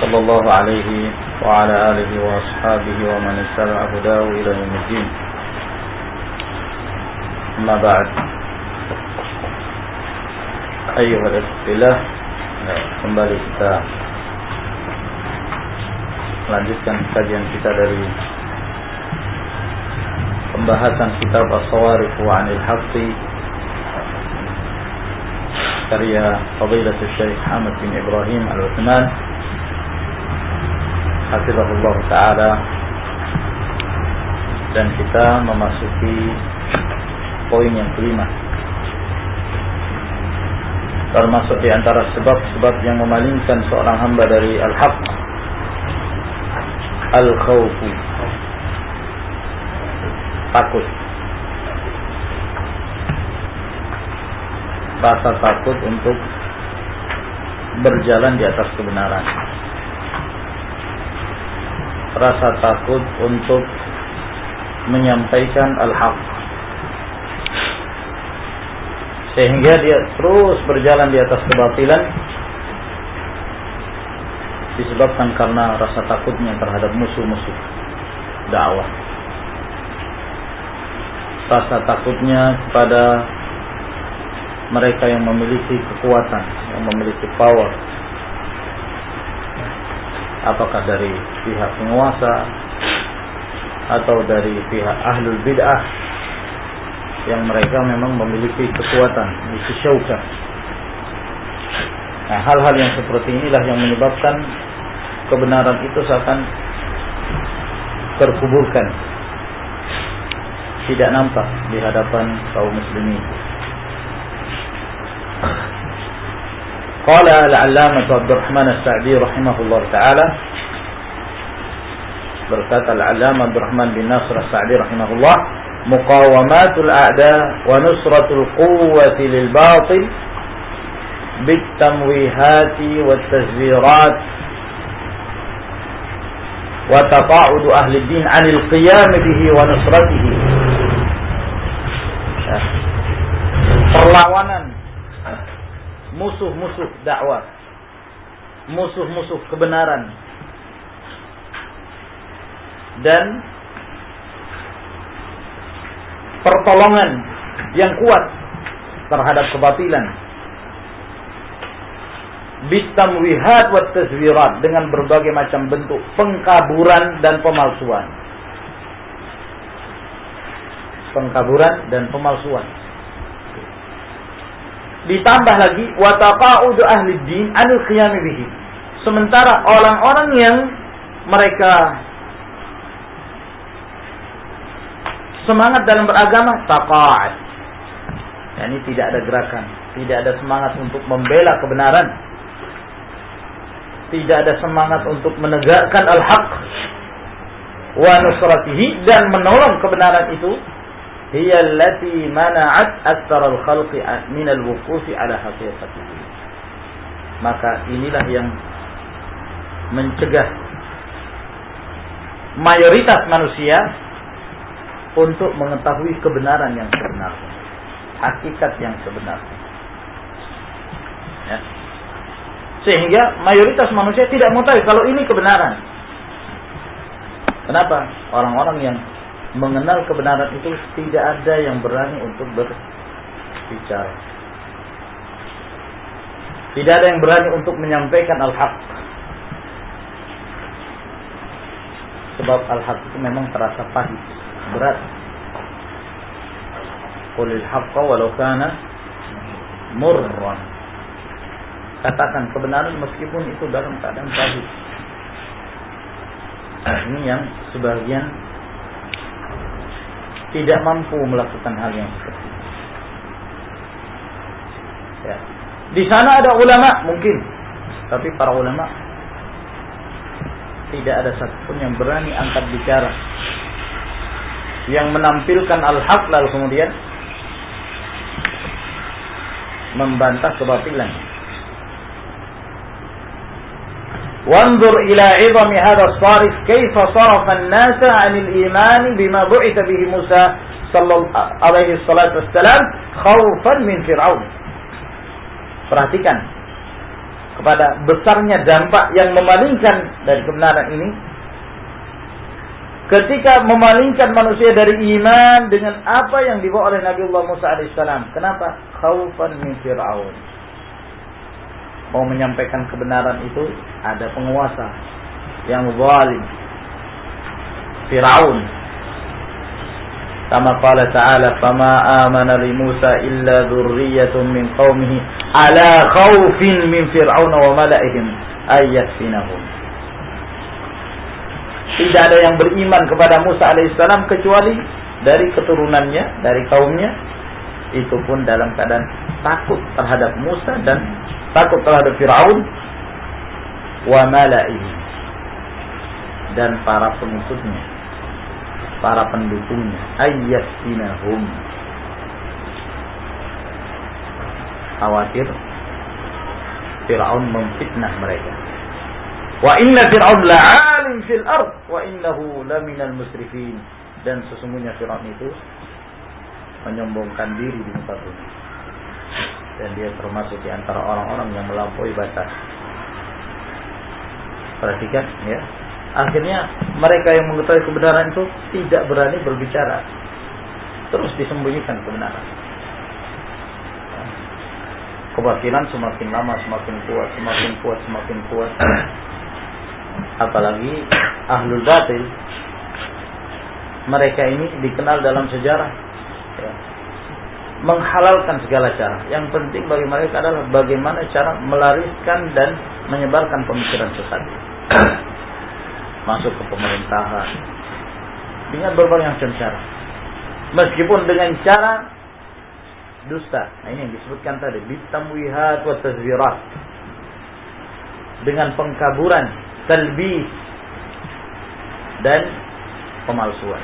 صلى الله عليه وعلى آله وأصحابه ومن اتبع هداه إلى يوم الدين أما بعد أيها الأخوة kembali kita melanjutkan kajian kita dari pembahasan kitab As-Sawarif wa 'Anil Haqqi karya Fadilatul Syekh Hamad bin Ibrahim Al-Uthman Hafizahullah Ta'ala. Dan kita memasuki poin yang kelima. Termasuk di antara sebab-sebab yang memalingkan seorang hamba dari al-haq. Al-khawfu. Takut. Rasa takut untuk berjalan di atas kebenaran rasa takut untuk menyampaikan al-haq. Sehingga dia terus berjalan di atas kebatilan disebabkan karena rasa takutnya terhadap musuh-musuh dakwah. Rasa takutnya kepada mereka yang memiliki kekuatan yang memiliki power apakah dari pihak penguasa atau dari pihak ahlul bid'ah yang mereka memang memiliki kekuatan, memiliki syaukat. Nah, hal-hal yang seperti inilah yang menyebabkan kebenaran itu seakan terkuburkan. Tidak nampak di hadapan kaum muslimin. قال العلامة عبد الرحمن السعدي رحمه الله تعالى. بركات العلامة عبد الرحمن بن ناصر السعدي رحمه الله. مقاومات الأعداء ونصرة القوة للباطل بالتمويهات والتزويرات وتقاعد أهل الدين عن القيام به ونصرته. Perlawanan. Musuh-musuh dakwah. Musuh-musuh kebenaran. Dan pertolongan yang kuat terhadap kebatilan. Bitamwihat wa tazwirat dengan berbagai macam bentuk pengkaburan dan pemalsuan. Pengkaburan dan pemalsuan ditambah lagi wataqa'ud ahli din qiyam bihi. Sementara orang-orang yang mereka semangat dalam beragama taqa'at yani tidak ada gerakan tidak ada semangat untuk membela kebenaran. Tidak ada semangat untuk menegakkan al-haq wa nusratihi dan menolong kebenaran itu hiya allati mana'at aktsar al-khalqi min al-wuquf ala maka inilah yang mencegah mayoritas manusia untuk mengetahui kebenaran yang sebenarnya hakikat yang sebenarnya ya. sehingga mayoritas manusia tidak mengetahui kalau ini kebenaran. Kenapa? Orang-orang yang mengenal kebenaran itu tidak ada yang berani untuk berbicara. Tidak ada yang berani untuk menyampaikan al-haq. Sebab al-haq itu memang terasa pahit, berat. Qulil haqqa walau kana murran. Katakan kebenaran meskipun itu dalam keadaan pahit. Ini yang sebagian tidak mampu melakukan hal yang seperti itu. Ya. Di sana ada ulama mungkin, tapi para ulama tidak ada satupun yang berani angkat bicara yang menampilkan al-haq lalu kemudian membantah kebatilan. وانظر إلى عظم هذا الصارف كيف صرف الناس عن الإيمان بما بعث به موسى صلى عليه الصلاة والسلام خوفا من فرعون Perhatikan kepada besarnya dampak yang memalingkan dari kebenaran ini ketika memalingkan manusia dari iman dengan apa yang dibawa oleh Nabi Allah Musa alaihissalam. Kenapa? Khaufan min Fir'aun. Mau menyampaikan kebenaran itu ada penguasa yang zalim. Fir'aun. Kama qala ta'ala, "Fama amana li Musa illa dzurriyyatun min qaumihi ala khaufin min Fir'aun wa mala'ihim ayyafinahum." Tidak ada yang beriman kepada Musa alaihissalam kecuali dari keturunannya, dari kaumnya. Itu pun dalam keadaan takut terhadap Musa dan takut terhadap Fir'aun wa mala'ihi dan para pengikutnya, para pendukungnya. Ayyasinahum. Khawatir Fir'aun memfitnah mereka. Wa inna Fir'aun la'alim fil ard wa innahu laminal musrifin. Dan sesungguhnya Fir'aun itu menyombongkan diri di muka bumi. Dan dia termasuk di antara orang-orang yang melampaui batas. Perhatikan ya. Akhirnya mereka yang mengetahui kebenaran itu tidak berani berbicara. Terus disembunyikan kebenaran. Kebatilan semakin lama semakin kuat, semakin kuat, semakin kuat apalagi ahlul batil mereka ini dikenal dalam sejarah menghalalkan segala cara. Yang penting bagi mereka adalah bagaimana cara melariskan dan menyebarkan pemikiran sesat. Masuk ke pemerintahan. Dengan berbagai macam cara. Meskipun dengan cara dusta. Nah ini yang disebutkan tadi. Bitamwihat wa tazwirat. Dengan pengkaburan talbis dan pemalsuan.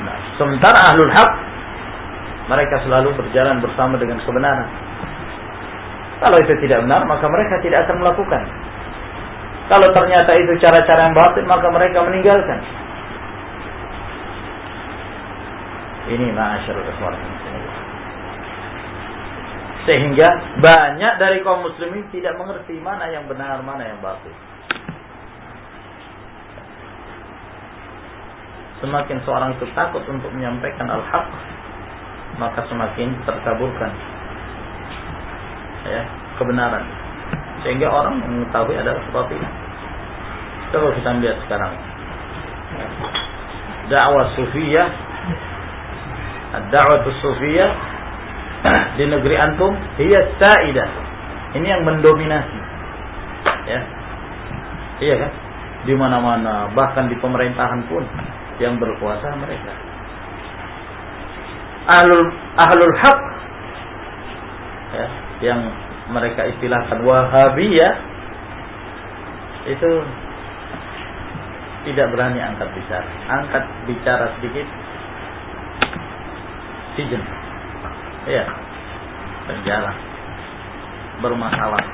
Nah, sementara ahlul haq mereka selalu berjalan bersama dengan kebenaran. Kalau itu tidak benar, maka mereka tidak akan melakukan. Kalau ternyata itu cara-cara yang batil, maka mereka meninggalkan. Ini ma'asyarul. Sehingga banyak dari kaum muslimin tidak mengerti mana yang benar, mana yang batil. Semakin seorang itu takut untuk menyampaikan al-haq, maka semakin terkaburkan ya, kebenaran. Sehingga orang mengetahui adalah seperti itu. Coba kita lihat sekarang. Dakwah sufiyah, dakwah sufiyah di negeri antum hiya sa'idah. Ini yang mendominasi. Ya. Iya kan? Di mana-mana, bahkan di pemerintahan pun yang berkuasa mereka. Ahlul ahlul haq ya, yang mereka istilahkan wahabiyah itu tidak berani angkat bicara. Angkat bicara sedikit sijen Iya. Penjara. Bermasalah.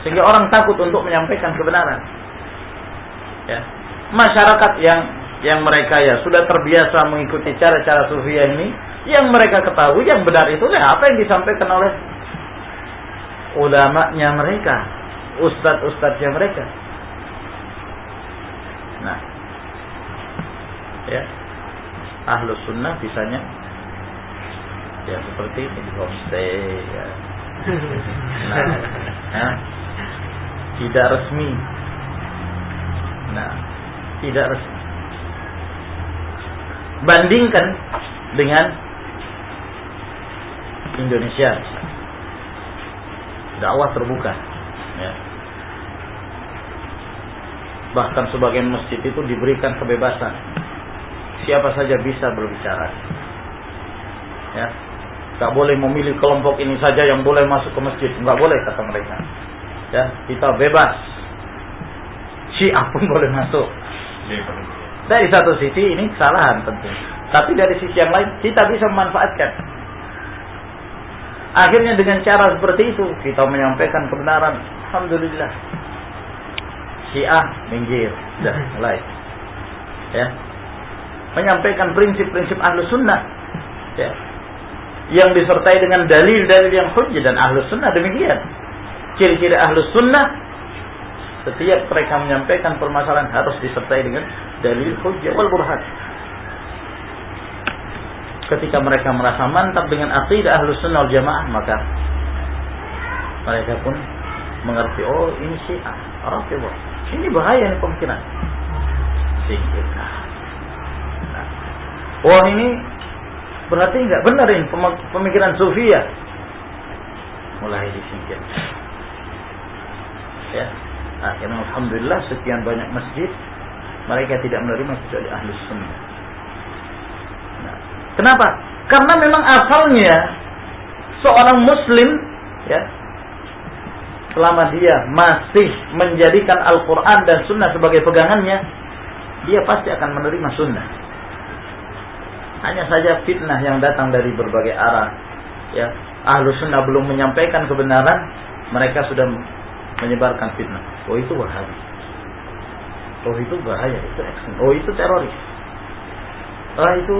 Sehingga orang takut untuk menyampaikan kebenaran. Ya. Masyarakat yang yang mereka ya sudah terbiasa mengikuti cara-cara sufia ini, yang mereka ketahui yang benar itu ya apa yang disampaikan oleh ulamanya mereka, ustadz-ustadznya mereka. Nah, ya, ahlus sunnah bisanya ya seperti ini ya. nah ya, tidak resmi nah tidak resmi bandingkan dengan Indonesia dakwah terbuka ya. bahkan sebagian masjid itu diberikan kebebasan siapa saja bisa berbicara ya Gak boleh memilih kelompok ini saja yang boleh masuk ke masjid. Gak boleh kata mereka. Ya, kita bebas. Syiah pun boleh masuk. Dari satu sisi ini kesalahan tentu. Tapi dari sisi yang lain kita bisa memanfaatkan. Akhirnya dengan cara seperti itu kita menyampaikan kebenaran. Alhamdulillah. Syiah minggir. Sudah mulai. Ya. Menyampaikan prinsip-prinsip ahlu sunnah. Ya. Yang disertai dengan dalil-dalil yang hujjah dan ahlu sunnah demikian. Ciri-ciri ahlu sunnah setiap mereka menyampaikan permasalahan harus disertai dengan dalil hujjah wal burhan. Ketika mereka merasa mantap dengan aqidah ahlu sunnah jamaah maka mereka pun mengerti oh ini syiah, rafidhah. Ini bahaya nih pemikiran. Singkirkan. Nah. Wah ini berarti nggak benar ini pemikiran sufia. Mulai disingkirkan. Ya, akhirnya alhamdulillah sekian banyak masjid mereka tidak menerima kecuali ahli sunnah. Nah, kenapa? Karena memang asalnya seorang muslim ya selama dia masih menjadikan Al-Quran dan Sunnah sebagai pegangannya, dia pasti akan menerima Sunnah. Hanya saja fitnah yang datang dari berbagai arah, ya ahlu Sunnah belum menyampaikan kebenaran, mereka sudah menyebarkan fitnah. Oh itu wahabi. Oh itu bahaya, itu ekstrim. Oh itu teroris. Oh itu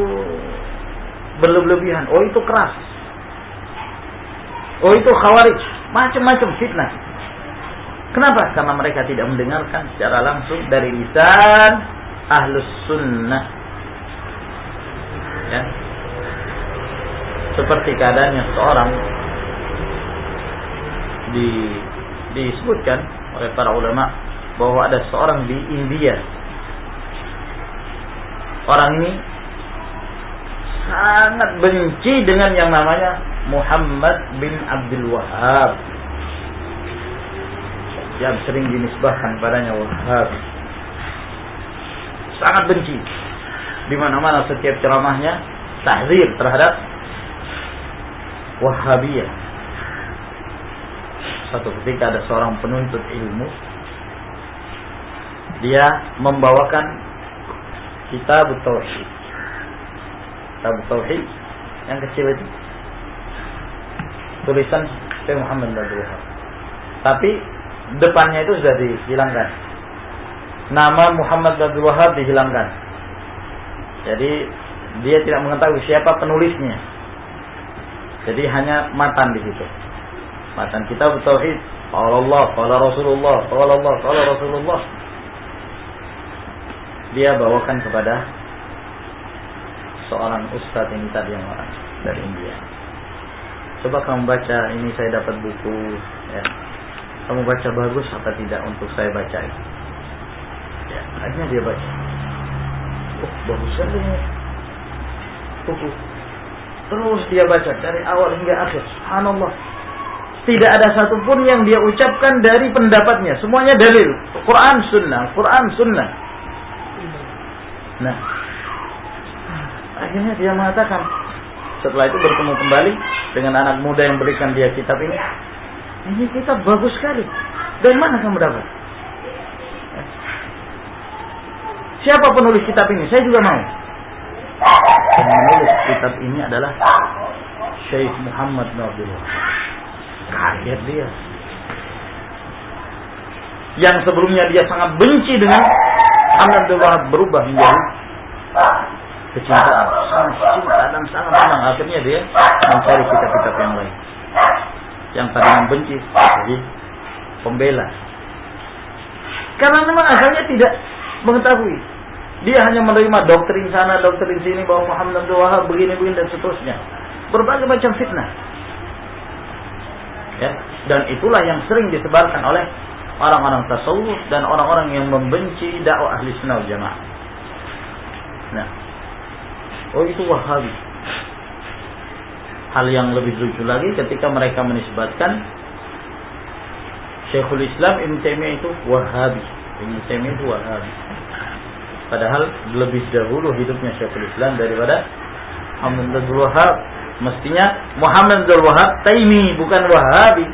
berlebihan. Oh itu keras. Oh itu khawarij. Macam-macam fitnah. Kenapa? Karena mereka tidak mendengarkan secara langsung dari lisan ahlus sunnah. Ya. Seperti keadaannya seorang di disebutkan oleh para ulama bahwa ada seorang di India. Orang ini sangat benci dengan yang namanya Muhammad bin Abdul Wahab yang sering dinisbahkan padanya Wahab sangat benci. Di mana-mana setiap ceramahnya tahzir terhadap Wahabiyah satu ketika ada seorang penuntut ilmu dia membawakan kitab tauhid. Kitab tauhid yang kecil itu. Tulisan Syekh Muhammad Abdul tapi depannya itu sudah dihilangkan. Nama Muhammad Abdul Wahab dihilangkan. Jadi dia tidak mengetahui siapa penulisnya. Jadi hanya matan di situ matan kitab tauhid qala Allah qala Rasulullah qala Allah qala Rasulullah. Dia bawakan kepada seorang ustadz ini tadi yang orang dari India. Coba kamu baca ini saya dapat buku ya. Kamu baca bagus apa tidak untuk saya baca? Itu ya akhirnya dia baca. Oh bagus sekali buku. Terus dia baca dari awal hingga akhir. Subhanallah tidak ada satupun yang dia ucapkan dari pendapatnya. Semuanya dalil. Quran sunnah. Quran sunnah. Nah. Akhirnya dia mengatakan. Setelah itu bertemu kembali dengan anak muda yang berikan dia kitab ini. Ini kitab bagus sekali. Dari mana kamu dapat? Siapa penulis kitab ini? Saya juga mau. Yang menulis kitab ini adalah Syekh Muhammad bin Abdul Kaget dia. Yang sebelumnya dia sangat benci dengan Muhammad bin Wahab berubah menjadi kecintaan, sangat cinta dan sangat senang. Akhirnya dia mencari kitab-kitab yang lain. Yang tadi membenci jadi pembela. Karena memang asalnya tidak mengetahui. Dia hanya menerima doktrin sana, doktrin sini bahwa Muhammad bin Wahab begini-begini dan seterusnya. Berbagai macam fitnah. Ya, dan itulah yang sering disebarkan oleh orang-orang tasawuf dan orang-orang yang membenci dakwah ahli sunnah jamaah. Nah, oh itu wahabi. Hal yang lebih lucu lagi ketika mereka menisbatkan Syekhul Islam Ibn itu wahabi. Ibn itu wahabi. Padahal lebih dahulu hidupnya Syekhul Islam daripada Muhammad Abdul Wahab Mestinya Muhammad Abdul Wahab Taimi bukan Wahabi.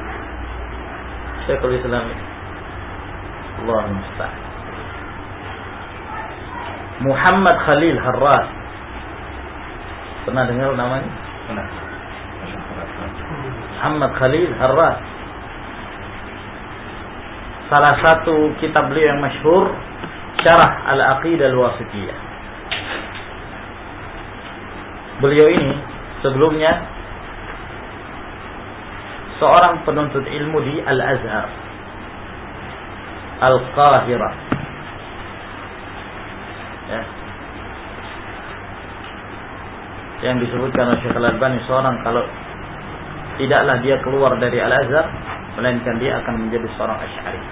Syekhul Islam. Allah musta'an. Muhammad Khalil Harras. Pernah dengar namanya? Pernah. Muhammad Khalil Harras. Salah satu kitab beliau yang masyhur Syarah Al-Aqidah Al-Wasitiyah. Beliau ini sebelumnya seorang penuntut ilmu di Al-Azhar. Al-Qahirah. Ya. Yang disebutkan oleh Syekh Al-Albani seorang kalau tidaklah dia keluar dari Al-Azhar melainkan dia akan menjadi seorang Asy'ari.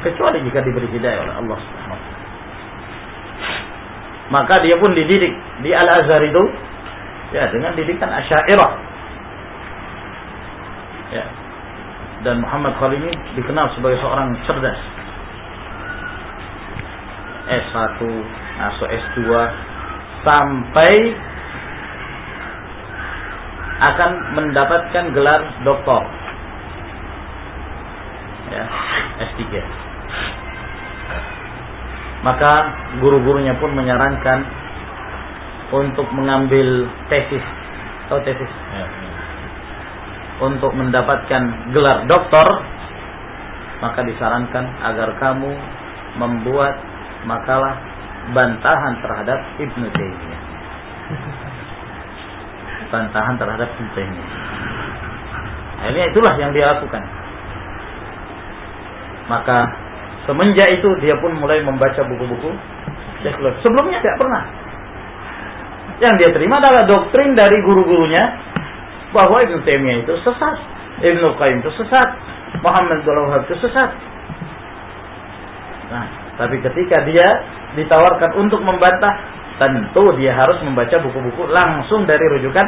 Kecuali jika diberi hidayah oleh Allah Subhanahu Maka dia pun dididik di Al-Azhar itu ya dengan didikan Asy'ariyah. Ya. Dan Muhammad Khalil ini dikenal sebagai seorang cerdas. S1 atau S2 sampai akan mendapatkan gelar doktor. Ya, S3. Maka guru-gurunya pun menyarankan untuk mengambil tesis atau tesis ya, ya. untuk mendapatkan gelar doktor maka disarankan agar kamu membuat makalah bantahan terhadap Ibnu Taimiyah. Bantahan terhadap Ibnu Taimiyah. Akhirnya itulah yang dia lakukan. Maka semenjak itu dia pun mulai membaca buku-buku Sebelumnya tidak pernah. Yang dia terima adalah doktrin dari guru-gurunya bahwa Ibnu Taimiyah itu sesat, Ibnu Qayyim itu sesat, Muhammad bin itu sesat. Nah, tapi ketika dia ditawarkan untuk membantah, tentu dia harus membaca buku-buku langsung dari rujukan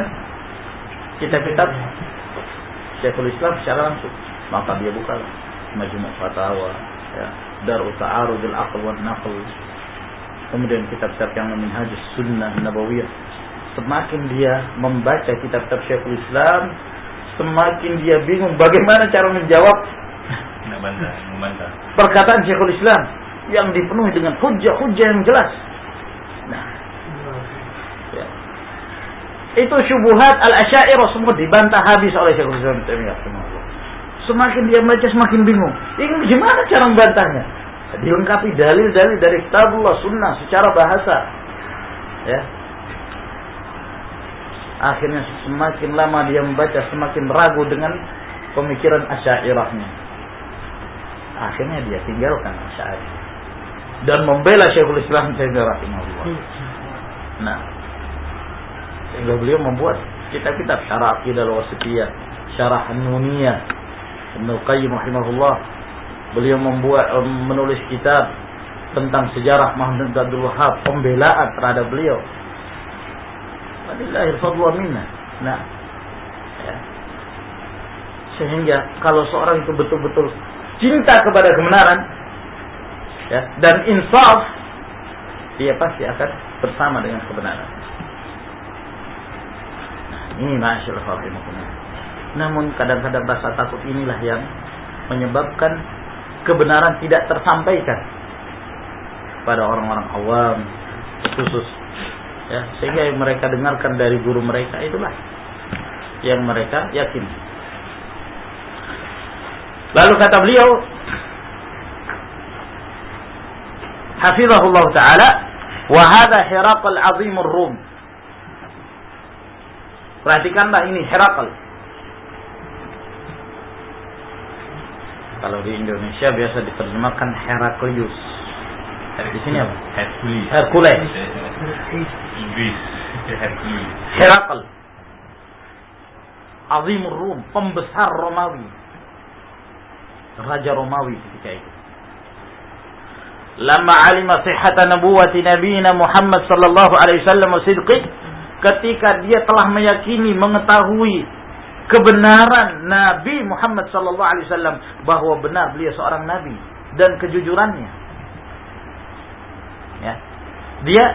kitab-kitab Syekhul Islam secara langsung. Maka dia buka Majmu' Fatawa, ya, Darul Ta'arudul Aql wa Naql. Kemudian kitab-kitab yang Minhajus Sunnah Nabawiyah. Semakin dia membaca kitab-kitab Syekhul Islam, semakin dia bingung bagaimana cara menjawab perkataan Syekhul Islam yang dipenuhi dengan hujah-hujah yang jelas. Nah, ya. itu syubuhat al-asyairah semua dibantah habis oleh Syekhul Islam Semakin dia baca semakin bingung. Ini gimana cara membantahnya? Dilengkapi dalil-dalil dari kitabullah sunnah secara bahasa. Ya. Akhirnya semakin lama dia membaca semakin ragu dengan pemikiran asyairahnya. Akhirnya dia tinggalkan asyairah dan membela Syekhul Islam Taimiyah rahimahullah. Nah, sehingga beliau membuat kitab-kitab syarah akidah al-wasitiyah, syarah nuniyah, Ibnu Qayyim rahimahullah. Beliau membuat menulis kitab tentang sejarah Muhammad Abdul Wahab, pembelaan terhadap beliau. Walillahil fadlu minna. Nah, ya. Sehingga kalau seorang itu betul-betul cinta kepada kebenaran, ya, dan insaf, dia pasti akan bersama dengan kebenaran. Nah, ini masyaallah Namun kadang-kadang rasa takut inilah yang menyebabkan kebenaran tidak tersampaikan pada orang-orang awam khusus ya sehingga yang mereka dengarkan dari guru mereka itulah yang mereka yakin lalu kata beliau hafizahullah taala wa hadha Hiraqal azimur Rum. Perhatikanlah ini Herakal. Kalau di Indonesia biasa diterjemahkan Heraklius. Di sini apa? Hercules. Hercules. Inggris. Hercules. Herakal. Azimur Rum, pembesar Romawi. Raja Romawi ketika itu lama alima sihhata nabuwati nabiyina Muhammad sallallahu alaihi wasallam sidqi ketika dia telah meyakini mengetahui kebenaran Nabi Muhammad sallallahu alaihi wasallam bahwa benar beliau seorang nabi dan kejujurannya. Ya. Dia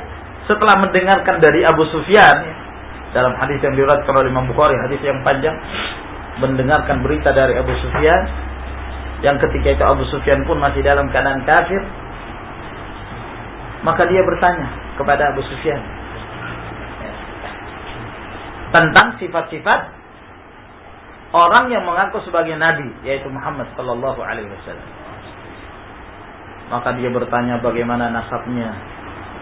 setelah mendengarkan dari Abu Sufyan ya, dalam hadis yang diriwayatkan oleh Imam Bukhari hadis yang panjang mendengarkan berita dari Abu Sufyan yang ketika itu Abu Sufyan pun masih dalam keadaan kafir Maka dia bertanya kepada Abu Sufyan tentang sifat-sifat orang yang mengaku sebagai nabi yaitu Muhammad sallallahu alaihi wasallam. Maka dia bertanya bagaimana nasabnya,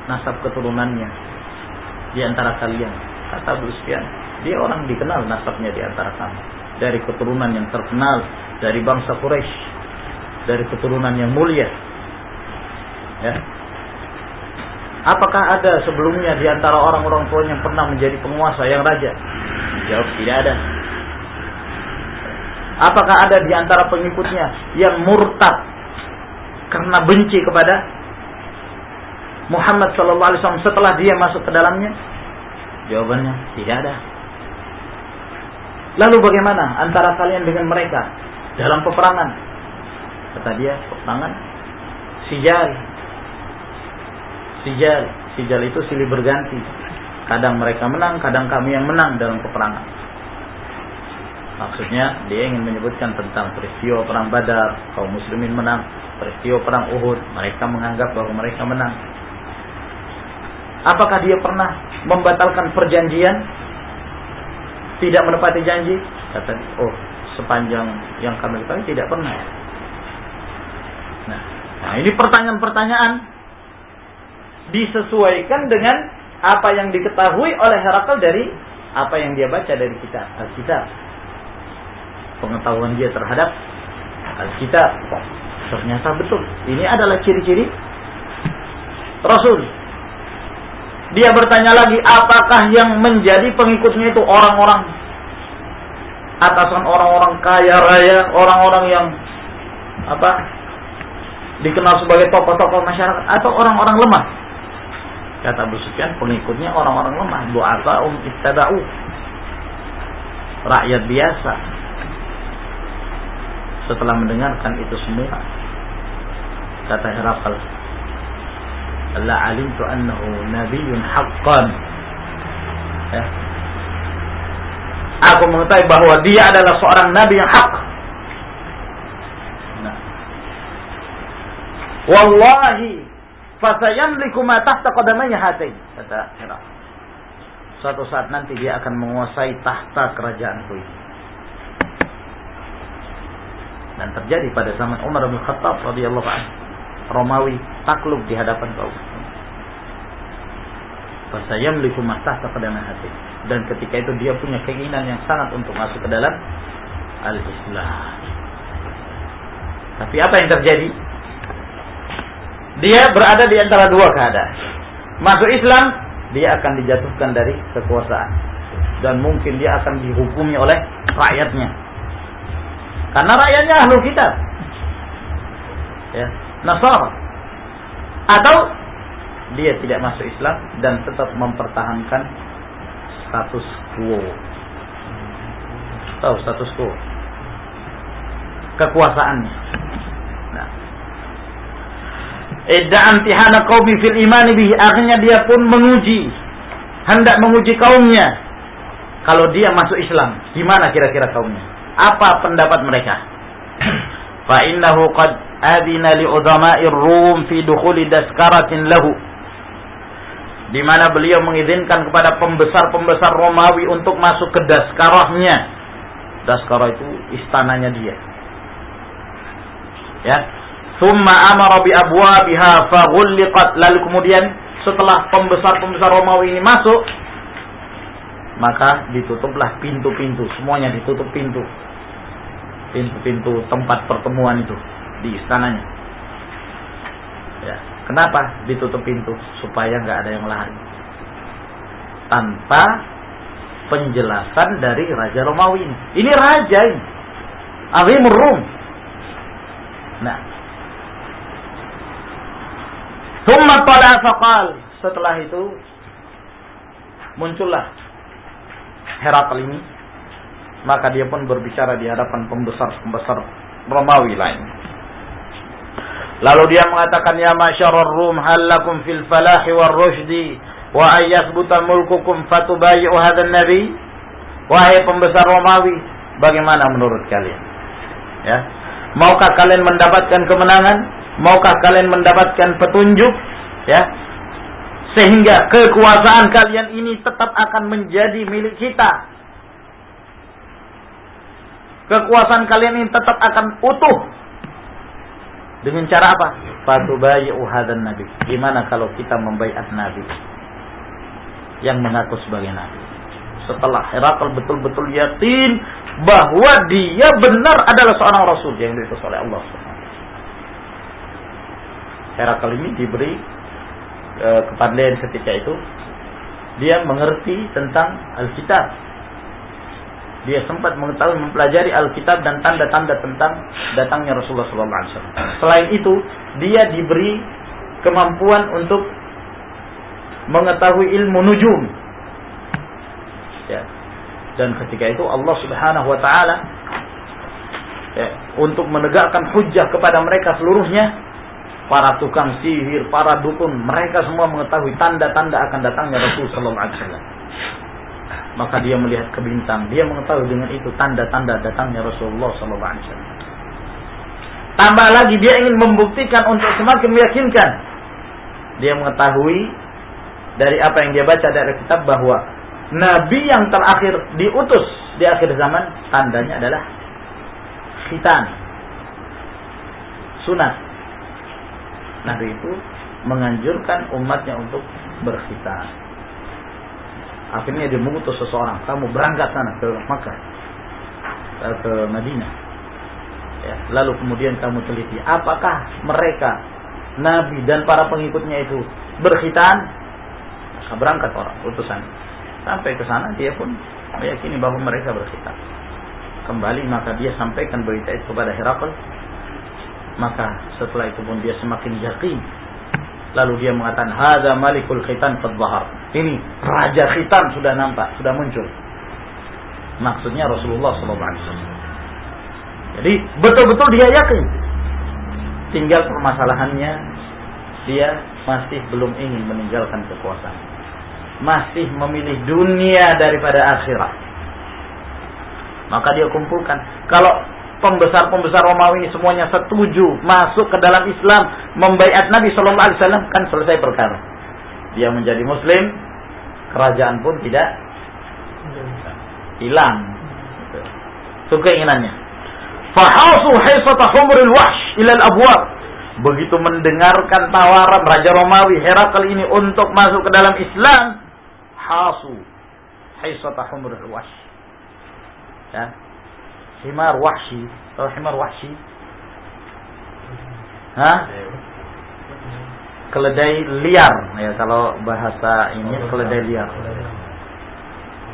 nasab keturunannya di antara kalian. Kata Abu Sufyan, dia orang dikenal nasabnya di antara kami. Dari keturunan yang terkenal, dari bangsa Quraisy, dari keturunan yang mulia. Ya. Apakah ada sebelumnya di antara orang-orang tua yang pernah menjadi penguasa yang raja? Jawab tidak ada. Apakah ada di antara pengikutnya yang murtad karena benci kepada Muhammad Shallallahu Alaihi Wasallam setelah dia masuk ke dalamnya? Jawabannya tidak ada. Lalu bagaimana antara kalian dengan mereka dalam peperangan? Kata dia, peperangan sijal. Sijal, sijal itu silih berganti. Kadang mereka menang, kadang kami yang menang dalam peperangan. Maksudnya dia ingin menyebutkan tentang peristiwa perang Badar, kaum muslimin menang, peristiwa perang Uhud, mereka menganggap bahwa mereka menang. Apakah dia pernah membatalkan perjanjian? Tidak menepati janji? Kata oh, sepanjang yang kami ketahui tidak pernah. Nah, nah ini pertanyaan-pertanyaan disesuaikan dengan apa yang diketahui oleh Herakl dari apa yang dia baca dari kita Alkitab. Pengetahuan dia terhadap Alkitab. Ternyata betul. Ini adalah ciri-ciri Rasul. Dia bertanya lagi, apakah yang menjadi pengikutnya itu orang-orang atasan orang-orang kaya raya, orang-orang yang apa dikenal sebagai tokoh-tokoh masyarakat atau orang-orang lemah? Kata Abu Sufyan, pengikutnya orang-orang lemah, du'afa um ittaba'u. Rakyat biasa. Setelah mendengarkan itu semua, kata Herakal, la alimtu annahu nabiyyun haqqan. Ya. Aku mengetahui bahwa dia adalah seorang nabi yang hak. Nah. Wallahi fasayamliku ma tahta qadamayya hatain kata Herakal. Suatu saat nanti dia akan menguasai tahta kerajaanku ini. Dan terjadi pada zaman Umar bin Khattab radhiyallahu anhu Romawi takluk di hadapan kaum Fasayamliku tahta qadama hati. Dan ketika itu dia punya keinginan yang sangat untuk masuk ke dalam al-Islam. Tapi apa yang terjadi? Dia berada di antara dua keadaan. Masuk Islam, dia akan dijatuhkan dari kekuasaan. Dan mungkin dia akan dihukumi oleh rakyatnya. Karena rakyatnya ahlu kitab. Ya, Nasara atau dia tidak masuk Islam dan tetap mempertahankan status quo. Tahu status quo? Kekuasaannya. Nah. Idda antihana qaumi fil iman bihi. Akhirnya dia pun menguji. Hendak menguji kaumnya. Kalau dia masuk Islam, gimana kira-kira kaumnya? Apa pendapat mereka? Fa innahu qad adina li udhama'ir Rum fi dukhuli daskaratin lahu di mana beliau mengizinkan kepada pembesar-pembesar Romawi untuk masuk ke daskarahnya. Daskarah itu istananya dia. Ya. Thumma amara bi abwabiha faghulliqat. Lalu kemudian setelah pembesar-pembesar Romawi ini masuk, maka ditutuplah pintu-pintu, semuanya ditutup pintu. Pintu-pintu tempat pertemuan itu di istananya. Ya. Kenapa ditutup pintu? Supaya nggak ada yang lari. Tanpa penjelasan dari Raja Romawi ini. Ini raja ini. Azimur Rum. Nah. Thumma pada faqal. Setelah itu muncullah Herakl ini. Maka dia pun berbicara di hadapan pembesar-pembesar Romawi lain. Lalu dia mengatakan ya masyarur rum halakum fil falahi war rushdi wa ayyasbuta mulkukum fatubayi'u hadzal nabi? Wahai pembesar Romawi bagaimana menurut kalian? Ya. Maukah kalian mendapatkan kemenangan? Maukah kalian mendapatkan petunjuk? Ya Sehingga kekuasaan kalian ini tetap akan menjadi milik kita. Kekuasaan kalian ini tetap akan utuh. Dengan cara apa? Fatubayi'u hadan nabi. Gimana kalau kita membaiat nabi? Yang mengaku sebagai nabi. Setelah Herakl betul-betul yakin bahwa dia benar adalah seorang rasul yang diutus oleh Allah. Herakl ini diberi e, kepandaian ketika itu dia mengerti tentang Alkitab. Dia sempat mengetahui mempelajari Alkitab dan tanda-tanda tentang datangnya Rasulullah SAW. Selain itu, dia diberi kemampuan untuk mengetahui ilmu nujum. Ya. Dan ketika itu Allah Subhanahu wa taala ya, untuk menegakkan hujah kepada mereka seluruhnya para tukang sihir, para dukun, mereka semua mengetahui tanda-tanda akan datangnya Rasul sallallahu alaihi wasallam. Maka dia melihat ke bintang, dia mengetahui dengan itu tanda-tanda datangnya Rasulullah sallallahu alaihi wasallam. Tambah lagi dia ingin membuktikan untuk semakin meyakinkan. Dia mengetahui dari apa yang dia baca dari kitab bahwa nabi yang terakhir diutus di akhir zaman tandanya adalah khitan. Sunat Nabi itu menganjurkan umatnya untuk berkhitan. Akhirnya dia mengutus seseorang, kamu berangkat sana ke Makkah, eh, ke Madinah. Ya, lalu kemudian kamu teliti, apakah mereka Nabi dan para pengikutnya itu berkhitan? Maka berangkat orang utusan. Sampai ke sana dia pun meyakini bahwa mereka berkhitan. Kembali maka dia sampaikan berita itu kepada Herakl maka setelah itu pun dia semakin yakin. Lalu dia mengatakan, "Hadza malikul khitan qad Ini raja khitan sudah nampak, sudah muncul. Maksudnya Rasulullah SAW. Jadi betul-betul dia yakin. Tinggal permasalahannya dia masih belum ingin meninggalkan kekuasaan. Masih memilih dunia daripada akhirat. Maka dia kumpulkan. Kalau pembesar-pembesar Romawi ini semuanya setuju masuk ke dalam Islam, membaiat Nabi Shallallahu Alaihi Wasallam kan selesai perkara. Dia menjadi Muslim, kerajaan pun tidak hilang. Itu keinginannya. Fahasu haisata humril wahsh ilal abwab. Begitu mendengarkan tawaran Raja Romawi Herakl ini untuk masuk ke dalam Islam, hasu haisata humril wahsh. Ya, himar wahsi. Tahu himar wahsi? Hah? Keledai liar ya kalau bahasa ini keledai liar.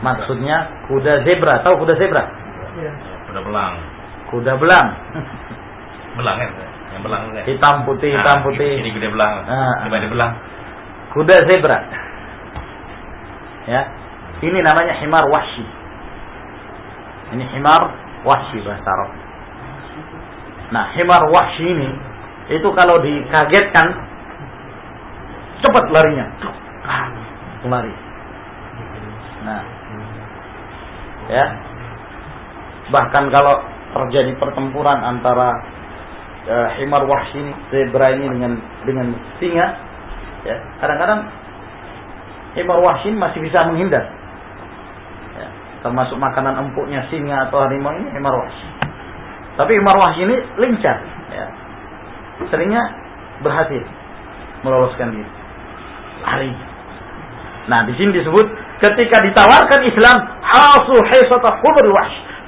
Maksudnya kuda zebra. Tahu kuda zebra? Ya, kuda belang. Kuda belang. belang kan? Yang belang kan? Hitam putih, hitam nah, putih. Ini kuda belang. Ah, ah. belang. Kuda zebra. Ya. Ini namanya himar wahsi. Ini himar wahsy bahasa Arab. Nah, himar wahsy ini itu kalau dikagetkan cepat larinya. Lari. Nah. Ya. Bahkan kalau terjadi pertempuran antara uh, himar wahsy ini, zebra ini dengan dengan singa, ya, kadang-kadang himar wahsy masih bisa menghindar termasuk makanan empuknya singa atau harimau ini himar wahsy. Tapi himar wahsy ini lincah, ya. Seringnya berhasil meloloskan diri. Lari. Nah, di sini disebut ketika ditawarkan Islam.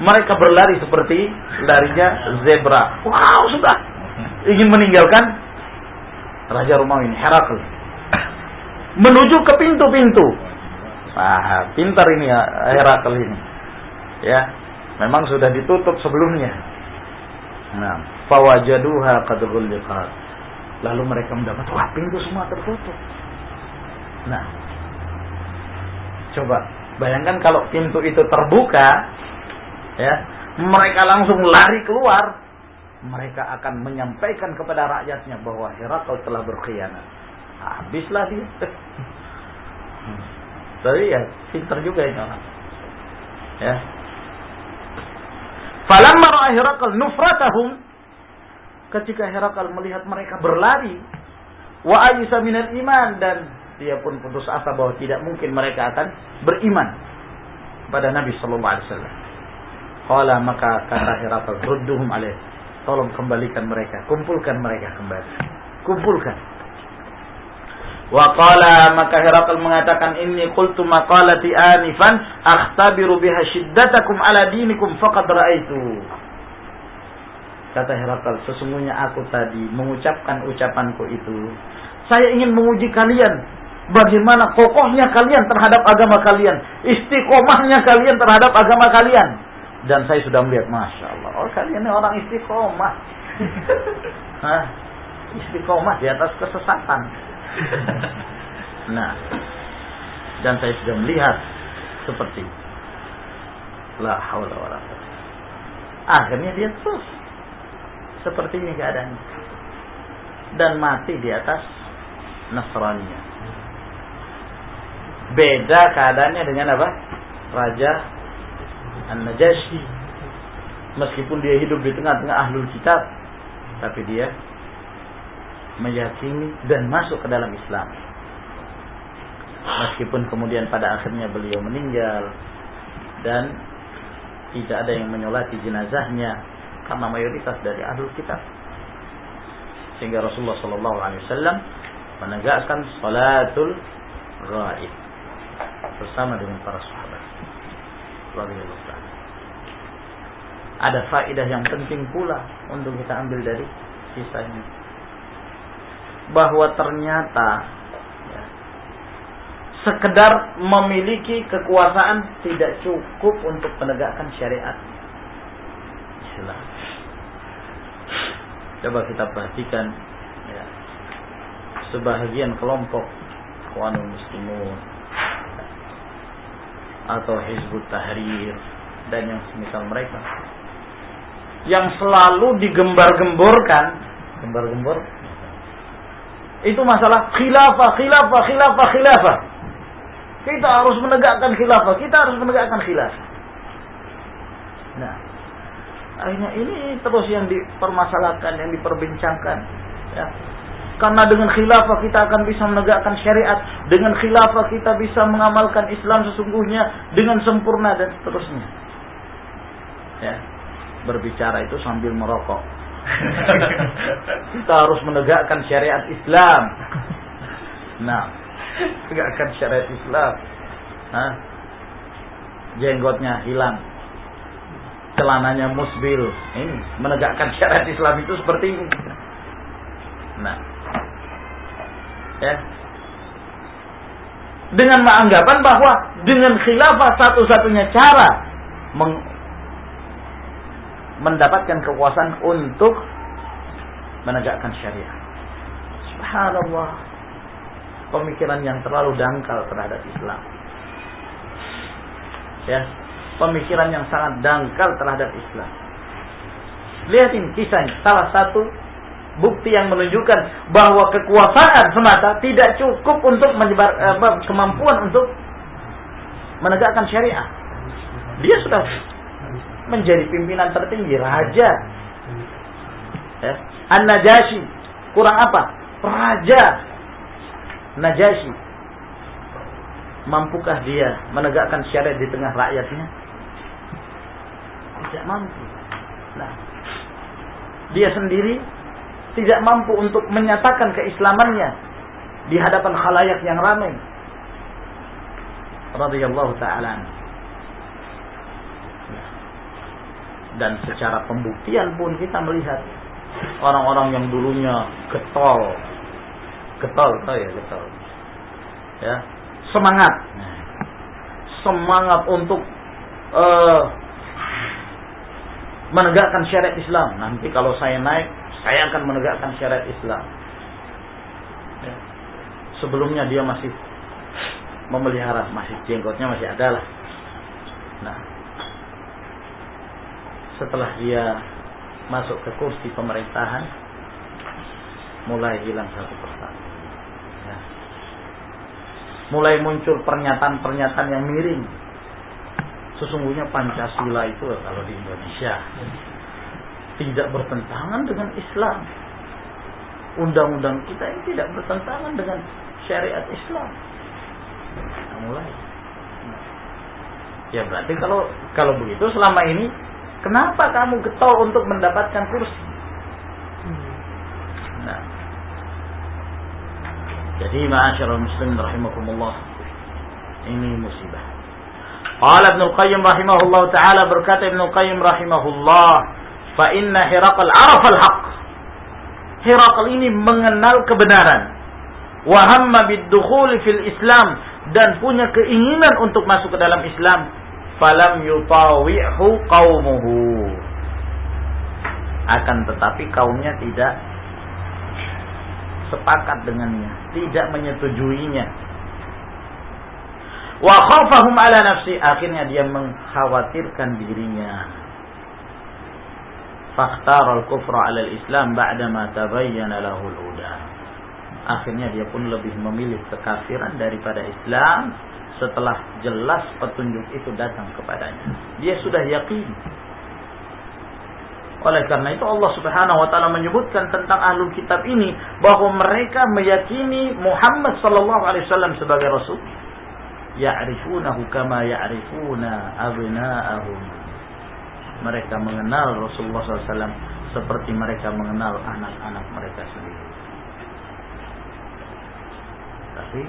Mereka berlari seperti larinya zebra. Wow, sudah ingin meninggalkan Raja Romawi ini, Herakl. Menuju ke pintu-pintu Nah, pintar ini ya Herakl ini. Ya, memang sudah ditutup sebelumnya. Nah, fawajaduha qad ghulqat. Lalu mereka mendapat wah pintu semua tertutup. Nah, coba bayangkan kalau pintu itu terbuka, ya, mereka langsung lari keluar. Mereka akan menyampaikan kepada rakyatnya bahwa Herakl telah berkhianat. Habislah dia. Tapi ya pinter juga ini orang. Ya. Falamma ra'a Herakal nufratahum ketika Herakal melihat mereka berlari wa ayisa minal iman dan dia pun putus asa bahwa tidak mungkin mereka akan beriman pada Nabi Shallallahu Alaihi Wasallam. Kala maka kata Herakl, rudduhum alaih. Tolong kembalikan mereka, kumpulkan mereka kembali. Kumpulkan. Wa qala maka Herakl mengatakan inni qultu maqalati anifan akhtabiru biha shiddatakum ala dinikum faqad ra'aitu. Kata Herakl, sesungguhnya aku tadi mengucapkan ucapanku itu. Saya ingin menguji kalian bagaimana kokohnya kalian terhadap agama kalian, istiqomahnya kalian terhadap agama kalian. Dan saya sudah melihat, masya Allah, oh kalian ini orang istiqomah, istiqomah di atas kesesatan. Nah, dan saya sudah melihat seperti la haula wala Akhirnya dia terus seperti ini keadaannya dan mati di atas Nasrani. Beda keadaannya dengan apa? Raja An-Najasyi. Meskipun dia hidup di tengah-tengah ahlul kitab, tapi dia meyakini dan masuk ke dalam Islam. Meskipun kemudian pada akhirnya beliau meninggal dan tidak ada yang menyolati jenazahnya karena mayoritas dari ahlul kitab. Sehingga Rasulullah Shallallahu Alaihi Wasallam menegakkan salatul ghaib bersama dengan para sahabat. Ada faedah yang penting pula untuk kita ambil dari kisah ini. Bahwa ternyata ya, sekedar memiliki kekuasaan tidak cukup untuk menegakkan syariat Islam. Coba kita perhatikan ya, sebahagian kelompok kawan Muslimun atau Hizbut Tahrir dan yang semisal mereka yang selalu digembar-gemborkan gembar-gembor itu masalah khilafah khilafah khilafah khilafah kita harus menegakkan khilafah kita harus menegakkan khilafah nah akhirnya ini terus yang dipermasalahkan yang diperbincangkan ya karena dengan khilafah kita akan bisa menegakkan syariat. Dengan khilafah kita bisa mengamalkan Islam sesungguhnya dengan sempurna dan seterusnya. Ya. Berbicara itu sambil merokok. kita harus menegakkan syariat Islam. Nah, tegakkan syariat Islam. Nah, jenggotnya hilang. Celananya musbil. Ini menegakkan syariat Islam itu seperti ini. Nah, ya dengan menganggapan bahwa dengan khilafah satu-satunya cara mendapatkan kekuasaan untuk menegakkan syariah. Subhanallah. Pemikiran yang terlalu dangkal terhadap Islam. Ya, pemikiran yang sangat dangkal terhadap Islam. Lihat ini kisah salah satu bukti yang menunjukkan bahwa kekuasaan semata tidak cukup untuk menyebar eh, kemampuan untuk menegakkan syariah. Dia sudah menjadi pimpinan tertinggi raja. Ya. An-Najasyi kurang apa? Raja Najasyi. Mampukah dia menegakkan syariat di tengah rakyatnya? Tidak mampu. Nah, dia sendiri tidak mampu untuk menyatakan keislamannya di hadapan khalayak yang ramai. Radhiyallahu taala. Dan secara pembuktian pun kita melihat orang-orang yang dulunya getol, getol, tahu ya getol, ya semangat, semangat untuk uh, menegakkan syariat Islam. Nanti kalau saya naik saya akan menegakkan syariat Islam. Ya. Sebelumnya dia masih memelihara, masih jenggotnya masih ada lah. Nah, setelah dia masuk ke kursi pemerintahan, mulai hilang satu persatu. Ya. Mulai muncul pernyataan-pernyataan yang miring. Sesungguhnya Pancasila itu kalau di Indonesia tidak bertentangan dengan Islam. undang-undang kita ini tidak bertentangan dengan syariat Islam. Nah, mulai. Ya berarti kalau kalau begitu selama ini kenapa kamu getol untuk mendapatkan kursi? Nah. Jadi ma'asyiral muslim rahimakumullah ini musibah. Qala Ibnu Qayyim rahimahullah taala berkata Ibnu Qayyim rahimahullah fa inna Hiraqal arafa al-haq. Hiraqal ini mengenal kebenaran. Wa hamma bid-dukhul fil Islam dan punya keinginan untuk masuk ke dalam Islam. Falam yutawi'hu qaumuhu. Akan tetapi kaumnya tidak sepakat dengannya, tidak menyetujuinya. Wa khafahum ala nafsi, akhirnya dia mengkhawatirkan dirinya. Fakhtar al-kufra ala al-Islam ba'dama tabayyana lahu al-huda. Akhirnya dia pun lebih memilih kekafiran daripada Islam setelah jelas petunjuk itu datang kepadanya. Dia sudah yakin oleh karena itu Allah Subhanahu wa taala menyebutkan tentang ahlul kitab ini bahwa mereka meyakini Muhammad sallallahu alaihi wasallam sebagai rasul. Ya'rifunahu kama ya'rifuna abna'ahum. Mereka mengenal Rasulullah SAW seperti mereka mengenal anak-anak mereka sendiri. Tapi.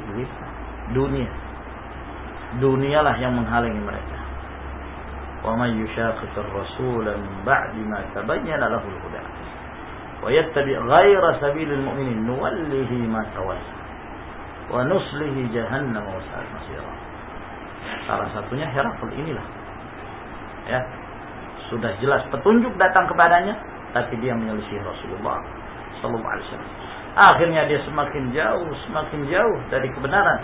Dunia dunialah yang menghalangi mereka. Wa may yushaqiqir rasula min ba'di ma tabayyana lahu al-huda wa yattabi' ghayra sabilil mu'minin nuwallihi ma tawalla. Wa nuslihi jahannam wa sa'at masira. Salah satunya Herakl inilah. Ya. Sudah jelas petunjuk datang kepadanya tapi dia menyelisih Rasulullah sallallahu alaihi wasallam. Akhirnya dia semakin jauh semakin jauh dari kebenaran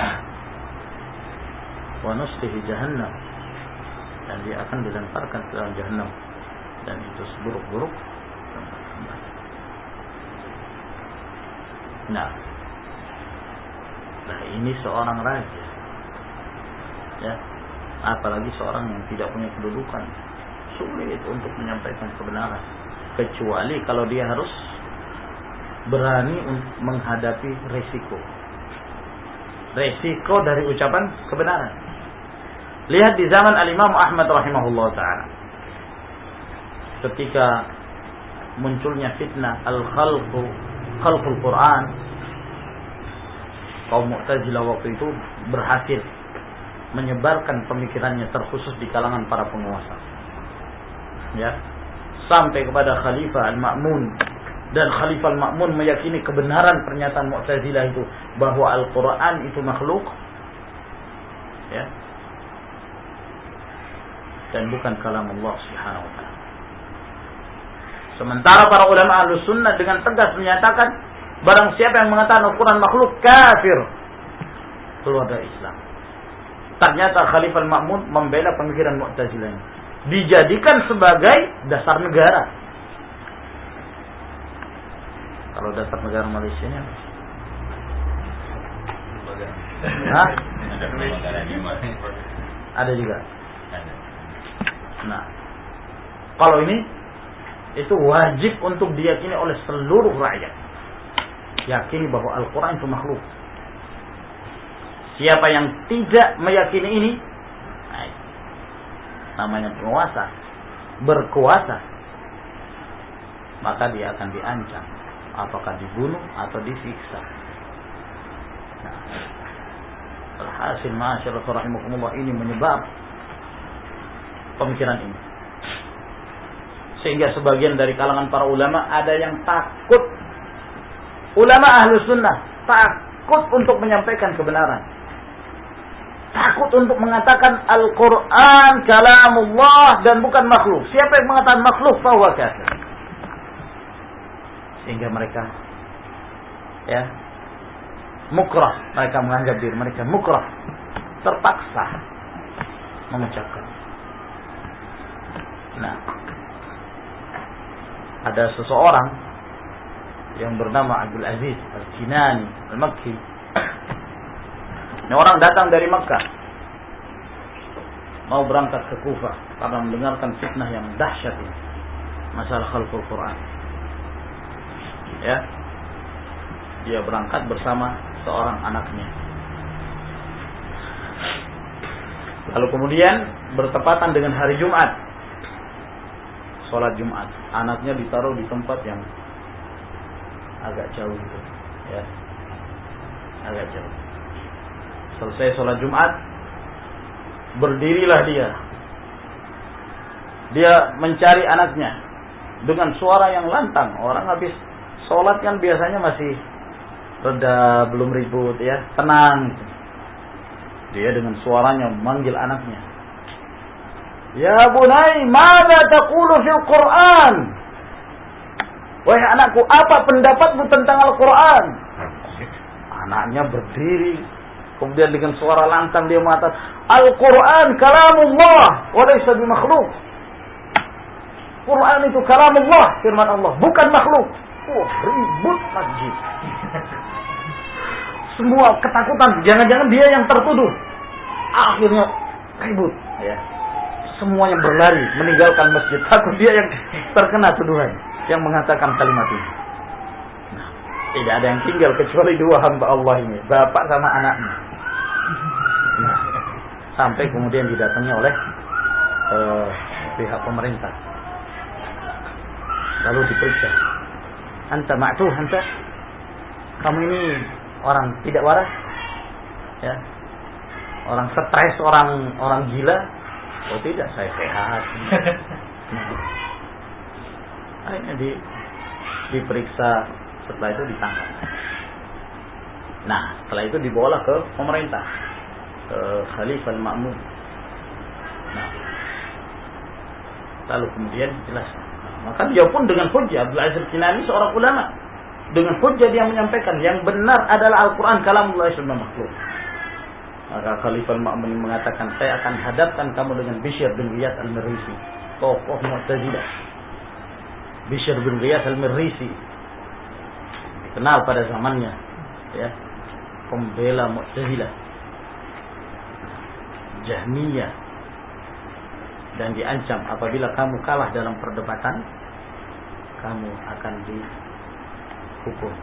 wa nuslihi jahannam. Dan dia akan dilemparkan ke dalam jahanam dan itu seburuk-buruk. Nah, nah ini seorang raja, ya, apalagi seorang yang tidak punya kedudukan, sulit untuk menyampaikan kebenaran, kecuali kalau dia harus berani menghadapi resiko, resiko dari ucapan kebenaran. Lihat di zaman Al-Imam Ahmad rahimahullah taala. Ketika munculnya fitnah al-khalqu khalqul Quran kaum Mu'tazilah waktu itu berhasil menyebarkan pemikirannya terkhusus di kalangan para penguasa. Ya. Sampai kepada Khalifah Al-Ma'mun dan Khalifah Al-Ma'mun meyakini kebenaran pernyataan Mu'tazilah itu bahwa Al-Qur'an itu makhluk. Ya dan bukan kalam Allah Subhanahu wa taala. Sementara para ulama ahlu sunnah dengan tegas menyatakan barang siapa yang mengatakan Al-Quran makhluk kafir keluar dari Islam. Ternyata Khalifah Ma'mun membela pemikiran Mu'tazilah ini. Dijadikan sebagai dasar negara. Kalau dasar negara Malaysia ini apa? Hah? Ada juga. Nah, kalau ini itu wajib untuk diyakini oleh seluruh rakyat. Yakini bahwa Al-Quran itu makhluk. Siapa yang tidak meyakini ini, namanya penguasa, berkuasa, maka dia akan diancam. Apakah dibunuh atau disiksa. Nah, Alhasil masyarakat rahimakumullah ini menyebab pemikiran ini. Sehingga sebagian dari kalangan para ulama ada yang takut. Ulama ahlu sunnah takut untuk menyampaikan kebenaran. Takut untuk mengatakan Al-Quran kalamullah dan bukan makhluk. Siapa yang mengatakan makhluk, fahuwa kafir. Sehingga mereka ya mukrah. Mereka menganggap diri mereka mukrah. Terpaksa mengucapkan Nah, ada seseorang yang bernama Abdul Aziz Al-Kinani Al-Makki. Ini orang datang dari Mekah. Mau berangkat ke Kufah karena mendengarkan fitnah yang dahsyat ini. Masalah khalqul Quran. Ya. dia berangkat bersama seorang anaknya. Lalu kemudian bertepatan dengan hari Jumat. Sholat Jumat. Anaknya ditaruh di tempat yang agak jauh itu. Ya. Agak jauh. Selesai sholat Jumat. Berdirilah dia. Dia mencari anaknya. Dengan suara yang lantang. Orang habis sholat kan biasanya masih reda, belum ribut ya. Tenang. Dia dengan suaranya memanggil anaknya. Ya bunai, mana taqulu fil Quran? Wahai anakku, apa pendapatmu tentang Al-Quran? Anaknya berdiri, kemudian dengan suara lantang dia mengatakan, Al-Quran kalamullah, walaysa makhluk. Quran itu kalamullah, firman Allah, bukan makhluk. Oh, ribut masjid semua ketakutan. Jangan-jangan dia yang tertuduh. Akhirnya ribut. Ya. Semuanya berlari meninggalkan masjid. Takut dia yang terkena tuduhan. Yang mengatakan kalimat ini. Nah, tidak ada yang tinggal kecuali dua hamba Allah ini. Bapak sama anaknya. Nah, sampai kemudian didatangi oleh uh, pihak pemerintah. Lalu diperiksa. Anta ma'tuh, anta. Kamu ini orang tidak waras, ya, orang stres, orang orang gila. Oh tidak, saya sehat. Nah, akhirnya di diperiksa, setelah itu ditangkap. Nah, setelah itu dibawa ke pemerintah, ke Khalifah Al-Ma'mun. Nah, lalu kemudian jelas. Maka dia pun dengan hujah Abdul Aziz Kinani seorang ulama dengan hujah dia menyampaikan yang benar adalah Al-Quran kalamullah sunnah makhluk. Maka Khalifah Ma'mun mengatakan, saya akan hadapkan kamu dengan Bishr bin Riyad al-Mirisi. Tokoh Mu'tazilah. Bishr bin Riyad al-Mirisi. Dikenal pada zamannya. ya Pembela Mu'tazilah. Jahmiyah. Dan diancam apabila kamu kalah dalam perdebatan, kamu akan di hukum.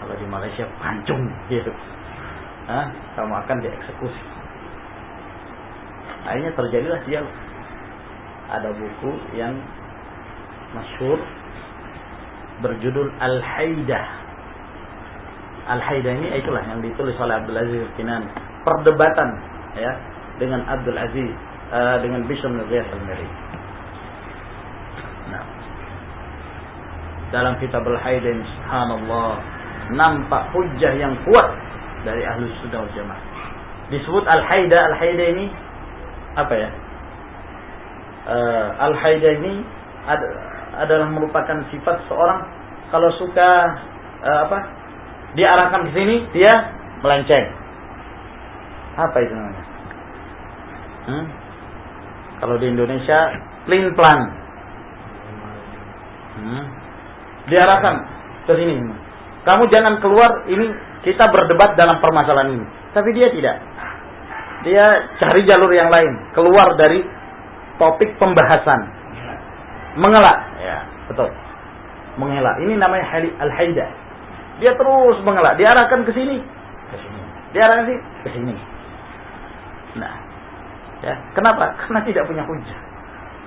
Kalau di Malaysia pancung gitu. Hah? Kamu akan dieksekusi. Akhirnya terjadilah dia ada buku yang masyhur berjudul Al-Haidah. Al-Haidah ini itulah yang ditulis oleh Abdul Aziz Kinan. Perdebatan ya dengan Abdul Aziz uh, dengan Bishr bin al-Mari. Nah, dalam kitab Al-Haidain subhanallah nampak hujah yang kuat dari ahli sunnah wal jamaah. Disebut Al-Haida, Al-Haida ini apa ya? Uh, Al-Haida ini ad, adalah merupakan sifat seorang kalau suka uh, apa? Diarahkan ke sini, dia melenceng. Apa itu namanya? Hmm? Kalau di Indonesia, plin plan. Hmm? diarahkan ke sini. Kamu jangan keluar, ini kita berdebat dalam permasalahan ini. Tapi dia tidak. Dia cari jalur yang lain, keluar dari topik pembahasan. Mengelak, ya, betul. Mengelak. Ini namanya al-haida. Dia terus mengelak, diarahkan ke sini, ke sini. Diarahkan sini, ke sini. Nah, ya, kenapa? Karena tidak punya hujah.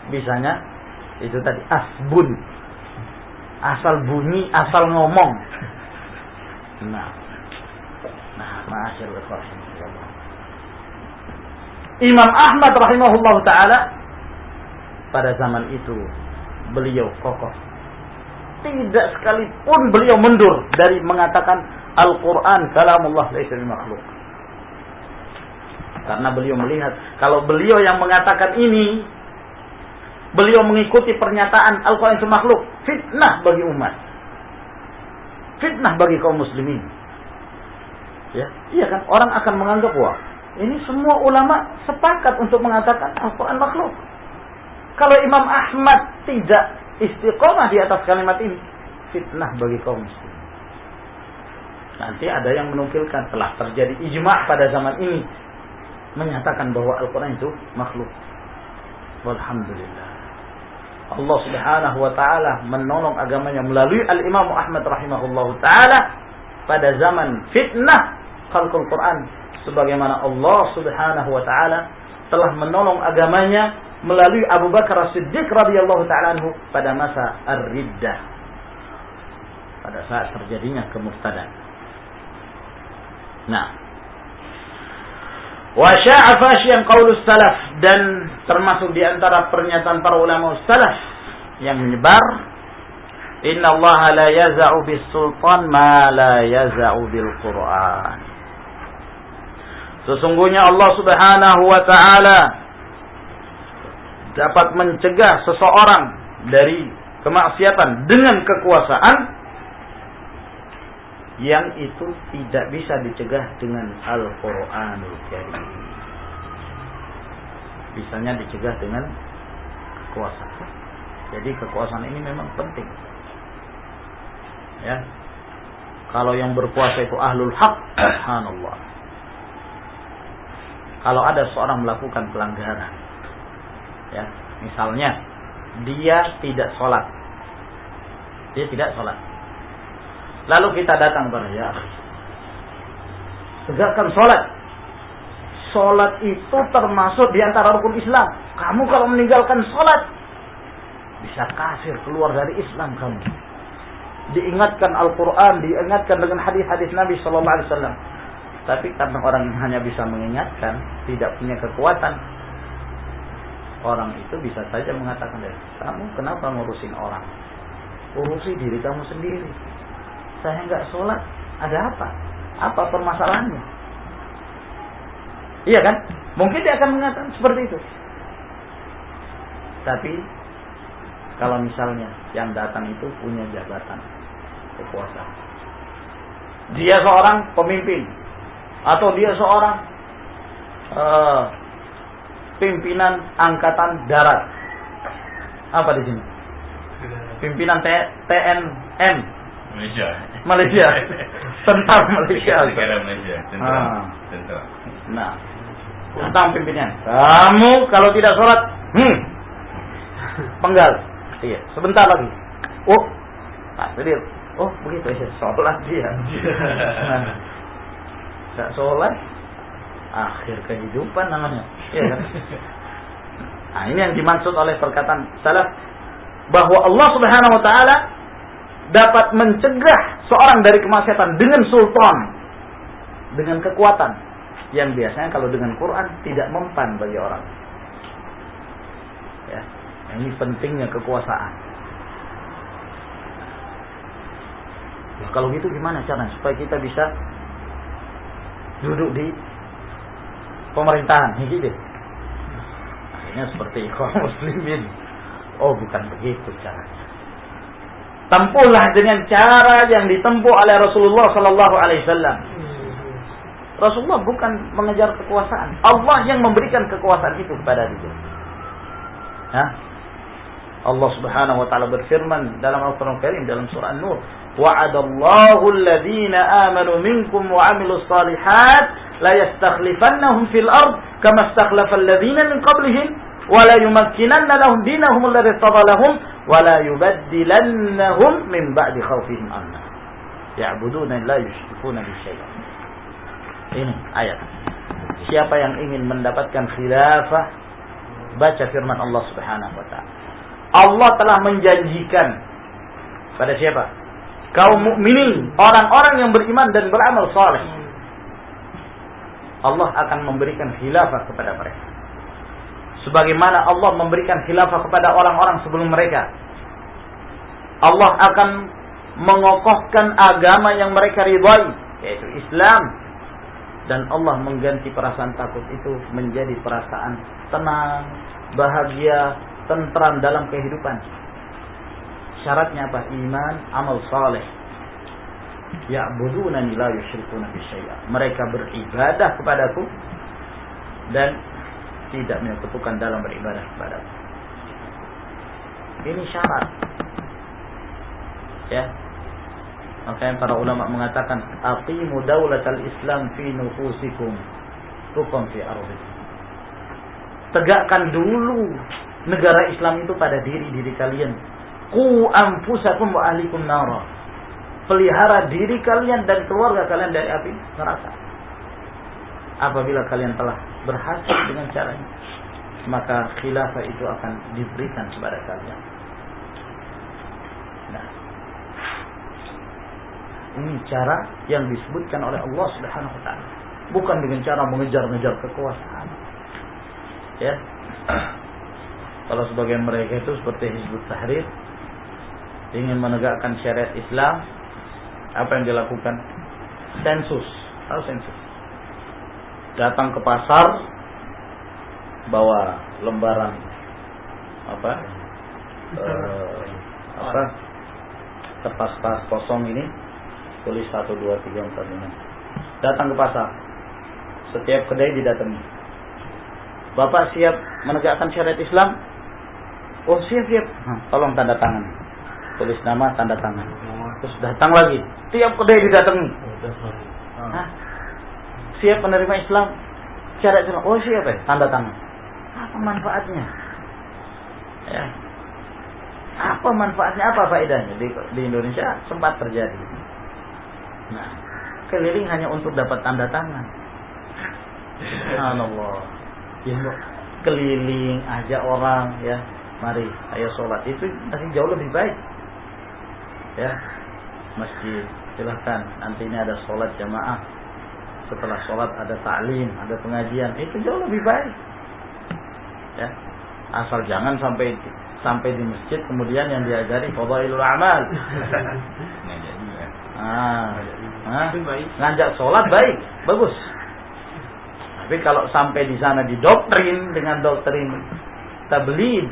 Bisanya itu tadi asbun asal bunyi, asal ngomong. Nah, Imam Ahmad rahimahullah taala pada zaman itu beliau kokoh. Tidak sekalipun beliau mundur dari mengatakan Al-Quran kalamullah laisa makhluk. Karena beliau melihat kalau beliau yang mengatakan ini beliau mengikuti pernyataan Al-Quran itu. Fitnah bagi umat. Fitnah bagi kaum muslimin. Ya, iya kan? Orang akan menganggap wah, ini semua ulama sepakat untuk mengatakan Al-Quran makhluk. Kalau Imam Ahmad tidak istiqomah di atas kalimat ini, fitnah bagi kaum muslimin. Nanti ada yang menukilkan telah terjadi ijma' pada zaman ini menyatakan bahwa Al-Quran itu makhluk. Walhamdulillah. Allah Subhanahu wa taala menolong agamanya melalui Al-Imam Ahmad rahimahullahu taala pada zaman fitnah khalqul Quran sebagaimana Allah Subhanahu wa taala telah menolong agamanya melalui Abu Bakar As-Siddiq radhiyallahu taala anhu pada masa Ar-Riddah. Pada saat terjadinya kemurtadan. Nah, wa sya'a fashiyan qaulus salaf dan termasuk di antara pernyataan para ulama salaf yang menyebar Inna Allah la yaza'u bis sultan ma la yaza'u bil Qur'an. Sesungguhnya Allah Subhanahu wa taala dapat mencegah seseorang dari kemaksiatan dengan kekuasaan yang itu tidak bisa dicegah dengan Al-Qur'anul Karim. Bisanya dicegah dengan kekuasaan. Jadi kekuasaan ini memang penting. Ya. Kalau yang berkuasa itu ahlul haq, subhanallah kalau ada seorang melakukan pelanggaran ya misalnya dia tidak sholat. Dia tidak sholat. Lalu kita datang kepada ya tegakkan sholat. Sholat itu termasuk di antara rukun Islam. Kamu kalau meninggalkan sholat bisa kafir keluar dari Islam kamu. Diingatkan Al-Quran diingatkan dengan hadis-hadis Nabi Sallallahu Alaihi Wasallam tapi karena orang hanya bisa mengingatkan, tidak punya kekuatan, orang itu bisa saja mengatakan, kamu kenapa ngurusin orang? Urusi diri kamu sendiri. Saya nggak sholat, ada apa? Apa permasalahannya? Iya kan? Mungkin dia akan mengatakan seperti itu. Tapi kalau misalnya yang datang itu punya jabatan kekuasaan. Dia seorang pemimpin, atau dia seorang uh, pimpinan angkatan darat. Apa di sini? Pimpinan T TNM Malaysia. Malaysia. Tentara Malaysia. Negara Malaysia. Tentara. Ah. Tentara. Nah, tentang pimpinan. Kamu kalau tidak sholat, hmm, penggal. Iya, sebentar lagi. Oh, nah, jadi, oh begitu ya, sholat dia. Nah, Gak sholat, akhir kehidupan namanya. Ya kan? Nah, ini yang dimaksud oleh perkataan salaf bahwa Allah Subhanahu wa taala dapat mencegah seorang dari kemaksiatan dengan sultan, dengan kekuatan yang biasanya kalau dengan Quran tidak mempan bagi orang. Ya, ini pentingnya kekuasaan. Nah, kalau gitu gimana caranya supaya kita bisa duduk di pemerintahan. Gitu akhirnya seperti kaum muslimin. Oh bukan begitu caranya. Tempuhlah dengan cara yang ditempuh oleh Rasulullah Sallallahu Alaihi Wasallam. Rasulullah bukan mengejar kekuasaan. Allah yang memberikan kekuasaan itu kepada dia. Hah? Allah Subhanahu wa taala berfirman dalam Al-Qur'an Karim dalam surah An-Nur وعد الله الذين آمنوا منكم وعملوا الصالحات لا يستخلفنهم في الأرض كما استخلف الذين من قبلهم ولا يمكنن لهم دينهم الذي ارتضى لهم ولا يبدلنهم من بعد خوفهم أمنا. يعبدون لا يشركون بالشيء. Ini ayat. Siapa yang ingin mendapatkan khilafah baca firman Allah Subhanahu wa taala. Allah telah menjanjikan pada siapa? Kaum mukminin, orang-orang yang beriman dan beramal saleh. Allah akan memberikan khilafah kepada mereka. Sebagaimana Allah memberikan khilafah kepada orang-orang sebelum mereka. Allah akan mengokohkan agama yang mereka ridhai, yaitu Islam. Dan Allah mengganti perasaan takut itu menjadi perasaan tenang, bahagia, tentram dalam kehidupan Syaratnya apa? Iman, amal saleh. Ya'budunani la yusyrikuna bisyai'a. Mereka beribadah kepadaku dan tidak menyekutukan dalam beribadah kepadaku. Ini syarat. Ya. Makanya para ulama mengatakan aqimu daulatal Islam fi nufusikum tukum fi ardikum. Tegakkan dulu negara Islam itu pada diri-diri kalian. Ku anfusakum wa ahlikum nara. Pelihara diri kalian dan keluarga kalian dari api neraka. Apabila kalian telah berhasil dengan caranya, maka khilafah itu akan diberikan kepada kalian. Nah, ini cara yang disebutkan oleh Allah Subhanahu wa taala. Bukan dengan cara mengejar-ngejar kekuasaan. Ya. Kalau sebagian mereka itu seperti Hizbut Tahrir ingin menegakkan syariat Islam, apa yang dilakukan? Sensus, tahu sensus. Datang ke pasar bawa lembaran apa? Uh, apa? Kertas-kertas kosong ini tulis 1 2 3 4 5. Datang ke pasar. Setiap kedai didatangi. Bapak siap menegakkan syariat Islam? Oh siap siap. Tolong tanda tangan. Tulis nama tanda tangan. Terus datang lagi. Tiap kedai didatangi. Hah? Siap menerima Islam? Syariat Islam. Oh siap ya. Tanda tangan. Apa manfaatnya? Ya. Apa manfaatnya? Apa faedahnya? Di, di Indonesia sempat terjadi. Nah, keliling hanya untuk dapat tanda tangan. Allah. Ya, keliling aja orang ya mari ayo sholat itu masih jauh lebih baik ya. Masjid silahkan. Nanti ini ada sholat jamaah. Setelah sholat ada taklim ada pengajian. Itu jauh lebih baik. Ya. Asal jangan sampai sampai di masjid kemudian yang diajari fadailul amal. Ah, ah, ngajak sholat baik. Bagus. Tapi kalau sampai di sana didoktrin dengan doktrin tablid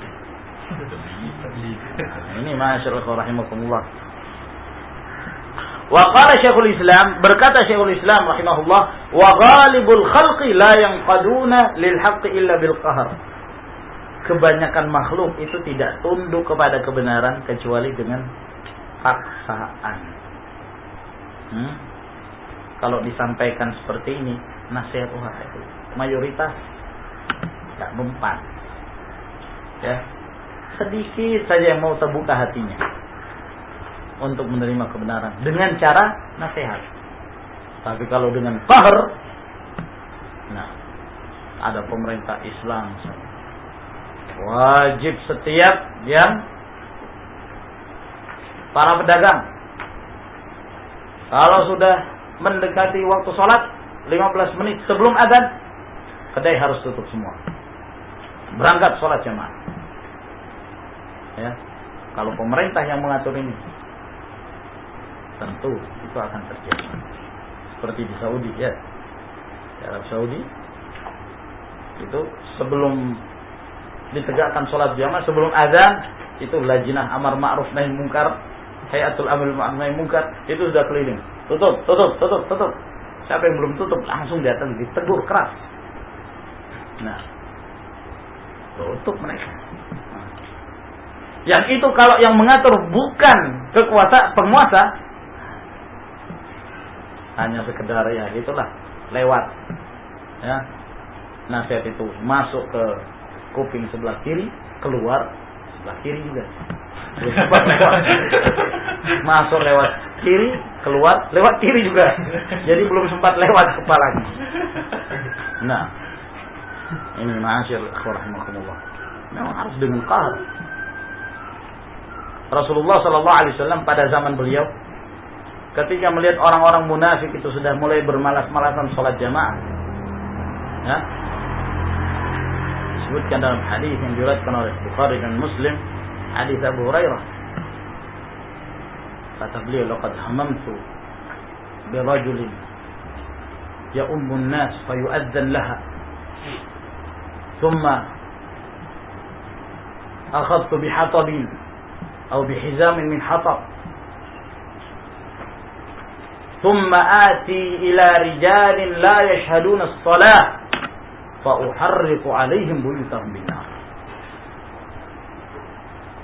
ini masyaallah rahimakumullah. Wa qala Syekhul Islam berkata Syekhul Islam rahimahullah wa ghalibul khalqi la yanqaduna lil haqqi illa bil qahr. Kebanyakan makhluk itu tidak tunduk kepada kebenaran kecuali dengan paksaan. Hmm? Kalau disampaikan seperti ini, nasihat wah itu mayoritas tidak mempan. Ya, sedikit saja yang mau terbuka hatinya untuk menerima kebenaran. Dengan cara nasihat. Tapi kalau dengan kahar, nah ada pemerintah Islam. Wajib setiap yang para pedagang. Kalau sudah mendekati waktu sholat 15 menit sebelum adzan kedai harus tutup semua. Berangkat sholat jemaah ya. Kalau pemerintah yang mengatur ini tentu itu akan terjadi. Seperti di Saudi ya. Di Arab Saudi itu sebelum ditegakkan sholat jamaah sebelum azan itu lajinah amar ma'ruf nahi mungkar hayatul amil ma'ruf nahi mungkar itu sudah keliling. Tutup tutup tutup tutup. Siapa yang belum tutup langsung datang ditegur keras. Nah tutup mereka. Yang itu kalau yang mengatur bukan kekuasa penguasa hanya sekedar ya itulah. Lewat. Ya. Nasihat itu. Masuk ke kuping sebelah kiri keluar sebelah kiri juga. Masuk lewat kiri keluar lewat kiri juga. Jadi belum sempat lewat kepalanya nah. Ini masyaallah rahimahumullah memang harus dengan kahar Rasulullah Shallallahu Alaihi Wasallam pada zaman beliau ketika melihat orang-orang munafik itu sudah mulai bermalas-malasan sholat jamaah ya disebutkan dalam hadis yang diriwayatkan oleh Bukhari dan Muslim hadis Abu Hurairah kata beliau laqad hamamtu birajulin ya ummun nas fayu'adzan laha thumma akhadtu bihatabin أو بحزام من حطب ثم آتي إلى رجال لا يشهدون الصلاة فأحرق عليهم بيوتهم بالنار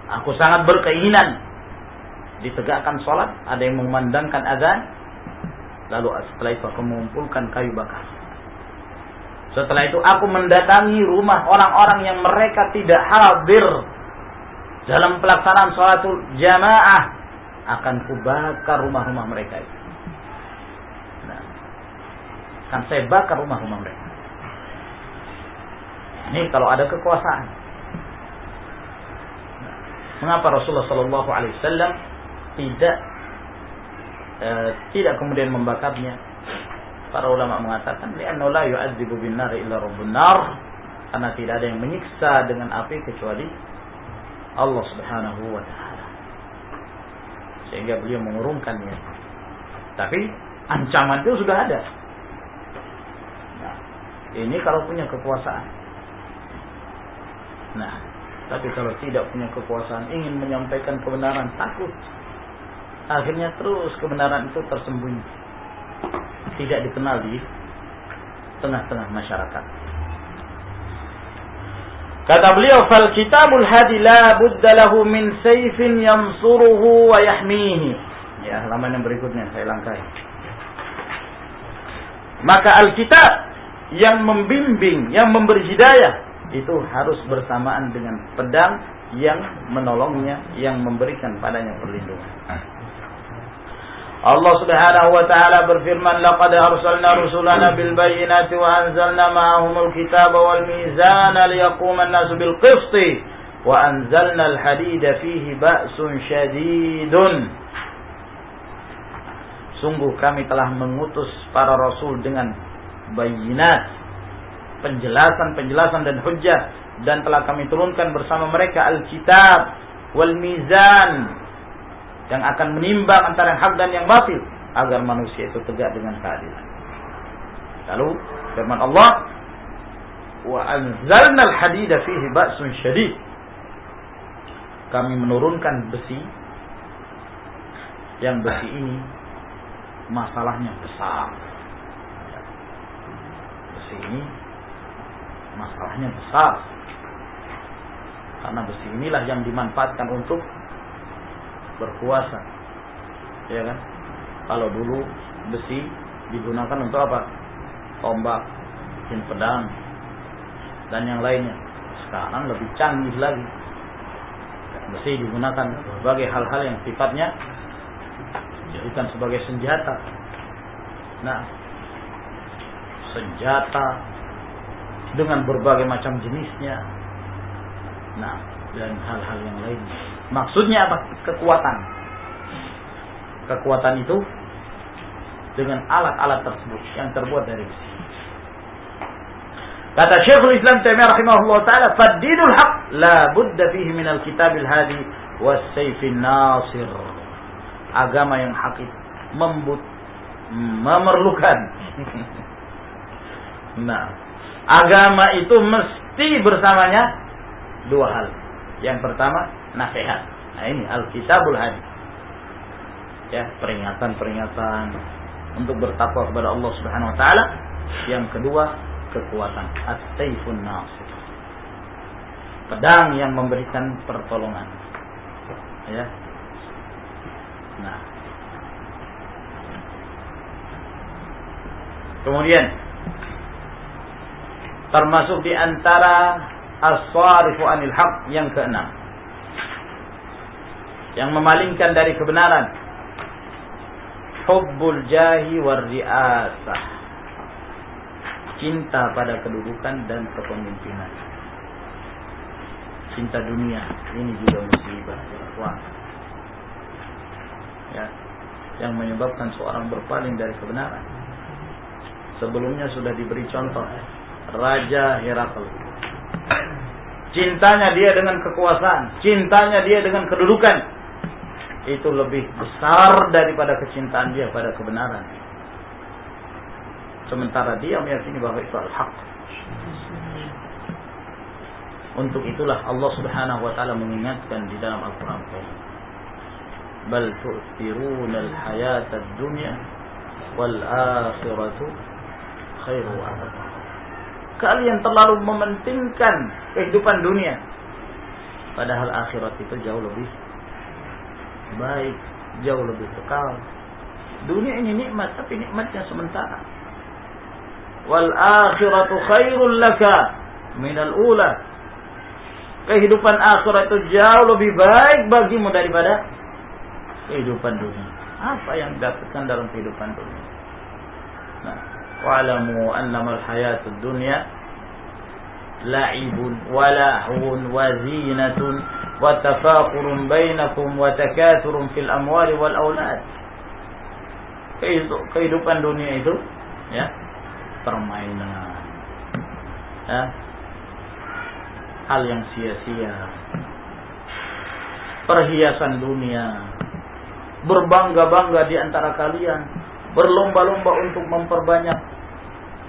Aku sangat berkeinginan ditegakkan solat, ada yang memandangkan azan, lalu setelah itu aku mengumpulkan kayu bakar. Setelah itu aku mendatangi rumah orang-orang yang mereka tidak hadir dalam pelaksanaan solatul jamaah akan kubakar rumah-rumah mereka itu. Akan saya bakar rumah-rumah mereka. Ini kalau ada kekuasaan. Mengapa Rasulullah Shallallahu Alaihi Wasallam tidak eh, tidak kemudian membakarnya? Para ulama mengatakan, "Li'annahu la yu'adzibu bin nar illa rabbun nar." Karena tidak ada yang menyiksa dengan api kecuali Allah Subhanahu wa taala. Sehingga beliau mengurungkannya. Tapi ancaman itu sudah ada. Ini kalau punya kekuasaan. Nah, tapi kalau tidak punya kekuasaan, ingin menyampaikan kebenaran, takut. Akhirnya terus kebenaran itu tersembunyi tidak dikenal di tengah-tengah masyarakat. Kata beliau, "Fal kitabul hadi la budda lahu min sayfin yamsuruhu wa yahmihi." Ya, halaman yang berikutnya saya langkai. Maka Alkitab yang membimbing, yang memberi hidayah itu harus bersamaan dengan pedang yang menolongnya, yang memberikan padanya perlindungan. Allah Subhanahu wa taala berfirman laqad arsalna rusulana bil bayyinati wa anzalna ma'ahumul kitaba wal mizana liyaquma an-nasu bil qisti wa anzalna al hadida fihi ba'sun syadidun Sungguh kami telah mengutus para rasul dengan bayinat penjelasan-penjelasan dan hujjah dan telah kami turunkan bersama mereka Alkitab wal mizan yang akan menimbang antara yang hak dan yang batil agar manusia itu tegak dengan keadilan. Lalu firman Allah, "Wa anzalna al-hadida fihi ba'sun syadid." Kami menurunkan besi yang besi ini masalahnya besar. Besi ini masalahnya besar. Karena besi inilah yang dimanfaatkan untuk berkuasa. Ya kan? Kalau dulu besi digunakan untuk apa? Tombak, bikin pedang, dan yang lainnya. Sekarang lebih canggih lagi. Besi digunakan sebagai hal-hal yang sifatnya dijadikan sebagai senjata. Nah, senjata dengan berbagai macam jenisnya. Nah, dan hal-hal yang lainnya. Maksudnya apa? Kekuatan. Kekuatan itu dengan alat-alat tersebut yang terbuat dari besi. Kata Syekhul Islam Taimiyah rahimahullah taala, "Faddinul haq la budda fihi min al-kitabil hadi was sayfin nasir." Agama yang hak itu membut memerlukan Nah, agama itu mesti bersamanya dua hal. Yang pertama, nasihat. Nah ini Alkitabul Hadi. Ya, peringatan-peringatan untuk bertakwa kepada Allah Subhanahu wa taala. Yang kedua, kekuatan As-Saifun Nasir. Pedang yang memberikan pertolongan. Ya. Nah. Kemudian termasuk di antara as-sarifu anil haq yang keenam. Yang memalingkan dari kebenaran. Hubbul jahi war riasah. Cinta pada kedudukan dan kepemimpinan. Cinta dunia ini juga musibah ya ya yang menyebabkan seorang berpaling dari kebenaran. Sebelumnya sudah diberi contoh Raja Herakl cintanya dia dengan kekuasaan. Cintanya dia dengan kedudukan. Itu lebih besar daripada kecintaan dia pada kebenaran. Sementara dia meyakini bahwa itu al-haq. Untuk itulah Allah Subhanahu wa taala mengingatkan di dalam Al-Qur'an. Bal tu'thiruna al-hayata ad-dunya wal akhiratu khairu wa Kalian terlalu mementingkan kehidupan dunia padahal akhirat itu jauh lebih baik, jauh lebih kekal. Dunia ini nikmat, tapi nikmatnya sementara. wal akhiratu khairul laka minal ula. Kehidupan akhirat itu jauh lebih baik bagimu daripada kehidupan dunia. Apa yang dapatkan dalam kehidupan dunia? Wa lahwun wa zinatun wa tafaqurun bainakum wa takathurun fil amwali wal aulad. Kehidupan dunia itu ya permainan. Ya, hal yang sia-sia. Perhiasan dunia. Berbangga-bangga di antara kalian. Berlomba-lomba untuk memperbanyak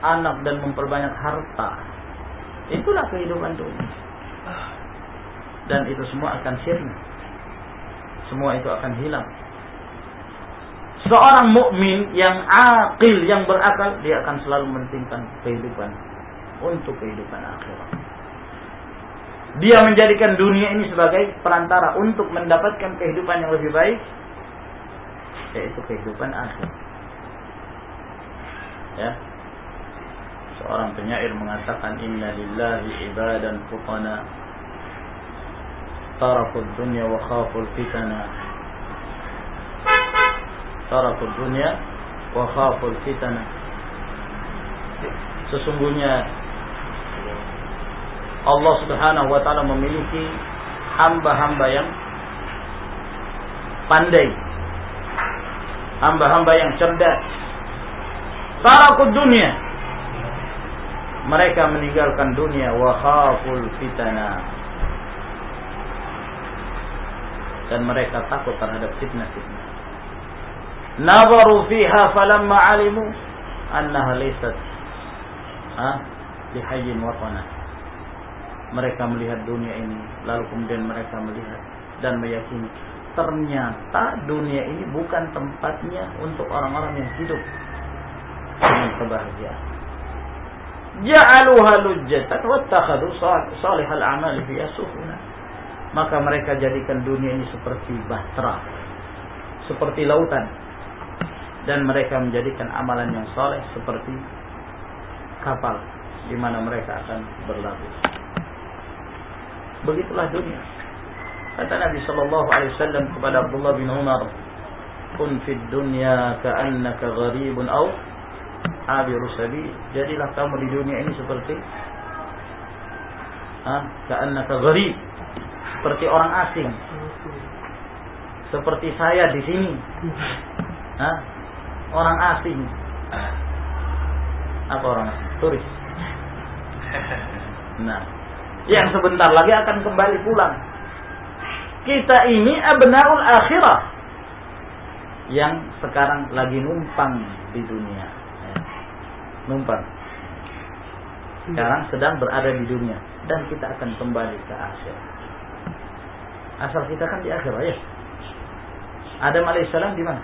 anak dan memperbanyak harta. Itulah kehidupan dunia. Dan itu semua akan sirna. Semua itu akan hilang. Seorang mukmin yang akil, yang berakal, dia akan selalu mementingkan kehidupan untuk kehidupan akhirat. Dia menjadikan dunia ini sebagai perantara untuk mendapatkan kehidupan yang lebih baik, yaitu kehidupan akhir. Ya. Seorang penyair mengatakan inna lillahi ibadan futana tarakul dunya wa khaful fitana tarakul dunya wa khaful fitana sesungguhnya Allah Subhanahu wa taala memiliki hamba-hamba yang pandai. Hamba-hamba yang cerdas. Tarakud dunia. Mereka meninggalkan dunia wa khaful fitana. Dan mereka takut terhadap fitnah-fitnah. Nazaru fiha falamma alimu annaha laysat ha bihayyin watana mereka melihat dunia ini lalu kemudian mereka melihat dan meyakini ternyata dunia ini bukan tempatnya untuk orang-orang yang hidup dengan kebahagiaan ja'aluha lujjatan wattakhadhu salihal amali fi asufuna maka mereka jadikan dunia ini seperti bahtera seperti lautan. Dan mereka menjadikan amalan yang soleh seperti kapal di mana mereka akan berlabuh Begitulah dunia. Kata Nabi Shallallahu Alaihi Wasallam kepada Abdullah bin Umar, "Kun fid dunya ka'annaka gharibun aw abiru sabil." Jadilah kamu di dunia ini seperti ah, ka'annaka seperti orang asing. Seperti saya di sini. Hah? Orang asing. Apa orang asing? Turis. Nah, yang sebentar lagi akan kembali pulang. Kita ini abnaul akhirah yang sekarang lagi numpang di dunia. Numpang. Sekarang sedang berada di dunia dan kita akan kembali ke akhir. Asal kita kan di akhirat ya. Adam alaihissalam di mana?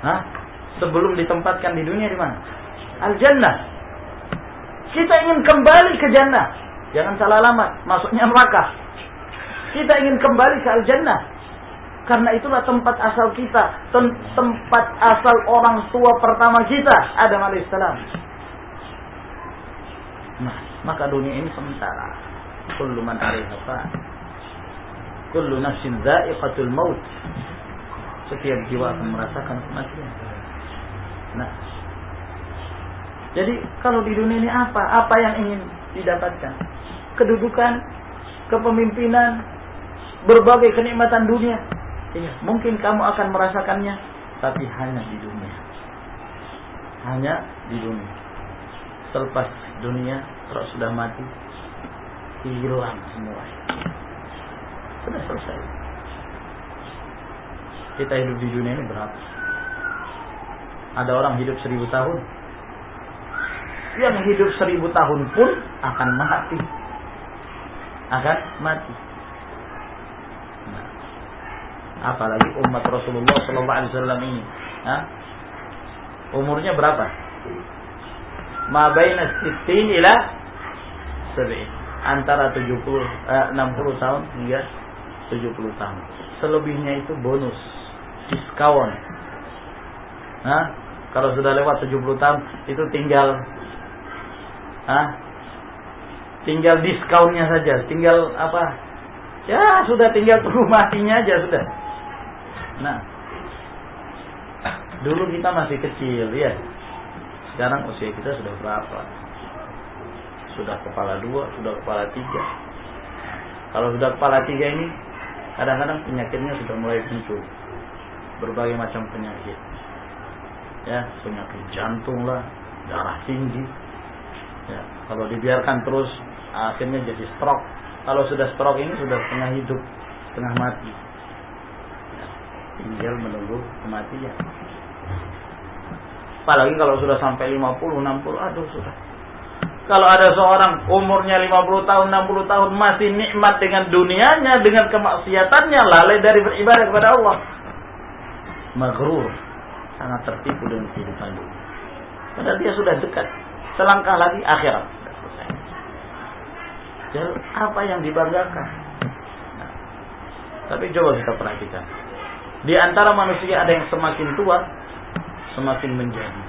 Hah? Sebelum ditempatkan di dunia di mana? Al Jannah. Kita ingin kembali ke jannah. Jangan salah alamat. Masuknya neraka. Kita ingin kembali ke al-jannah. Karena itulah tempat asal kita. Tem tempat asal orang tua pertama kita. Adam alaihissalam. Nah, maka dunia ini sementara. Kullu man alaiha Kullu nafsin za'iqatul maut. Setiap jiwa akan merasakan kematian. Nah, jadi kalau di dunia ini apa? Apa yang ingin didapatkan? Kedudukan, kepemimpinan, berbagai kenikmatan dunia. Iya, mungkin kamu akan merasakannya, tapi hanya di dunia. Hanya di dunia. Selepas dunia, kalau sudah mati, hilang semua. Sudah selesai. Kita hidup di dunia ini berapa? Ada orang hidup seribu tahun, yang hidup seribu tahun pun akan mati. Akan mati. Apalagi umat Rasulullah Sallallahu Alaihi Wasallam ini, umurnya berapa? Ma baina sittin ila sab'in. Antara 70 eh, 60 tahun hingga 70 tahun. Selebihnya itu bonus, diskon. Nah, Kalau sudah lewat 70 tahun itu tinggal ah tinggal diskonnya saja, tinggal apa? Ya, sudah tinggal matinya aja sudah. Nah, dulu kita masih kecil ya. Sekarang usia kita sudah berapa? Sudah kepala dua, sudah kepala tiga. Kalau sudah kepala tiga ini, kadang-kadang penyakitnya sudah mulai muncul. Berbagai macam penyakit. Ya, penyakit jantung lah, darah tinggi. Ya, kalau dibiarkan terus, akhirnya jadi stroke. Kalau sudah stroke ini sudah setengah hidup, setengah mati. Tinggal menunggu kematian. Apalagi kalau sudah sampai 50, 60, aduh sudah. Kalau ada seorang umurnya 50 tahun, 60 tahun masih nikmat dengan dunianya, dengan kemaksiatannya, lalai dari beribadah kepada Allah. Maghrur, sangat tertipu dengan kehidupan dunia. Padahal dia sudah dekat. Selangkah lagi akhirat. Jadi apa yang dibanggakan? Nah, tapi coba kita perhatikan. Di antara manusia ada yang semakin tua, semakin menjadi.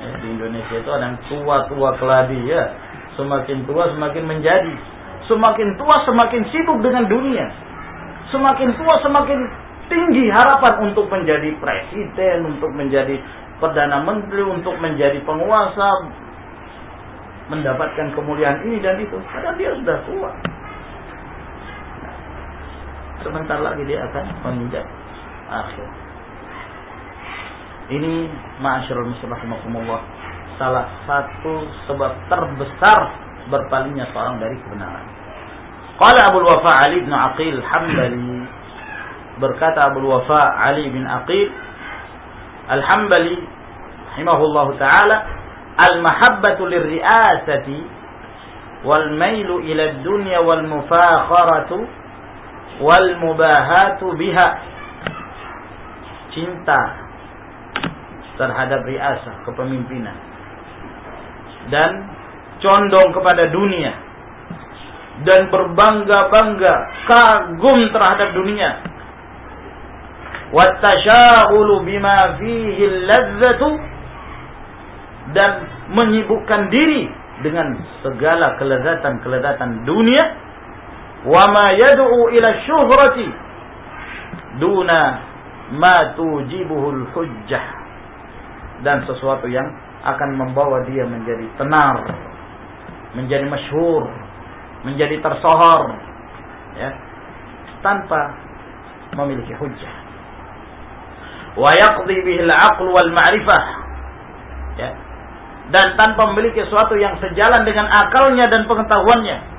Ya, di Indonesia itu ada yang tua-tua keladi ya. Semakin tua semakin menjadi. Semakin tua semakin sibuk dengan dunia. Semakin tua semakin tinggi harapan untuk menjadi presiden, untuk menjadi perdana menteri, untuk menjadi penguasa, mendapatkan kemuliaan ini dan itu. Karena dia sudah tua. Sebentar lagi dia akan menginjak akhir. Ini ma'asyiral muslimin salah satu sebab terbesar berpalingnya seorang dari kebenaran. Qala Abu Wafa Ali bin Aqil Hambali berkata Abu Wafa Ali bin Aqil Al-Hambali rahimahullahu taala al-mahabbatu lirri'asati wal mailu ila dunya wal mufakharatu wal mubahatu biha. Cinta terhadap riasa kepemimpinan. Dan condong kepada dunia. Dan berbangga-bangga kagum terhadap dunia. Wattasya'ulu bima fihi ladzatu dan menyibukkan diri dengan segala kelezatan-kelezatan dunia wa ma yad'u ila syuhrati duna ma tujibuhul hujjah dan sesuatu yang akan membawa dia menjadi tenar, menjadi masyhur, menjadi tersohor, ya, tanpa memiliki hujjah. Wa yaqdi bihi al-aql wal ma'rifah. Ya. Dan tanpa memiliki sesuatu yang sejalan dengan akalnya dan pengetahuannya.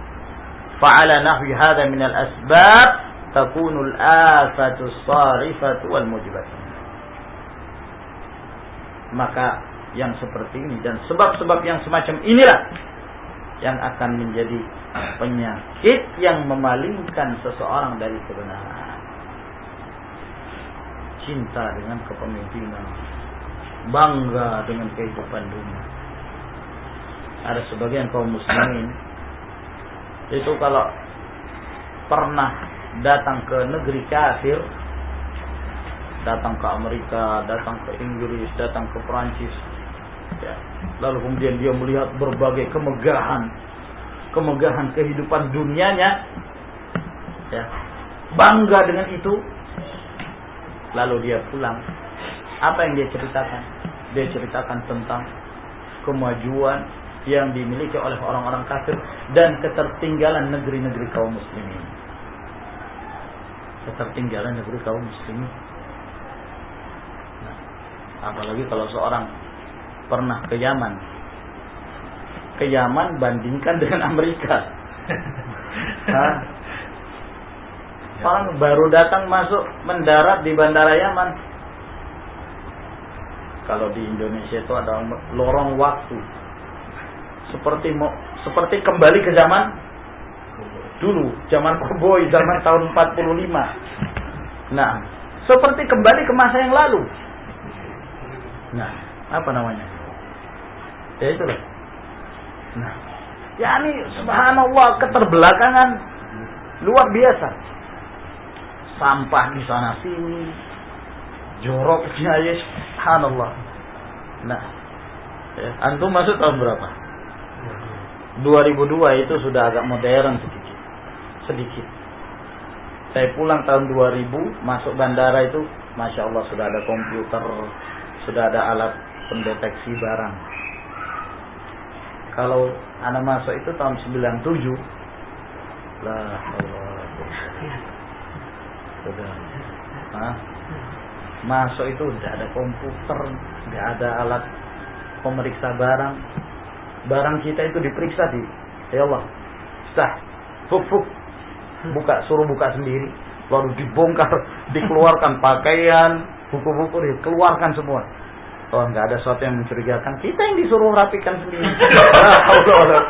Nahwi hadha min al-asbab takunu al-afatu sarifatu wal mujibatu maka yang seperti ini dan sebab-sebab yang semacam inilah yang akan menjadi penyakit yang memalingkan seseorang dari kebenaran. Cinta dengan kepemimpinan, bangga dengan kehidupan dunia. Ada sebagian kaum muslimin itu kalau pernah datang ke negeri kafir datang ke Amerika, datang ke Inggris, datang ke Perancis. Ya. Lalu kemudian dia melihat berbagai kemegahan, kemegahan kehidupan dunianya. Ya. Bangga dengan itu. Lalu dia pulang. Apa yang dia ceritakan? Dia ceritakan tentang kemajuan yang dimiliki oleh orang-orang kafir dan ketertinggalan negeri-negeri kaum muslimin. Ketertinggalan negeri kaum muslimin. Apalagi kalau seorang pernah ke Yaman. Ke Yaman bandingkan dengan Amerika. Hah? orang baru datang masuk mendarat di bandara Yaman. Kalau di Indonesia itu ada lorong waktu seperti mau seperti kembali ke zaman dulu zaman koboi zaman tahun 45 nah seperti kembali ke masa yang lalu Nah, apa namanya? Ya itulah. Nah, ya ini subhanallah keterbelakangan luar biasa. Sampah di sana sini, joroknya ya subhanallah. Nah, ya, antum masuk tahun berapa? 2002 itu sudah agak modern sedikit. Sedikit. Saya pulang tahun 2000, masuk bandara itu, Masya Allah sudah ada komputer, sudah ada alat pendeteksi barang. Kalau anak masuk itu tahun 97, lah Allah. Sudah. Hah? Masuk itu tidak ada komputer, tidak ada alat pemeriksa barang. Barang kita itu diperiksa di, ya Allah, sah, fuk fuk, buka suruh buka sendiri, lalu dibongkar, dikeluarkan pakaian, buku-buku dikeluarkan semua. Oh, nggak ada sesuatu yang mencurigakan. Kita yang disuruh rapikan sendiri. Allah Allah.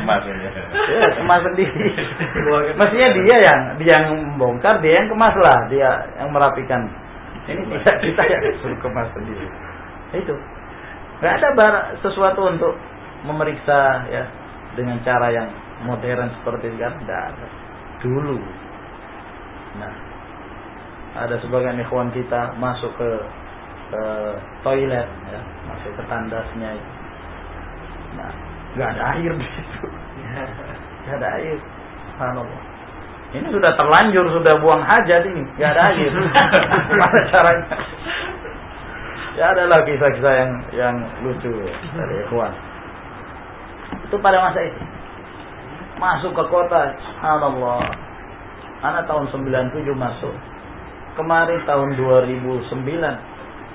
kemas ya. kemas sendiri. Maksudnya dia yang dia yang membongkar, dia yang kemas lah, dia yang merapikan. Ini kita kita yang disuruh kemas sendiri. Itu. Nggak ada barang sesuatu untuk memeriksa ya dengan cara yang modern seperti kan tidak ada. Dulu. Nah, ada sebagian ikhwan kita masuk ke ke toilet ya, masuk ke tandasnya itu. Nah, nggak ada air di situ. Nggak ada air. Subhanallah. Ini sudah terlanjur, sudah buang hajat ini, nggak ada air. Mana caranya? Ya adalah kisah-kisah yang yang lucu ya, dari ikhwan. Itu pada masa itu. Masuk ke kota, subhanallah. Anak tahun 97 masuk. Kemarin tahun 2009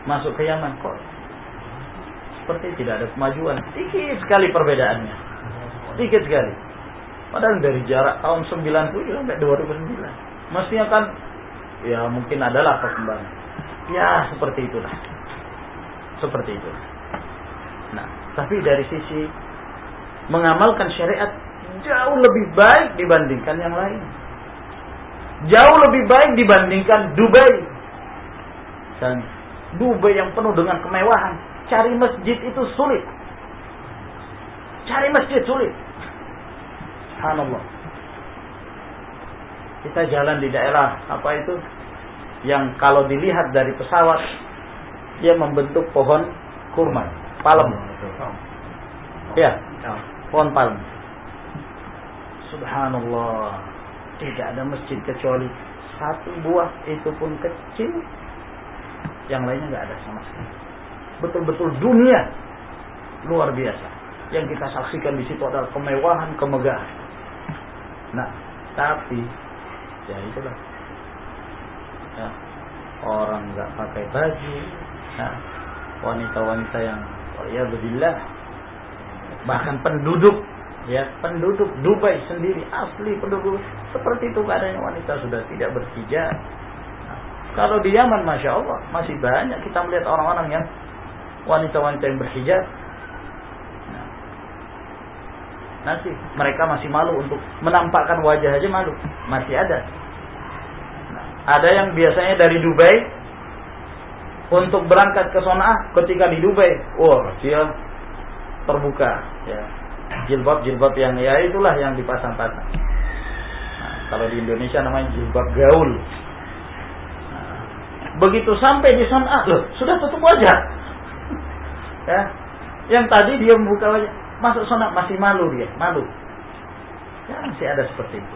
masuk ke Yaman kok seperti tidak ada kemajuan. Sedikit sekali perbedaannya. Sedikit sekali. Padahal dari jarak tahun 97 sampai 2009. Mestinya kan ya mungkin adalah perkembangan. Ya seperti itulah. Seperti itu. Nah, tapi dari sisi mengamalkan syariat jauh lebih baik dibandingkan yang lain. Jauh lebih baik dibandingkan Dubai. Dan Dubai yang penuh dengan kemewahan. Cari masjid itu sulit. Cari masjid sulit. Subhanallah. Kita jalan di daerah apa itu yang kalau dilihat dari pesawat dia membentuk pohon kurma, palem. Ya, pohon palem. Subhanallah. Tidak ada masjid kecuali satu buah itu pun kecil. Yang lainnya nggak ada sama sekali. Betul-betul dunia luar biasa. Yang kita saksikan di situ adalah kemewahan, kemegahan. Nah, tapi ya itulah. Ya, orang nggak pakai baju, Wanita-wanita yang ya berillah bahkan penduduk ya penduduk Dubai sendiri asli penduduk seperti itu keadaannya wanita sudah tidak berhijab. Nah, kalau di Yaman masya Allah masih banyak kita melihat orang-orang yang wanita-wanita yang berhijab. Nah, nanti mereka masih malu untuk menampakkan wajah aja malu masih ada. Nah, ada yang biasanya dari Dubai untuk berangkat ke Sonah ketika di Dubai, wah dia terbuka ya. Jilbab-jilbab yang ya itulah yang dipasang-pasang. Nah, kalau di Indonesia namanya jilbab gaul. Nah, begitu sampai di Sonah, loh sudah tutup wajah. ya. Yang tadi dia membuka wajah, masuk Sonah masih malu dia, malu. Ya masih ada seperti itu.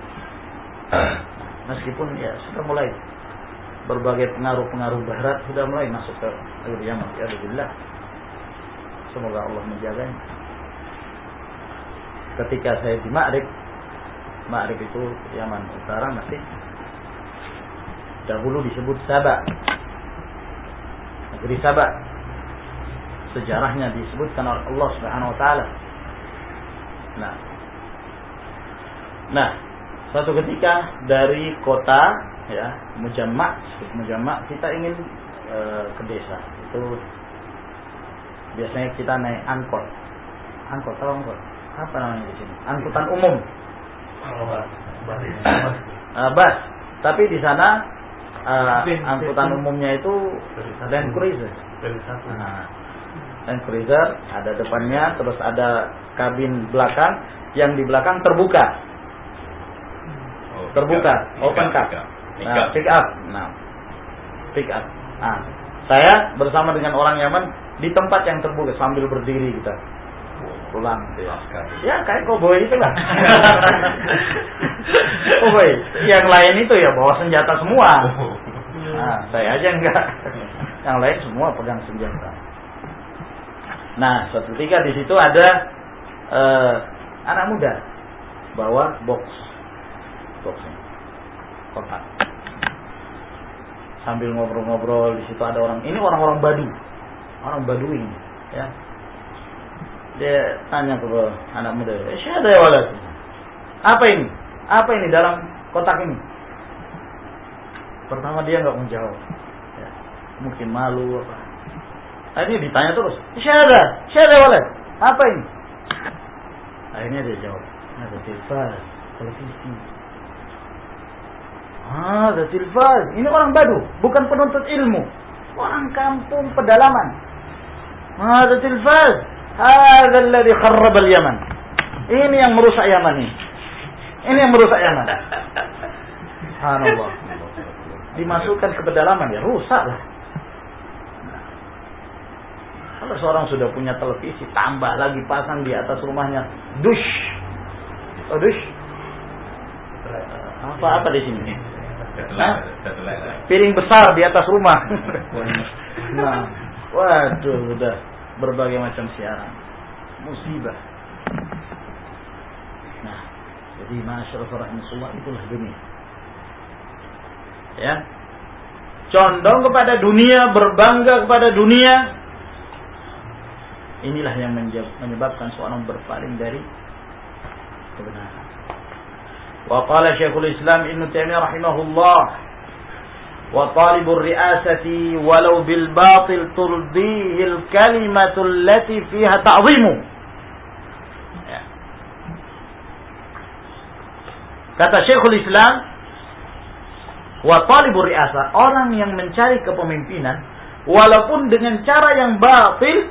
Meskipun ya sudah mulai berbagai pengaruh-pengaruh barat sudah mulai masuk ke negeri Yaman. Ya Alhamdulillah. Semoga Allah menjaganya. Ketika saya di Ma'rib, Ma'rib itu Yaman Utara masih dahulu disebut Sabah. Negeri Sabah. Sejarahnya disebutkan oleh Allah Subhanahu wa taala. Nah. Nah, suatu ketika dari kota ya mujamma mujamma kita ingin e, ke desa. Itu biasanya kita naik angkot. Angkot tahu angkot? Apa namanya di sini? Angkutan umum. Uh, bus tapi di sana uh, angkutan umumnya itu Land Cruiser. Nah, Land Cruiser ada depannya terus ada kabin belakang yang di belakang terbuka. Oh, terbuka open cup Nah, pick up. Nah. pick up. Nah, saya bersama dengan orang Yaman di tempat yang terbuka sambil berdiri kita pulang ya. Ya kayak koboi itu lah. koboi. Yang lain itu ya bawa senjata semua. Nah, saya aja enggak. Yang lain semua pegang senjata. Nah, suatu ketika di situ ada uh, anak muda bawa box boxnya kotak sambil ngobrol-ngobrol di situ ada orang ini orang-orang Badu. Orang Baduy ya. Dia tanya ke anak muda eh, siapa ya walad? Apa ini? Apa ini dalam kotak ini? Pertama dia nggak menjawab ya, mungkin malu apa. Akhirnya ditanya terus siapa? Siapa walad? Apa ini? Akhirnya dia jawab ada televisi televisi Ada tilfaz. Ini orang badu, bukan penuntut ilmu. Orang kampung pedalaman. Ada tilfaz. Hada alladhi kharrab al-Yaman. Ini yang merusak Yaman ini. Ini yang merusak Yaman. Subhanallah. Dimasukkan ke pedalaman ya rusak lah. Kalau seorang sudah punya televisi, tambah lagi pasang di atas rumahnya dush. Oh dush. Apa apa di sini? Piring besar di atas rumah. nah, waduh, udah berbagai macam siaran. Musibah. Nah, jadi masyarakat rahimahullah itulah dunia. Ya. Condong kepada dunia, berbangga kepada dunia. Inilah yang menyebabkan seorang berpaling dari kebenaran. وقال شيخ الإسلام ابن تيمية رحمه الله وطالب الرئاسة ولو بالباطل ترضيه الكلمة التي فيها تعظيم Kata Syekhul Islam, wa talibur riasa, orang yang mencari kepemimpinan walaupun dengan cara yang batil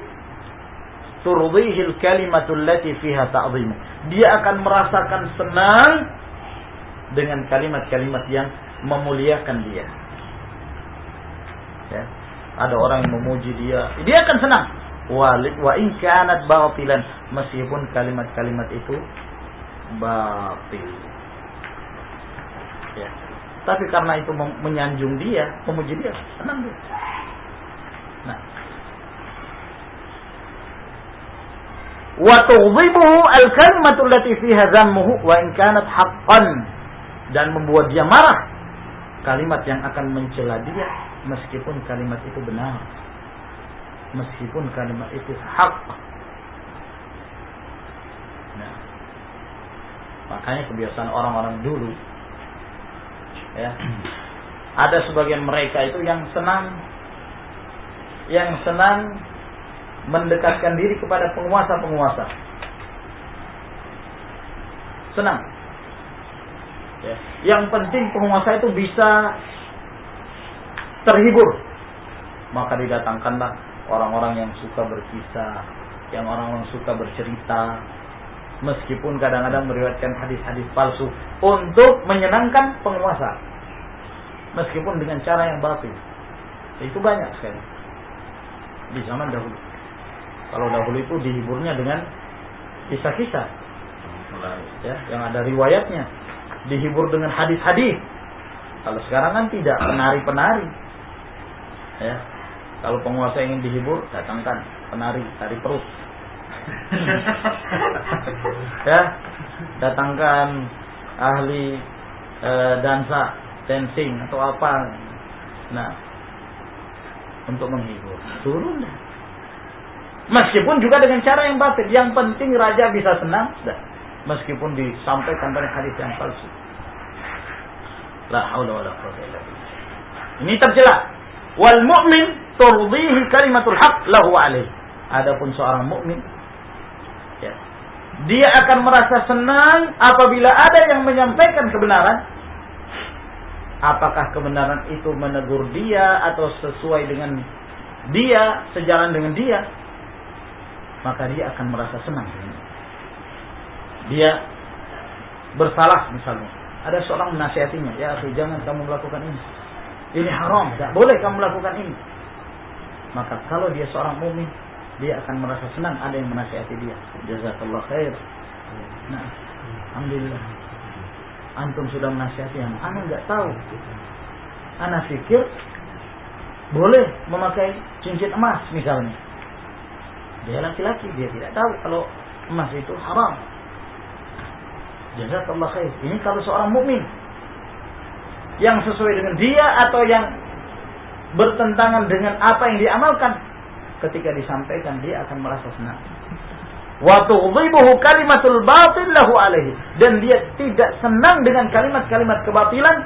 turdihil kalimatul lati fiha ta'zim. Dia akan merasakan senang dengan kalimat-kalimat yang memuliakan dia. Ya. Ada orang yang memuji dia, dia akan senang. Walid wa in kanat batilan meskipun kalimat-kalimat itu batil. Ya. Tapi karena itu menyanjung dia, memuji dia, senang dia. Nah. Wa al-kalimatu allati fiha dhammuhu wa in kanat haqqan dan membuat dia marah. Kalimat yang akan mencela dia meskipun kalimat itu benar. Meskipun kalimat itu hak. Nah makanya kebiasaan orang-orang dulu ya ada sebagian mereka itu yang senang yang senang mendekatkan diri kepada penguasa-penguasa. Senang Ya. Yang penting penguasa itu bisa terhibur. Maka didatangkanlah orang-orang yang suka berkisah, yang orang-orang suka bercerita, meskipun kadang-kadang meriwayatkan hadis-hadis palsu untuk menyenangkan penguasa. Meskipun dengan cara yang batil. Itu banyak sekali. Di zaman dahulu. Kalau dahulu itu dihiburnya dengan kisah-kisah. Ya, yang ada riwayatnya dihibur dengan hadis-hadis. Kalau sekarang kan tidak penari-penari. Ya. Kalau penguasa ingin dihibur, datangkan penari tari perut. ya, datangkan ahli e, dansa, dancing atau apa. Nah, untuk menghibur. Turun Meskipun juga dengan cara yang batin. Yang penting raja bisa senang, sudah meskipun disampaikan pada hadis yang palsu. La haula wala quwwata illa billah. Ini tercela. Wal mu'min turdhihi kalimatul haq lahu alaih. Adapun seorang mukmin ya, dia akan merasa senang apabila ada yang menyampaikan kebenaran. Apakah kebenaran itu menegur dia atau sesuai dengan dia, sejalan dengan dia, maka dia akan merasa senang dia bersalah misalnya. Ada seorang menasihatinya, ya akhi jangan kamu melakukan ini. Ini haram, tidak boleh kamu melakukan ini. Maka kalau dia seorang mukmin, dia akan merasa senang ada yang menasihati dia. Jazakallah khair. Nah, alhamdulillah. Antum sudah menasihati anak. Anak nggak tahu. Anak pikir boleh memakai cincin emas misalnya. Dia laki-laki, dia tidak tahu kalau emas itu haram. Jazakallah khair. Ini kalau seorang mukmin yang sesuai dengan dia atau yang bertentangan dengan apa yang diamalkan ketika disampaikan dia akan merasa senang. Wa tughdhibuhu kalimatul batil lahu alaihi dan dia tidak senang dengan kalimat-kalimat kebatilan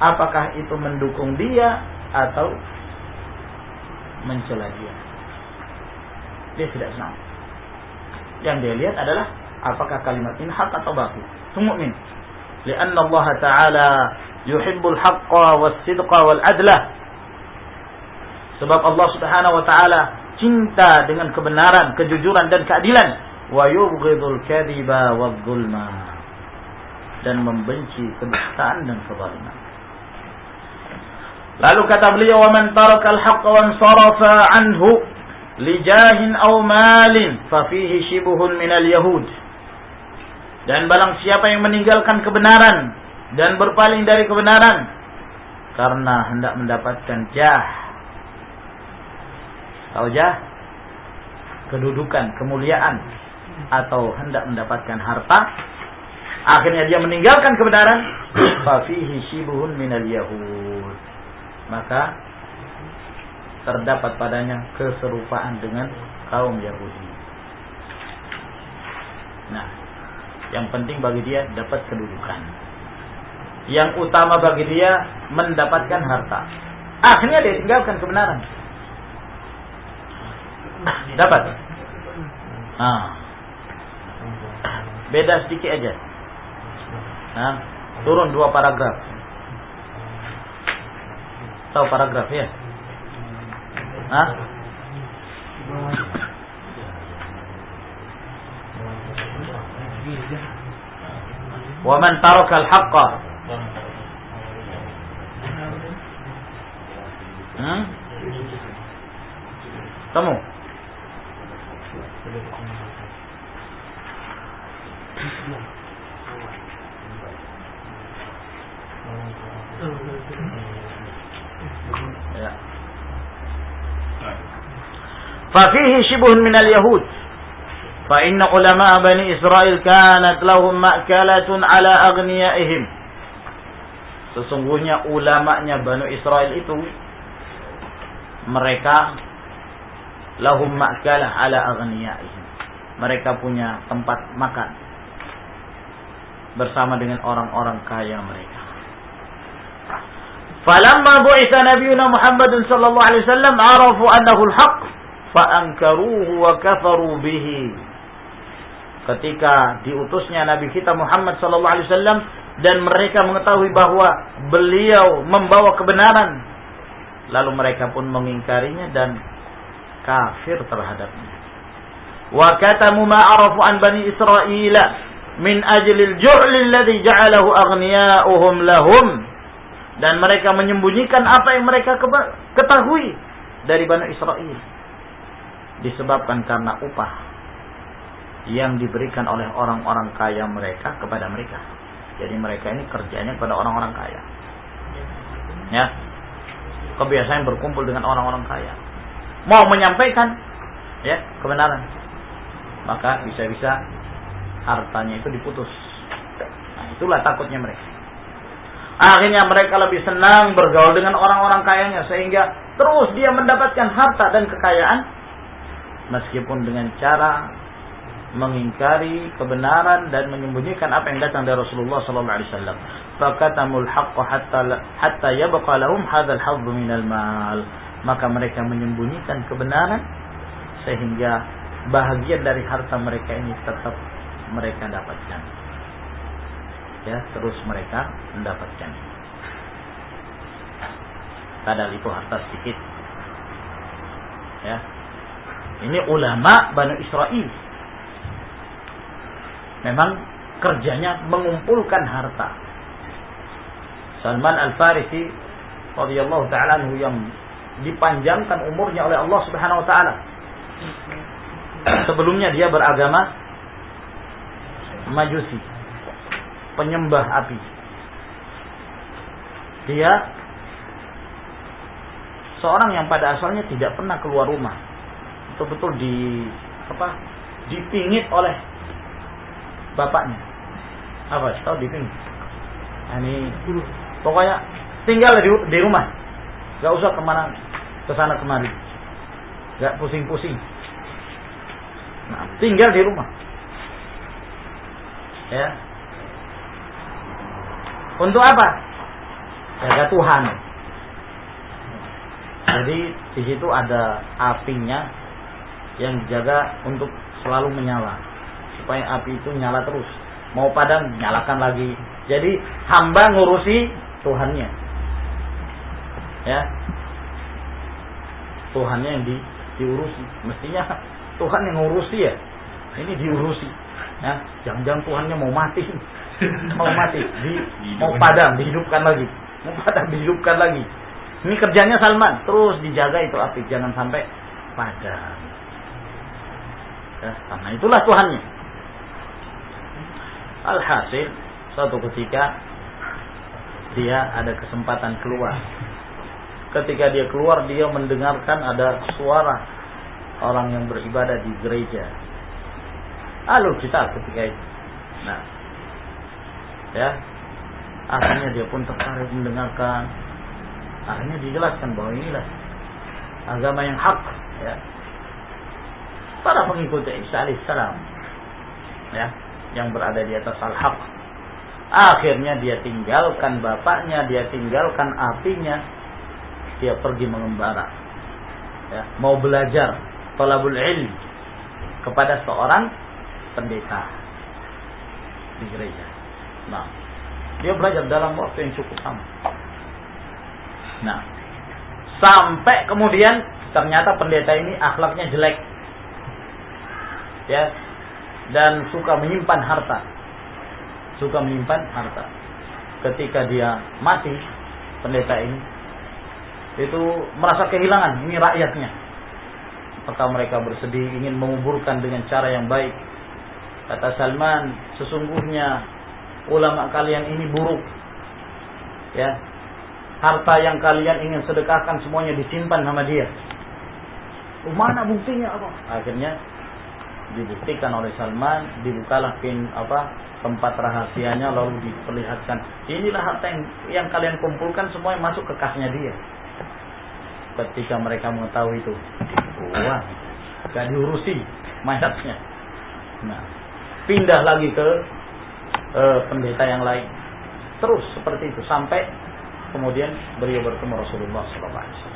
apakah itu mendukung dia atau mencela dia. Dia tidak senang. Yang dia lihat adalah apakah kalimat ini hak atau batil. Itu mukmin. Ta'ala yuhibbul haqqa was sidqa wal adlah. Sebab Allah Subhanahu wa taala cinta dengan kebenaran, kejujuran dan keadilan. Wa yubghidul kadhiba wadh dhulma. Dan membenci kedustaan dan kezaliman. Lalu kata beliau, "Wa man taraka al-haqq wa ansarafa anhu li jahin aw malin fa fihi shibhun min al-yahud." Dan barang siapa yang meninggalkan kebenaran dan berpaling dari kebenaran karena hendak mendapatkan jah. Tahu jah? Kedudukan, kemuliaan atau hendak mendapatkan harta, akhirnya dia meninggalkan kebenaran, fa fihi shibhun min al-yahud maka terdapat padanya keserupaan dengan kaum Yahudi. Nah, yang penting bagi dia dapat kedudukan. Yang utama bagi dia mendapatkan harta. Akhirnya dia tinggalkan kebenaran. Dapat. Nah. Beda sedikit aja. Nah, turun dua paragraf. Tahu paragraf ya? Hah? ومن ترك الحق. تمو ففيه شبه من اليهود. فإن علماء بني إسرائيل كانت لهم مأكلة على أغنيائهم Sesungguhnya ulamanya Banu Israel itu mereka lahum ma'kalah ala aghniyaihim. Mereka punya tempat makan bersama dengan orang-orang kaya mereka. فلما بعث نبينا محمد صلى الله عليه وسلم عرفوا أنه الحق فأنكروه وكفروا به ketika diutusnya Nabi kita Muhammad sallallahu alaihi wasallam dan mereka mengetahui bahwa beliau membawa kebenaran lalu mereka pun mengingkarinya dan kafir terhadapnya. Wa katamu ma arafu an bani Israil min ajli al-ju'l alladhi ja'alahu lahum. Dan mereka menyembunyikan apa yang mereka ketahui dari Bani Israel disebabkan karena upah yang diberikan oleh orang-orang kaya mereka kepada mereka. Jadi mereka ini kerjanya kepada orang-orang kaya. Ya. Kebiasaan berkumpul dengan orang-orang kaya. Mau menyampaikan ya kebenaran. Maka bisa-bisa hartanya itu diputus. Nah, itulah takutnya mereka. Akhirnya mereka lebih senang bergaul dengan orang-orang kayanya sehingga terus dia mendapatkan harta dan kekayaan meskipun dengan cara mengingkari kebenaran dan menyembunyikan apa yang datang dari Rasulullah sallallahu alaihi wasallam. Fakatamul haqq hatta hatta yabqa lahum hadzal hadd minal mal. Maka mereka menyembunyikan kebenaran sehingga bahagian dari harta mereka ini tetap mereka dapatkan. Ya terus mereka mendapatkan. Padahal itu harta sedikit. Ya. Ini ulama Bani Israel memang kerjanya mengumpulkan harta Salman Al-Farisi radhiyallahu taala anhu yang dipanjangkan umurnya oleh Allah Subhanahu wa taala. Sebelumnya dia beragama Majusi, penyembah api. Dia seorang yang pada asalnya tidak pernah keluar rumah. Betul-betul di apa? dipingit oleh bapaknya. Apa? Tahu dipingit? Nah, ini pokoknya tinggal di, di rumah. Gak usah ke mana ke sana kemari. Gak pusing-pusing. Nah, tinggal di rumah. Ya. Untuk apa? Jaga Tuhan. Jadi di situ ada apinya yang dijaga untuk selalu menyala supaya api itu nyala terus. Mau padam nyalakan lagi. Jadi hamba ngurusi Tuhannya. Ya. Tuhannya yang di, diurusi. Mestinya Tuhan yang ngurusi ya. Ini diurusi. Ya, jangan-jangan Tuhannya mau mati. mau mati, di, mau padam, dihidupkan lagi. Mau padam, dihidupkan lagi. Ini kerjanya Salman, terus dijaga itu api, jangan sampai padam. Ya, karena itulah Tuhannya. Alhasil, suatu ketika dia ada kesempatan keluar. Ketika dia keluar, dia mendengarkan ada suara orang yang beribadah di gereja. Lalu kita ketika itu. Nah, ya, akhirnya dia pun tertarik mendengarkan. Akhirnya dijelaskan bahwa inilah agama yang hak. Ya. Para pengikut Isa alaihissalam, ya, yang berada di atas al-haq. Akhirnya dia tinggalkan bapaknya, dia tinggalkan apinya, dia pergi mengembara. Ya, mau belajar talabul ilm kepada seorang pendeta di gereja. Nah, dia belajar dalam waktu yang cukup lama. Nah, sampai kemudian ternyata pendeta ini akhlaknya jelek. Ya. Dan suka menyimpan harta. Suka menyimpan harta. Ketika dia mati, pendeta ini itu merasa kehilangan ini rakyatnya maka mereka bersedih ingin menguburkan dengan cara yang baik. Kata Salman, sesungguhnya ulama kalian ini buruk. Ya. Harta yang kalian ingin sedekahkan semuanya disimpan sama dia. Oh, mana buktinya apa? Akhirnya dibuktikan oleh Salman, dibukalah pin apa tempat rahasianya lalu diperlihatkan. Inilah harta yang, yang kalian kumpulkan semuanya masuk ke kasnya dia. Ketika mereka mengetahui itu wah gak diurusi mayatnya. Nah pindah lagi ke uh, pendeta yang lain. Terus seperti itu sampai kemudian beliau bertemu Rasulullah SAW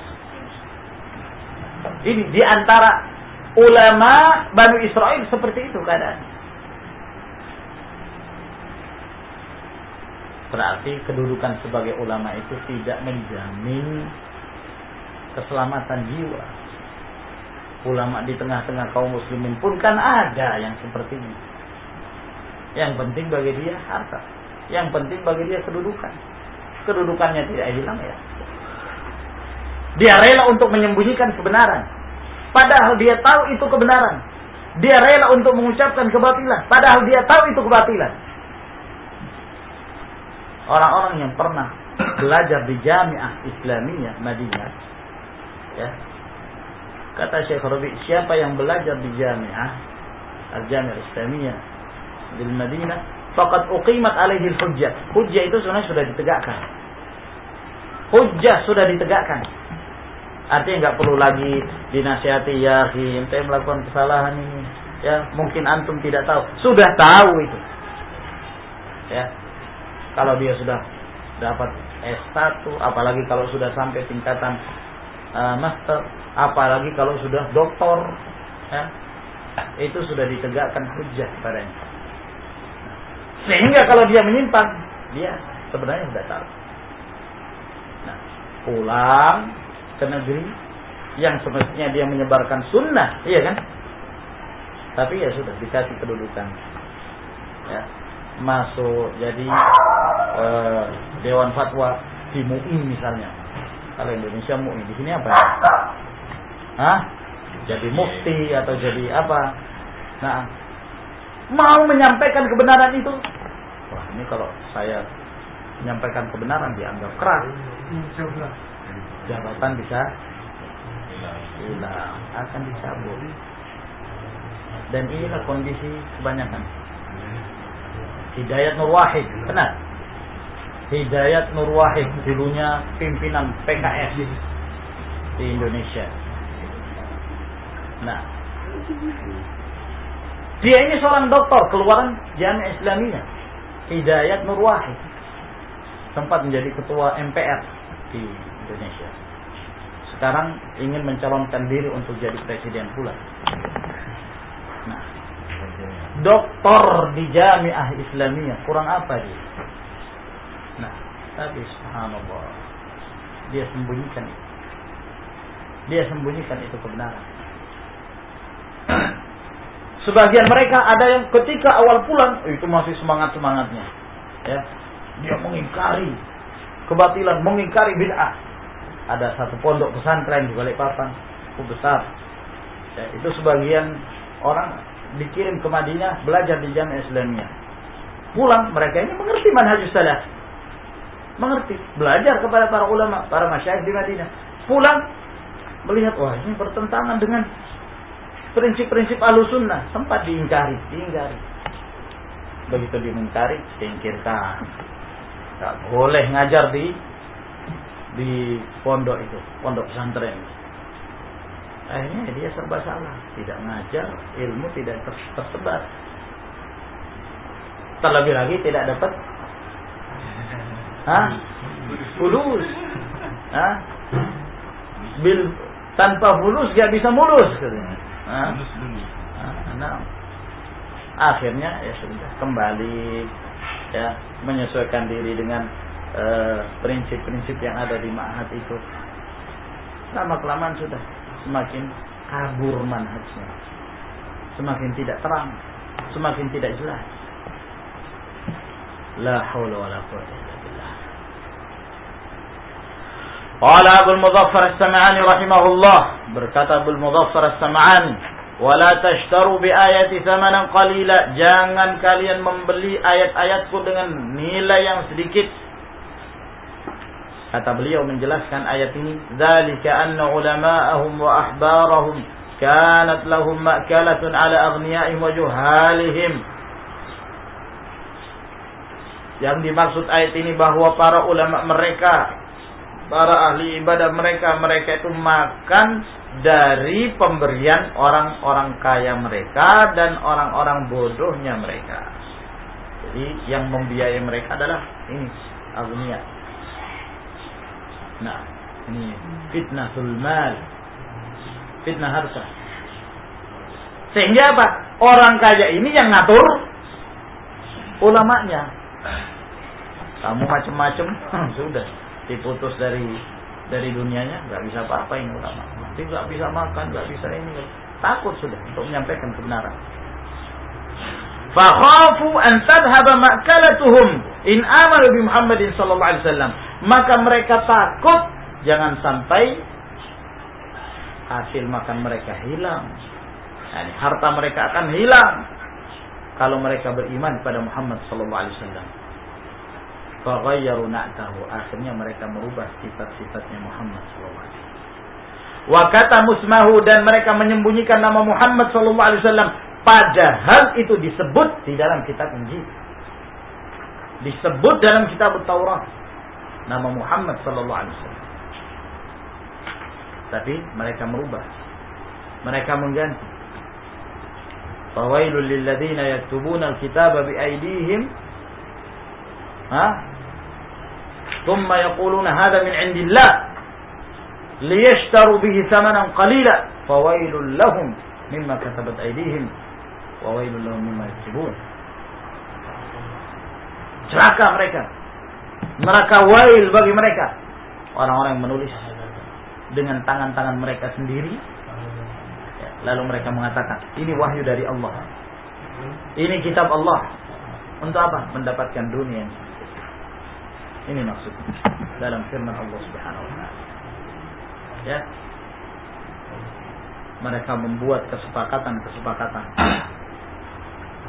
ini di antara ulama Bani Israel seperti itu keadaan berarti kedudukan sebagai ulama itu tidak menjamin keselamatan jiwa. Ulama di tengah-tengah kaum muslimin pun kan ada yang seperti ini. Yang penting bagi dia harta. Yang penting bagi dia kedudukan. Kedudukannya tidak hilang ya. Dia rela untuk menyembunyikan kebenaran. Padahal dia tahu itu kebenaran. Dia rela untuk mengucapkan kebatilan. Padahal dia tahu itu kebatilan. Orang-orang yang pernah belajar di Jamiah Islamiyah Madinah Ya. Kata Syekh Rabi, siapa yang belajar di Jami'ah Al-Jami'ah Islamiyah di Madinah, faqad uqimat alaihi hujjah. Hujjah itu sebenarnya sudah ditegakkan. Hujjah sudah ditegakkan. Artinya nggak perlu lagi dinasihati ya, ente melakukan kesalahan ini. Ya, mungkin antum tidak tahu. Sudah tahu itu. Ya. Kalau dia sudah dapat S1, apalagi kalau sudah sampai tingkatan uh, master, apalagi kalau sudah doktor, ya, itu sudah ditegakkan hujah padanya. Sehingga kalau dia menyimpang, dia sebenarnya sudah tahu. Nah, pulang ke negeri yang semestinya dia menyebarkan sunnah, iya kan? Tapi ya sudah dikasih kedudukan. Ya, masuk jadi eh, dewan fatwa di MUI misalnya. Kalau Indonesia MUI di sini apa? Hah? Jadi mufti atau jadi apa? Nah, mau menyampaikan kebenaran itu. Wah, ini kalau saya menyampaikan kebenaran dianggap keras. Jabatan bisa hilang, akan dicabut. Dan inilah kondisi kebanyakan. Hidayat Nur Wahid, benar. Hidayat Nur Wahid dulunya pimpinan PKS di Indonesia. Nah, dia ini seorang doktor keluaran Jamiah Islamiyah. Hidayat Nur Wahid. Sempat menjadi ketua MPR di Indonesia. Sekarang ingin mencalonkan diri untuk jadi presiden pula. Nah, doktor di Jamiah Islamiyah kurang apa dia? Nah, tapi subhanallah dia sembunyikan. Dia sembunyikan itu kebenaran. Sebagian mereka ada yang ketika awal pulang itu masih semangat semangatnya, ya dia mengingkari kebatilan, mengingkari bid'ah. Ada satu pondok pesantren di Balikpapan, cukup besar. Ya, itu sebagian orang dikirim ke Madinah belajar di Jamiah Islamiyah. Pulang mereka ini mengerti manhajus salaf. Mengerti, belajar kepada para ulama, para masyayikh di Madinah. Pulang melihat wah ini bertentangan dengan prinsip-prinsip sunnah sempat diingkari, diingkari. Begitu diingkari, singkirkan. Tak boleh ngajar di di pondok itu, pondok pesantren. Akhirnya dia serba salah, tidak ngajar, ilmu tidak tersebar. Terlebih lagi tidak dapat Hah? Fulus. Hah? Bil tanpa fulus gak bisa mulus katanya. Nah, akhirnya ya sudah kembali ya menyesuaikan diri dengan prinsip-prinsip uh, yang ada di ma'had itu. Lama kelamaan sudah semakin kabur manhajnya. Semakin tidak terang, semakin tidak jelas. La haula wala quwwata illa billah. Qala Abu Muzaffar As-Sam'ani rahimahullah berkata Abu Muzaffar As-Sam'ani wala tashtaru bi ayati thamanan qalila jangan kalian membeli ayat-ayatku dengan nilai yang sedikit kata beliau menjelaskan ayat ini dzalika anna ulama'ahum wa ahbarahum kanat lahum ma'kalatun ala aghniyaihim wa juhalihim yang dimaksud ayat ini bahwa para ulama mereka para ahli ibadah mereka mereka itu makan dari pemberian orang-orang kaya mereka dan orang-orang bodohnya mereka. Jadi yang membiayai mereka adalah ini agnia. Nah, ini fitnah mal. Fitnah harta. Sehingga apa? Orang kaya ini yang ngatur ulamanya. Kamu macam-macam sudah diputus dari dari dunianya nggak bisa apa-apa ini ulama nanti nggak bisa makan nggak bisa ini takut sudah untuk menyampaikan kebenaran fakhafu an tadhhaba makalatuhum in amalu bi Muhammadin sallallahu alaihi wasallam maka mereka takut jangan sampai hasil makan mereka hilang. Yani, harta mereka akan hilang kalau mereka beriman pada Muhammad sallallahu alaihi wasallam. Faghayyaru na'tahu akhirnya mereka merubah sifat-sifatnya Muhammad sallallahu alaihi wa kata musmahu dan mereka menyembunyikan nama Muhammad sallallahu alaihi wasallam. Padahal itu disebut di dalam kitab Injil. Disebut dalam kitab Taurat nama Muhammad sallallahu alaihi wasallam tapi mereka merubah mereka mengganti fawailul lil ladzina yaktubuna al-kitaba bi aydihim ha ثم يقولون هذا من عند الله ليشتروا به ثمنا قليلا فويل لهم مما كتبت أيديهم وويل لهم مما يكتبون celaka mereka neraka wail bagi mereka orang-orang yang menulis dengan tangan-tangan mereka sendiri lalu mereka mengatakan ini wahyu dari Allah ini kitab Allah untuk apa mendapatkan dunia Ini maksudnya dalam firman Allah Subhanahu wa taala. Ya. Mereka membuat kesepakatan-kesepakatan.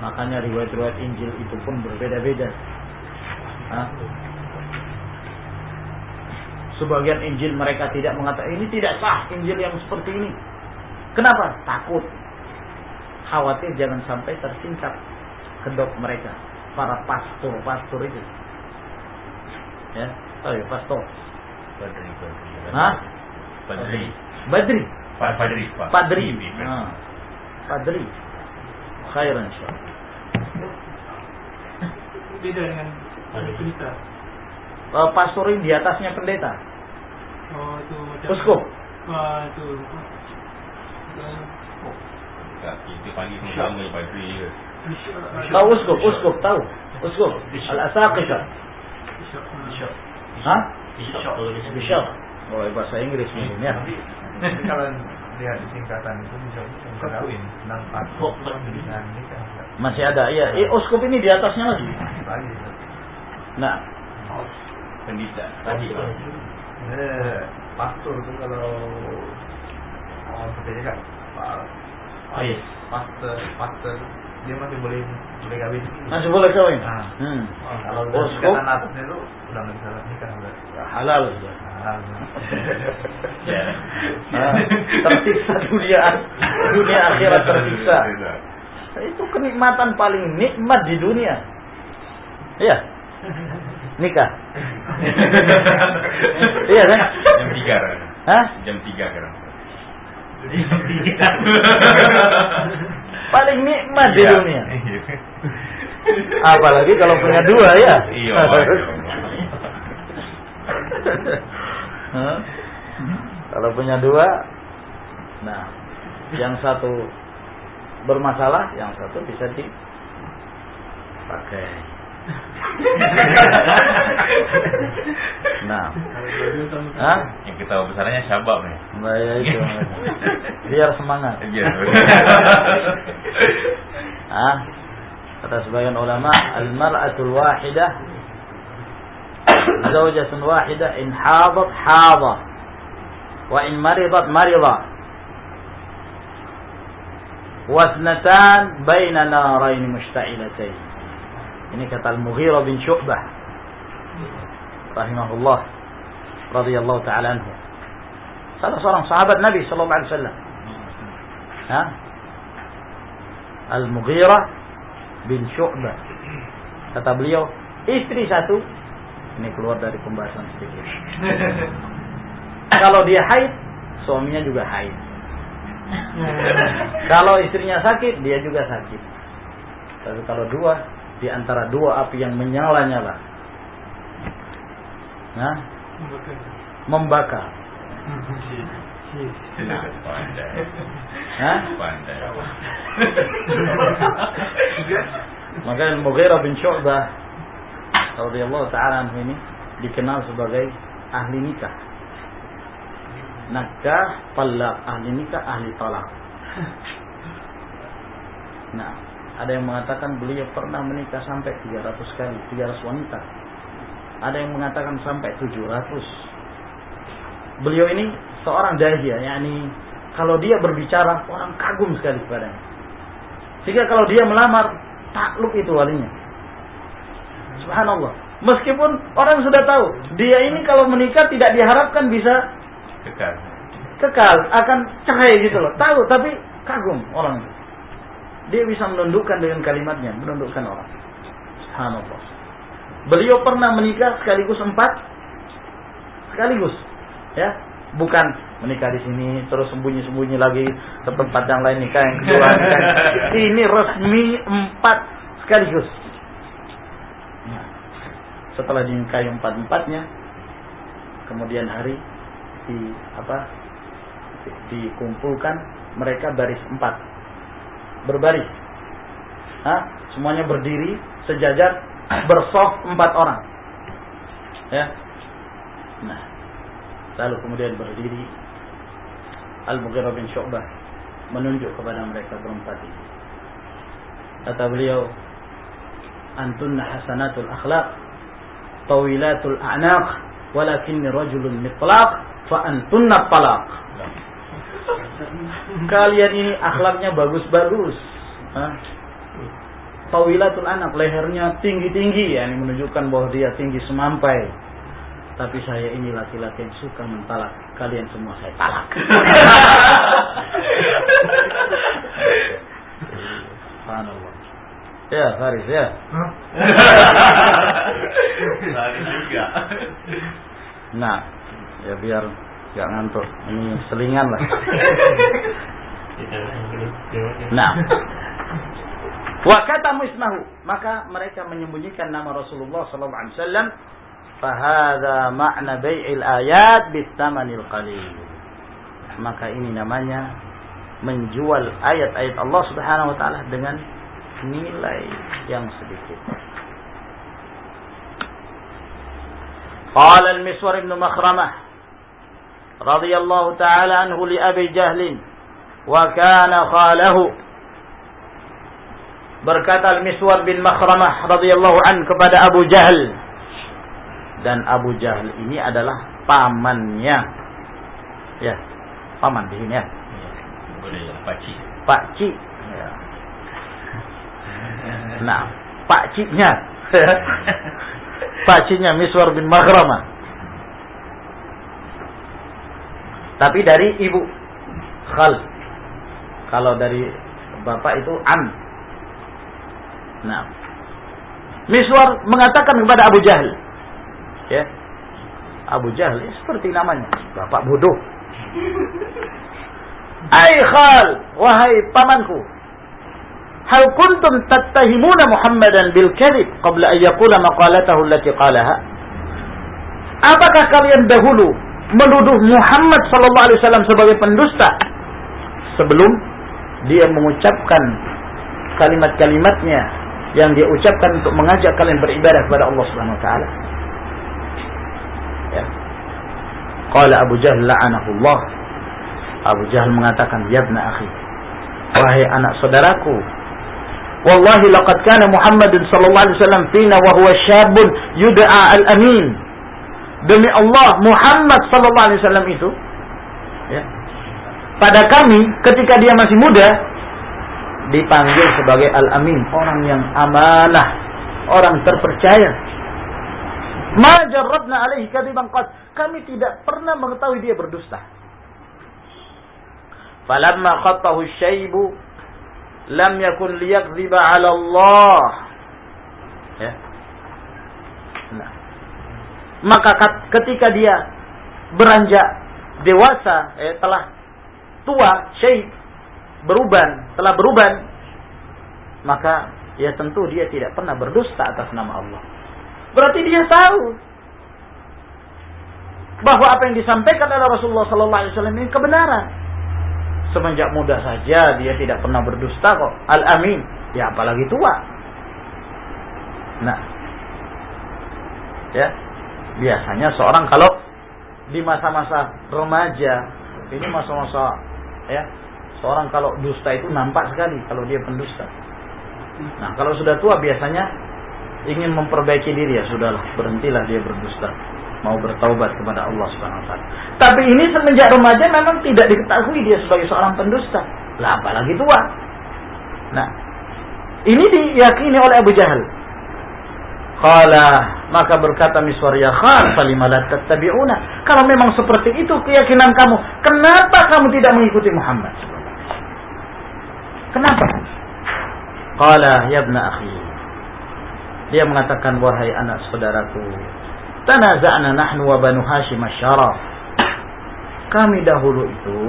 Makanya riwayat-riwayat Injil itu pun berbeda-beda. Sebagian Injil mereka tidak mengatakan ini tidak sah Injil yang seperti ini. Kenapa? Takut. Khawatir jangan sampai tersingkap kedok mereka. Para pastor-pastor itu. Ya, tahu ya pastor. Badri, Badri. Hah? Badri. Badri. Pa- Padri, Pak. Padri. Ah. Padri. Khairan insyaallah. Beda dengan pendeta. Eh, pastor ini di atasnya pendeta. Oh itu macam. Uskup. Itu. Pun sama Padri je. Tahu uskup, uskup tahu. Uskup. Al-Asaqifah. Hah? Bishop. Bishop. Oh, bahasa Inggris mungkin ya. Tapi kalau lihat di tingkatan itu bisa kawin, enam pasok dengan nikah Masih ada. Iya, eh, uskup ini di atasnya lagi. lagi. Nah, Pendeta. Tadi. Eh, pastor itu kalau orang percaya kan, pak- oh, iya. pastor, pastor dia masih boleh boleh kawin. Masih boleh kawin? Nah, Hmm. kalau di Uskup? tingkatan atasnya itu udah nggak bisa nikah udah. Halal sudah. Nah, Ya. Ah, tersiksa dunia dunia akhirat tersiksa. Itu kenikmatan paling nikmat di dunia. Iya. Nikah. iya kan? Jam tiga kan? Hah? Jam tiga kan? Paling nikmat di Iya. dunia. Apalagi kalau punya dua ya. Iya. Hah? Kalau punya dua, nah, yang satu bermasalah, yang satu bisa dipakai. Nah, Hah? Yang ketawa besarnya syabab nih. Nah, ya itu. Biar semangat. Iya. Ah, kata sebagian ulama, al-mar'atul wahidah zawjatun wahidah in hadat hadah wa in maridat maridah wasnatan baina narain mushta'ilatain ini kata al-Mughirah bin Syu'bah. Rahimahullah. Radhiyallahu taala anhu. Salah seorang sahabat Nabi sallallahu alaihi wasallam. Ha? Al-Mughirah bin Syu'bah. Kata beliau istri satu. Ini keluar dari pembahasan sedikit. Kalau dia haid suaminya juga haid. Kalau istrinya sakit dia juga sakit. Tapi kalau dua di antara dua api yang menyala-nyala nah membakar Pandai. Hah? Maka Al-Mughirah bin Syu'bah radhiyallahu taala anhu ini dikenal sebagai ahli nikah. Nakah, talak, ahli nikah, ahli talak. Nah, ada yang mengatakan beliau pernah menikah sampai 300 kali, 300 wanita. Ada yang mengatakan sampai 700. Beliau ini seorang dahia, yakni kalau dia berbicara orang kagum sekali kepadanya. Sehingga kalau dia melamar, takluk itu walinya. Subhanallah. Meskipun orang sudah tahu, dia ini kalau menikah tidak diharapkan bisa Kekal. kekal, akan cerai gitu loh. Tahu, tapi kagum orang itu. Dia bisa menundukkan dengan kalimatnya, menundukkan orang. Subhanallah. Beliau pernah menikah sekaligus empat, sekaligus, ya, bukan menikah di sini terus sembunyi-sembunyi lagi ke tempat yang lain nikah yang kedua nikah. Ini resmi empat sekaligus. Nah, setelah dinikahi empat empatnya, kemudian hari di apa di- dikumpulkan mereka baris empat berbaris Hah? semuanya berdiri sejajar bersof empat orang. Ya. Nah. Lalu kemudian berdiri. Al-Mughirah bin Syu'bah menunjuk kepada mereka berempat ini. Kata beliau antunna hasanatul akhlaq tawilatul a'naq walakinni rajulun mitlaq fa antunna talaq. Kalian ini akhlaknya bagus-bagus. Hah? Tawilatul anak, lehernya tinggi-tinggi, ya, ini menunjukkan bahwa dia tinggi semampai. Tapi saya ini laki-laki yang suka mentalak. Kalian semua saya talak. Subhanallah. Ya, Faris ya. Lari juga. Nah, ya biar Gak ngantuk. Ini selingan lah. nah. Wa katamu ismahu. Maka mereka menyembunyikan nama Rasulullah saw. Fahada makna bayil ayat bitamanil qalil. Maka ini namanya menjual ayat-ayat Allah Subhanahu wa taala dengan nilai yang sedikit. Qala al-Miswar ibn Makhramah رضي الله تعالى عنه لأبي جهل وكان خاله berkata Al-Miswar bin Makhramah radhiyallahu an kepada Abu Jahal dan Abu Jahal ini adalah pamannya ya paman di sini ya Boleh ya, pakcik. Pak Ci ya. nah Pak Ciknya Pak Ciknya Miswar bin Makhramah Tapi dari ibu. Khal. Kalau dari bapak itu am nah Miswar mengatakan kepada Abu Jahal ya. Abu Jahal ya, seperti namanya. Bapak bodoh. Ai khal wahai pamanku. Hal kuntum tattahimuna Muhammadan bil kadhib qabla an yaqula maqalatahu allati qalaha? Apakah kalian dahulu menuduh Muhammad sallallahu alaihi wasallam sebagai pendusta sebelum dia mengucapkan kalimat-kalimatnya yang dia ucapkan untuk mengajak kalian beribadah kepada Allah Subhanahu wa taala. Ya. Qala Abu Jahal la'anahullah. Abu Jahal mengatakan, "Ya ibna akhi, wahai anak saudaraku, wallahi laqad kana Muhammadun sallallahu alaihi wasallam fina wa huwa syabun yud'a al-amin." Demi Allah, Muhammad sallallahu alaihi wasallam itu ya, pada kami ketika dia masih muda dipanggil sebagai al-amin, orang yang amanah, orang terpercaya. Ma jarrabna alaihi kadiban qad. Kami tidak pernah mengetahui dia berdusta. Falamma khattahu syaibu lam yakun liyakdziba 'ala Allah. Ya. Maka ketika dia beranjak dewasa, eh, telah tua, syekh, beruban, telah beruban, maka ya tentu dia tidak pernah berdusta atas nama Allah. Berarti dia tahu bahwa apa yang disampaikan oleh Rasulullah Wasallam ini kebenaran. Semenjak muda saja dia tidak pernah berdusta kok. Al Amin, ya apalagi tua. Nah, ya biasanya seorang kalau di masa-masa remaja ini masa-masa ya seorang kalau dusta itu nampak sekali kalau dia pendusta. Nah kalau sudah tua biasanya ingin memperbaiki diri ya sudahlah berhentilah dia berdusta mau bertaubat kepada Allah Subhanahu wa taala. Tapi ini semenjak remaja memang tidak diketahui dia sebagai seorang pendusta. Lah apalagi tua. Nah, ini diyakini oleh Abu Jahal. Qala maka berkata Miswar ya Khan tattabi'una. Kalau memang seperti itu keyakinan kamu, kenapa kamu tidak mengikuti Muhammad? Kenapa? Qala ya ibna akhi. Dia mengatakan wahai anak saudaraku, tanaza'na nahnu wa banu Hashim asyaraf. Kami dahulu itu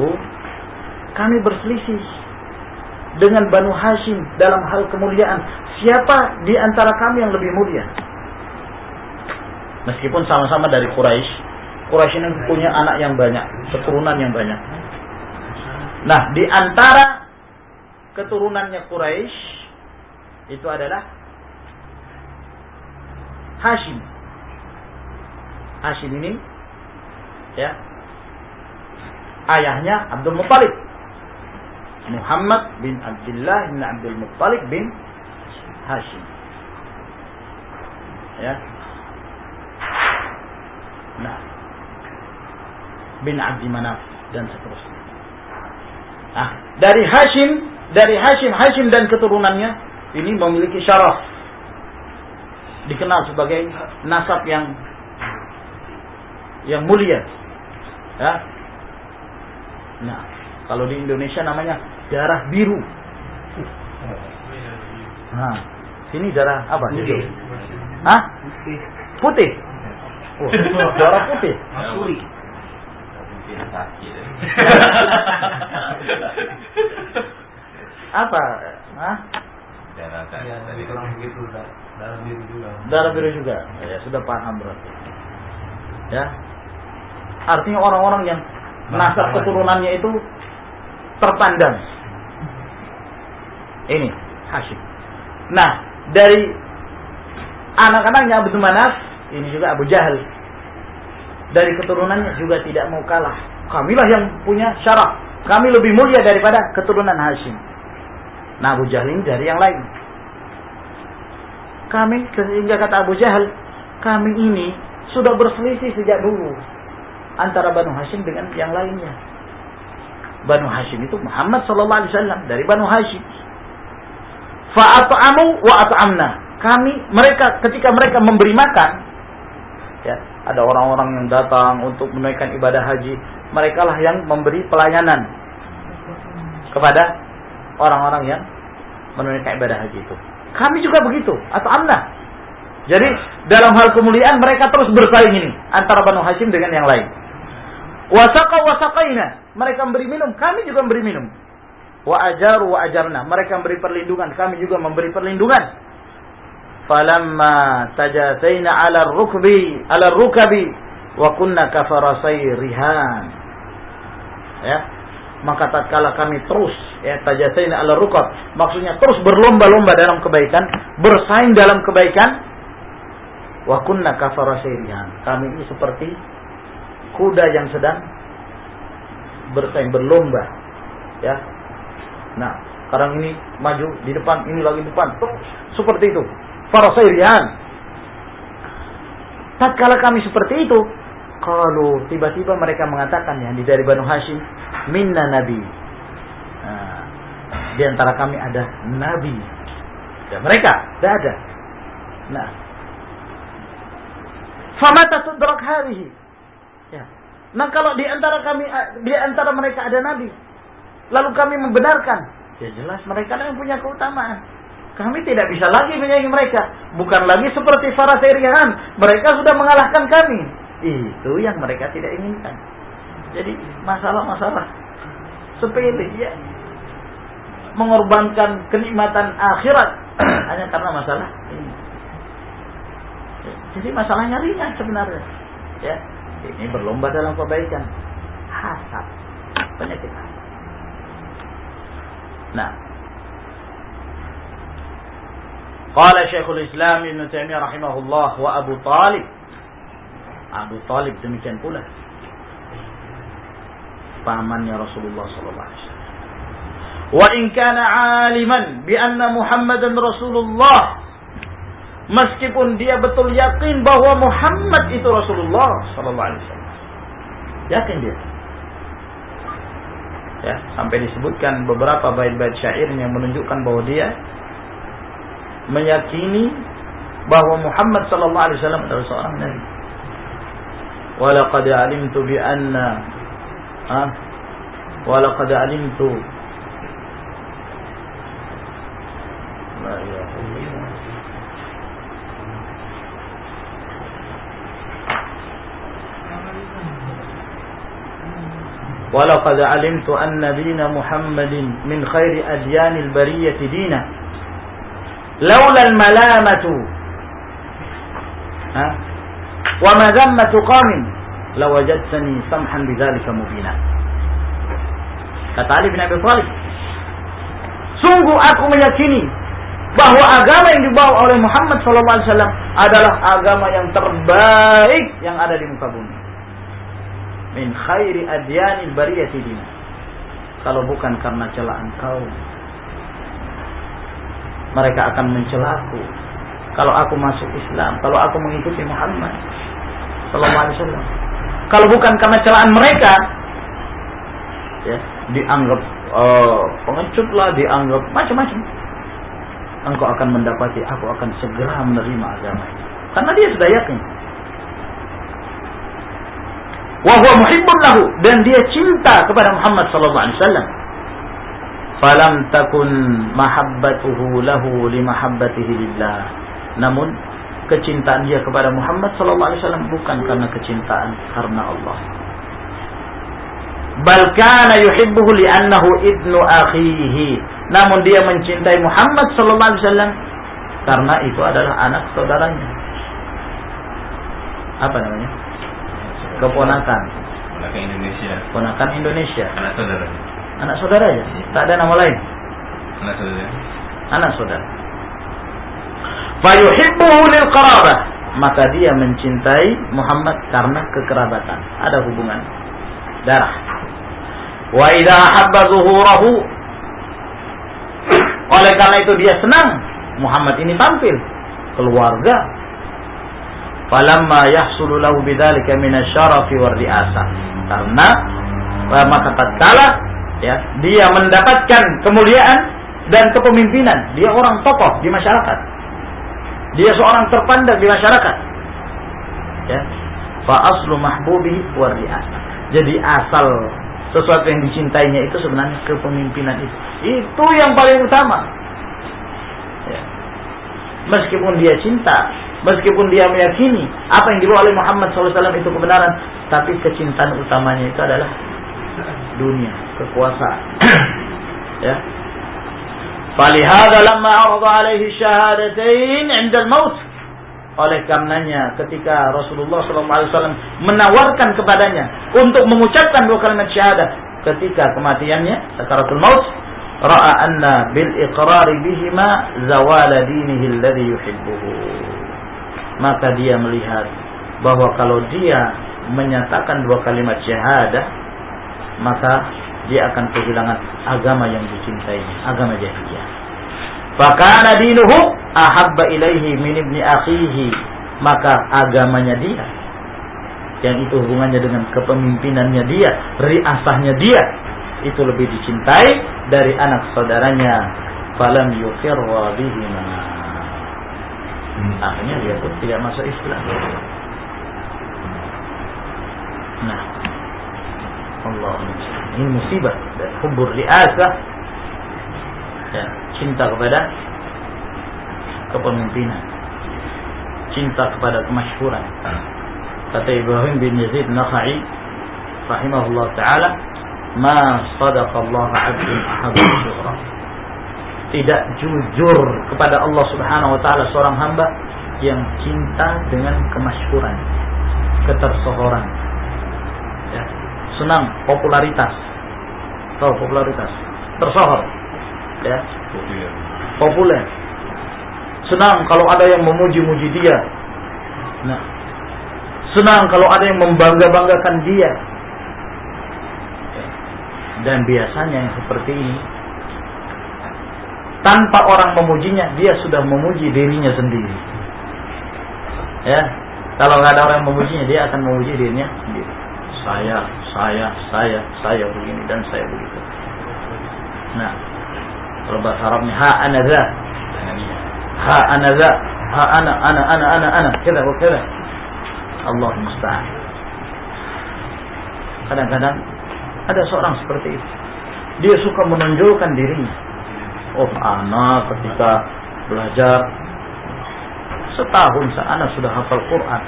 kami berselisih dengan Banu Hashim dalam hal kemuliaan. Siapa di antara kami yang lebih mulia? Meskipun sama-sama dari Quraisy, Quraisy ini punya anak yang banyak, keturunan yang banyak. Nah, di antara keturunannya Quraisy itu adalah Hashim. Hashim ini ya ayahnya Abdul Muttalib. Muhammad bin Abdullah bin Abdul Muttalib bin Hashim. Ya. Nah, bin Abdi Manaf dan seterusnya. Nah, dari Hashim, dari Hashim, Hashim dan keturunannya ini memiliki syaraf. Dikenal sebagai nasab yang yang mulia. Ya. Nah, kalau di Indonesia namanya darah biru. Nah, sini darah apa? Hijau. Hah? Putih. Oh, darah putih. Masuri. Mungkin sakit. Apa? Hah? Darah tadi. Ya, tadi kalau begitu da- darah biru juga. Darah biru juga. Ya, sudah paham berarti. Ya. Artinya orang-orang yang nasab keturunannya itu terpandang. Ini Hashim. Nah, dari anak-anaknya Abu Manaf, ini juga Abu Jahal. Dari keturunannya juga tidak mau kalah. Kamilah yang punya syaraf. Kami lebih mulia daripada keturunan Hashim. Nah, Abu Jahal ini dari yang lain. Kami sehingga kata Abu Jahal, kami ini sudah berselisih sejak dulu antara Banu Hashim dengan yang lainnya. Banu Hashim itu Muhammad sallallahu alaihi wasallam dari Banu Hashim. Fa'at'amu wa at'amna. Kami mereka ketika mereka memberi makan ya, ada orang-orang yang datang untuk menunaikan ibadah haji, mereka lah yang memberi pelayanan kepada orang-orang yang menunaikan ibadah haji itu. Kami juga begitu, atau amna. Jadi dalam hal kemuliaan mereka terus bersaing ini antara Banu Hashim dengan yang lain. Wasaka wasakaina, mereka memberi minum, kami juga memberi minum. Wa ajaru wa ajarna, mereka memberi perlindungan, kami juga memberi perlindungan. Falamma tajasaina ala rukbi, ala rukabi, wa kunna kafarasai rihan. Ya, maka tatkala kami terus ya tajasaina ala rukab maksudnya terus berlomba-lomba dalam kebaikan bersaing dalam kebaikan wa kunna kafarasirihan kami ini seperti kuda yang sedang bersaing berlomba ya nah sekarang ini maju di depan ini lagi di depan. Seperti itu. Farasairihan tatkala kami seperti itu kalau tiba-tiba mereka mengatakan ya di dari Banu Hashim minna nabi. Nah, di antara kami ada nabi. Ya mereka tidak ada. Nah. Famata tudrak harihi. Ya. Nah kalau di antara kami di antara mereka ada nabi lalu kami membenarkan ya jelas mereka yang punya keutamaan kami tidak bisa lagi menyaingi mereka bukan lagi seperti Farasirihan mereka sudah mengalahkan kami itu yang mereka tidak inginkan. Jadi masalah-masalah sepele ya mengorbankan kenikmatan akhirat hanya karena masalah ini. Jadi masalahnya ringan sebenarnya. Ya, ini berlomba dalam kebaikan. Hasad, penyakit hasad. نعم. قال شيخ الإسلام ابن تيمية رحمه الله وأبو طالب. أبو طالب دمي كان قولا فأمن يا رسول الله صلى الله عليه وسلم وإن كان عالما بأن محمدا رسول الله meskipun dia betul yakin bahwa Muhammad itu Rasulullah sallallahu alaihi wasallam. Yakin dia? ya sampai disebutkan beberapa bait-bait syair yang menunjukkan bahwa dia meyakini bahwa Muhammad sallallahu alaihi wasallam adalah seorang nabi. Walaqad alimtu bi anna ha? Walaqad alimtu La ilaha ولقد علمت أن دين محمد من خير أديان البرية دينا لولا الملامة ها وما ذمة قام لوجدتني سمحا بذلك مبينا kata Ali bin Abi Thalib sungguh aku meyakini bahwa agama yang dibawa oleh Muhammad SAW adalah agama yang terbaik yang ada di muka bumi min khairi adyanil bariyati dina kalau bukan karena celaan kaum mereka akan mencela aku kalau aku masuk Islam kalau aku mengikuti Muhammad Sallallahu Alaihi Wasallam. Kalau bukan karena celaan mereka, ya dianggap uh, pengecut lah, dianggap macam-macam. Engkau akan mendapati, aku akan segera menerima agama. Karena dia sudah yakin. Wahwa muhibbun lahu dan dia cinta kepada Muhammad sallallahu alaihi wasallam. Falam takun mahabbatuhu lahu li mahabbatihi lillah. Namun kecintaan dia kepada Muhammad sallallahu alaihi wasallam bukan karena kecintaan karena Allah. Bal kana yuhibbuhu li'annahu ibnu akhihi. Namun dia mencintai Muhammad sallallahu alaihi wasallam karena itu adalah anak saudaranya. Apa namanya? Keponakan. Ponakan Indonesia. Ponakan Indonesia. Anak saudara. Anak saudaranya. Tak ada nama lain. Anak saudara. Anak saudara. Fayuhibbuhu lil qarabah. Maka dia mencintai Muhammad karena kekerabatan. Ada hubungan darah. Wa idza habba zuhurahu oleh karena itu dia senang Muhammad ini tampil keluarga falamma yahsulu lahu bidzalika minasyarafi war ri'asah karena maka tatkala ya dia mendapatkan kemuliaan dan kepemimpinan dia orang tokoh di masyarakat dia seorang terpandang di masyarakat ya fa aslu mahbubi war ri'asah jadi asal sesuatu yang dicintainya itu sebenarnya kepemimpinan itu. Itu yang paling utama. Ya. Meskipun dia cinta, meskipun dia meyakini apa yang dibawa oleh Muhammad SAW itu kebenaran, tapi kecintaan utamanya itu adalah dunia, kekuasaan. ya. Falihada lamma arada alaihi syahadatain 'inda al-maut oleh karenanya ketika Rasulullah SAW menawarkan kepadanya untuk mengucapkan dua kalimat syahadat ketika kematiannya sakaratul maut ra'a anna bil iqrari bihima zawala dinihi alladhi yuhibbuhu maka dia melihat bahwa kalau dia menyatakan dua kalimat syahadah maka dia akan kehilangan agama yang dicintainya agama jahiliyah Fakana dinuhu ahabba ilaihi min ibni akhihi. Maka agamanya dia yang itu hubungannya dengan kepemimpinannya dia, riasahnya dia itu lebih dicintai dari anak saudaranya. Falam yukhirra bihima. Akhirnya dia pun tidak masuk Islam. Nah, Allah ini musibah. Dan hubur riasah. Ya, cinta kepada kepemimpinan. Cinta kepada kemasyhuran. Kata Ibrahim bin Yazid Nakhai rahimahullah taala ma sadaqallahu 'abdun ahadun syuhra tidak jujur kepada Allah Subhanahu wa taala seorang hamba yang cinta dengan kemasyhuran ketersohoran. Ya senang popularitas. Tahu popularitas? Tersohor. Ya. Populer. populer. Senang kalau ada yang memuji-muji dia. Nah. Senang kalau ada yang membangga-banggakan dia. Dan biasanya yang seperti ini tanpa orang memujinya dia sudah memuji dirinya sendiri. Ya kalau nggak ada orang memujinya dia akan memuji dirinya sendiri. Saya saya saya saya begini dan saya begitu. Nah kalau bahasa Arabnya ha ana za. Ha ana za. Ha ana ana ana ana ana. Kira wa kira. Allah musta'an. Kadang-kadang ada seorang seperti itu. Dia suka menonjolkan dirinya oh anak ketika belajar setahun anak sudah hafal Quran.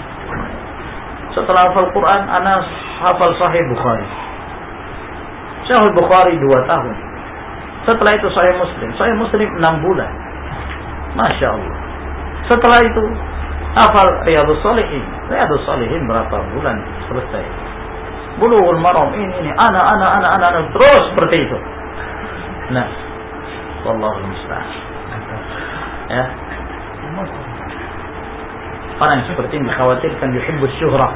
Setelah hafal Quran anak hafal Sahih Bukhari. Sahih Bukhari dua tahun. Setelah itu Sahih Muslim. Sahih Muslim enam bulan. Masya Allah. Setelah itu hafal Riyadus Salihin Riyadus Salihin berapa bulan selesai? Bulughul Maram ini ini ana ana ana ana, ana. terus seperti itu. Nah wallahu musta'an. Ya. Orang seperti ini dikhawatirkan yuhibbus syuhrah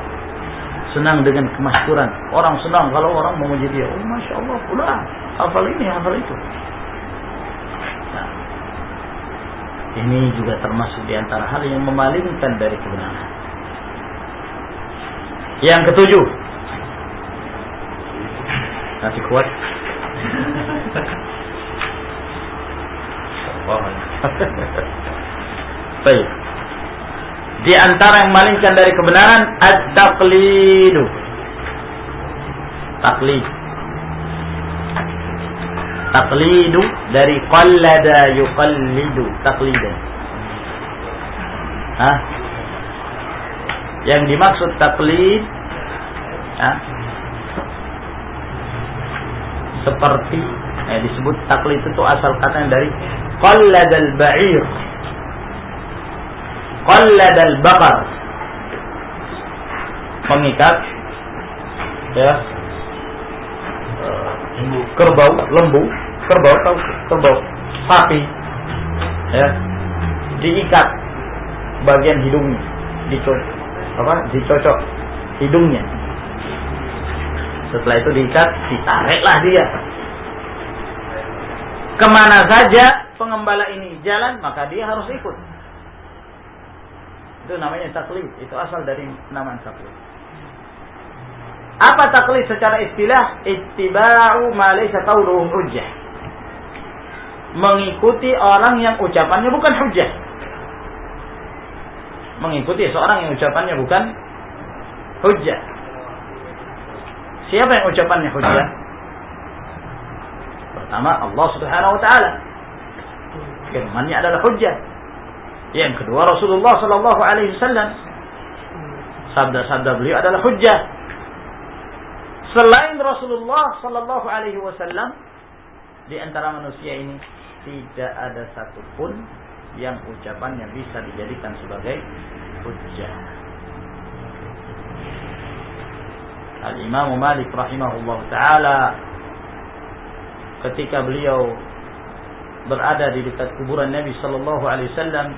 senang dengan kemasyhuran. Orang senang kalau orang memuji dia. Oh masya Allah udah hafal ini hafal itu. Nah, ini juga termasuk di antara hal yang memalingkan dari kebenaran. Yang ketujuh. Masih kuat? Baik. Di antara yang malingkan dari kebenaran ad-taqlidu. Taklid. Taqlidu dari qallada yuqallidu. Taqlidan. Hah? Yang dimaksud taklid Hah? seperti eh, disebut taklid itu asal kata dari qalladal ba'ir. Qalladal baqar. Mengikat ya. Eh, kerbau lembu. Kerbau tahu kerbau. Sapi. Ya. Diikat bagian hidungnya. Dicocok apa? Dicocok hidungnya. Setelah itu diikat ditariklah dia ke mana saja pengembala ini jalan maka dia harus ikut. Itu namanya taklid. Itu asal dari nama taklid. Apa taklid secara istilah? Ittiba'u ma laysa qawluhu hujjah. Mengikuti orang yang ucapannya bukan hujjah. Mengikuti seorang yang ucapannya bukan hujjah. Siapa yang ucapannya hujjah? Pertama Allah Subhanahu wa taala. Firman-Nya adalah hujjah. Yang kedua Rasulullah sallallahu alaihi wasallam. Sabda-sabda beliau adalah hujjah. Selain Rasulullah sallallahu alaihi wasallam di antara manusia ini tidak ada satupun yang ucapannya bisa dijadikan sebagai hujjah. Al-Imam Malik rahimahullah taala ketika beliau berada di dekat kuburan Nabi sallallahu alaihi wasallam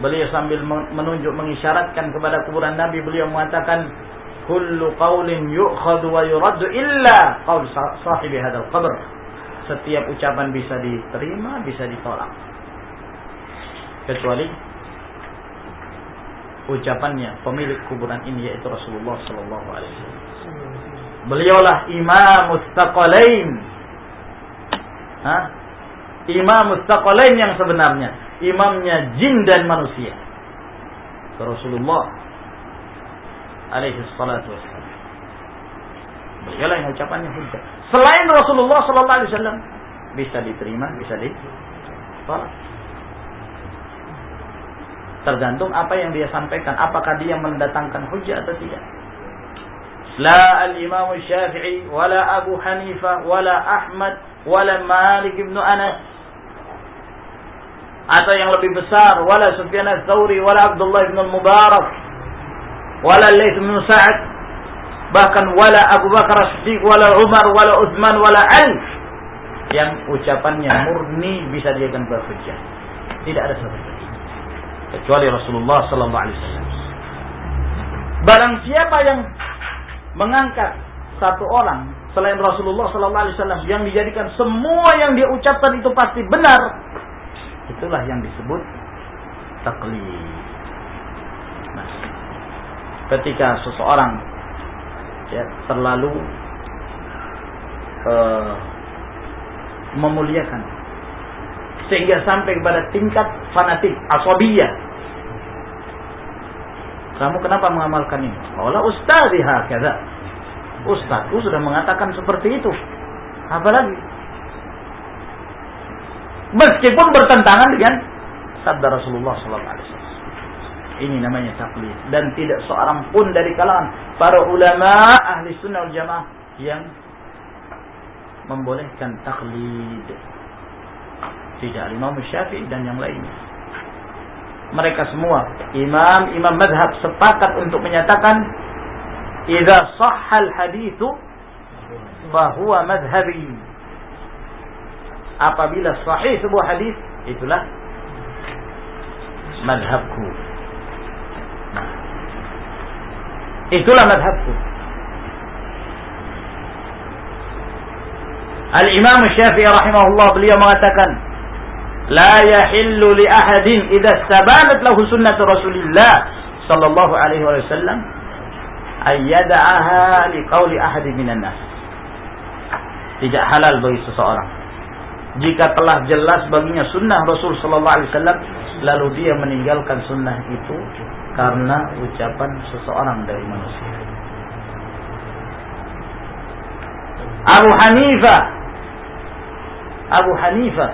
beliau sambil menunjuk mengisyaratkan kepada kuburan Nabi beliau mengatakan kullu qaulin yu'khadhu wa yuraddu illa qaul sahibi hadzal qabr setiap ucapan bisa diterima bisa ditolak kecuali ucapannya pemilik kuburan ini yaitu Rasulullah sallallahu alaihi wasallam. Beliaulah imam mustaqalain. Hah? Imam mustaqalain yang sebenarnya, imamnya jin dan manusia. Rasulullah alaihi salatu wasallam. Beliaulah yang ucapannya hujjah. Selain Rasulullah sallallahu alaihi wasallam bisa diterima, bisa ditolak. Tergantung apa yang dia sampaikan. Apakah dia mendatangkan hujah atau tidak. La al-Imam Syafi'i, wala Abu Hanifah, wala Ahmad, wala Malik ibn Anas. Atau yang lebih besar, wala Sufyan al-Thawri, wala Abdullah ibn al-Mubarak, wala Layth ibn Sa'ad, bahkan wala Abu Bakar Siddiq, wala Umar, wala Uthman, wala Ali. Yang ucapannya murni bisa dijadikan berhujjah. Tidak ada satu kecuali Rasulullah sallallahu alaihi wasallam. Barang siapa yang mengangkat satu orang selain Rasulullah sallallahu alaihi wasallam yang dijadikan semua yang dia ucapkan itu pasti benar, itulah yang disebut taklid. Nah, ketika seseorang ya, terlalu uh, memuliakan sehingga sampai kepada tingkat fanatik, asabiyah. Kamu kenapa mengamalkan ini? Allah ustazi hakada. Ustazku sudah mengatakan seperti itu. Apalagi? Meskipun bertentangan dengan sabda Rasulullah SAW. Ini namanya taklid dan tidak seorang pun dari kalangan para ulama ahli sunnah wal jamaah yang membolehkan taklid tidak Imam Syafi'i dan yang lainnya. Mereka semua imam-imam madhab sepakat untuk menyatakan إذا صح الhadis bahwa madhabi apabila sahih sebuah hadis itulah madhabku nah, itulah madhabku Al-Imam Syafi'i rahimahullah beliau mengatakan la yahillu li ahadin idza sababat lahu sunnatu Rasulillah sallallahu alaihi wasallam ayyada'aha liqauli ahadi minan nas. Tidak halal bagi seseorang. Jika telah jelas baginya sunnah Rasul sallallahu alaihi wasallam lalu dia meninggalkan sunnah itu karena ucapan seseorang dari manusia. Abu Hanifah Abu Hanifah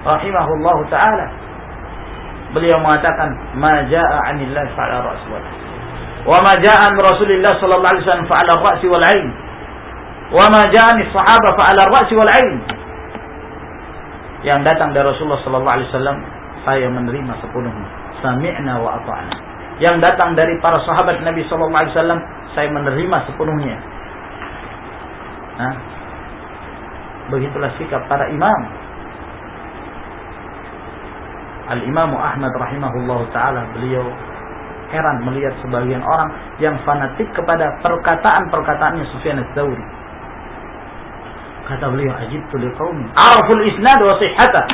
rahimahullah taala. Beliau mengatakan ma jaa 'anillah fa'ala ra's wa ma jaa Rasulillah sallallahu alaihi wasallam fa'ala ra's wal 'ain. Wa ma jaa an sahabah fa'ala ra's wal 'ain. Yang datang dari Rasulullah sallallahu alaihi wasallam saya menerima sepenuhnya. Sami'na wa ata'na. Yang datang dari para sahabat Nabi sallallahu alaihi wasallam saya menerima sepenuhnya. Nah, begitulah sikap para imam. Al-Imam Ahmad rahimahullah taala beliau heran melihat sebagian orang yang fanatik kepada perkataan-perkataannya Sufyan ats-Tsauri. Kata beliau, "Ajibtu liqaumin araful isnad wa sihhatah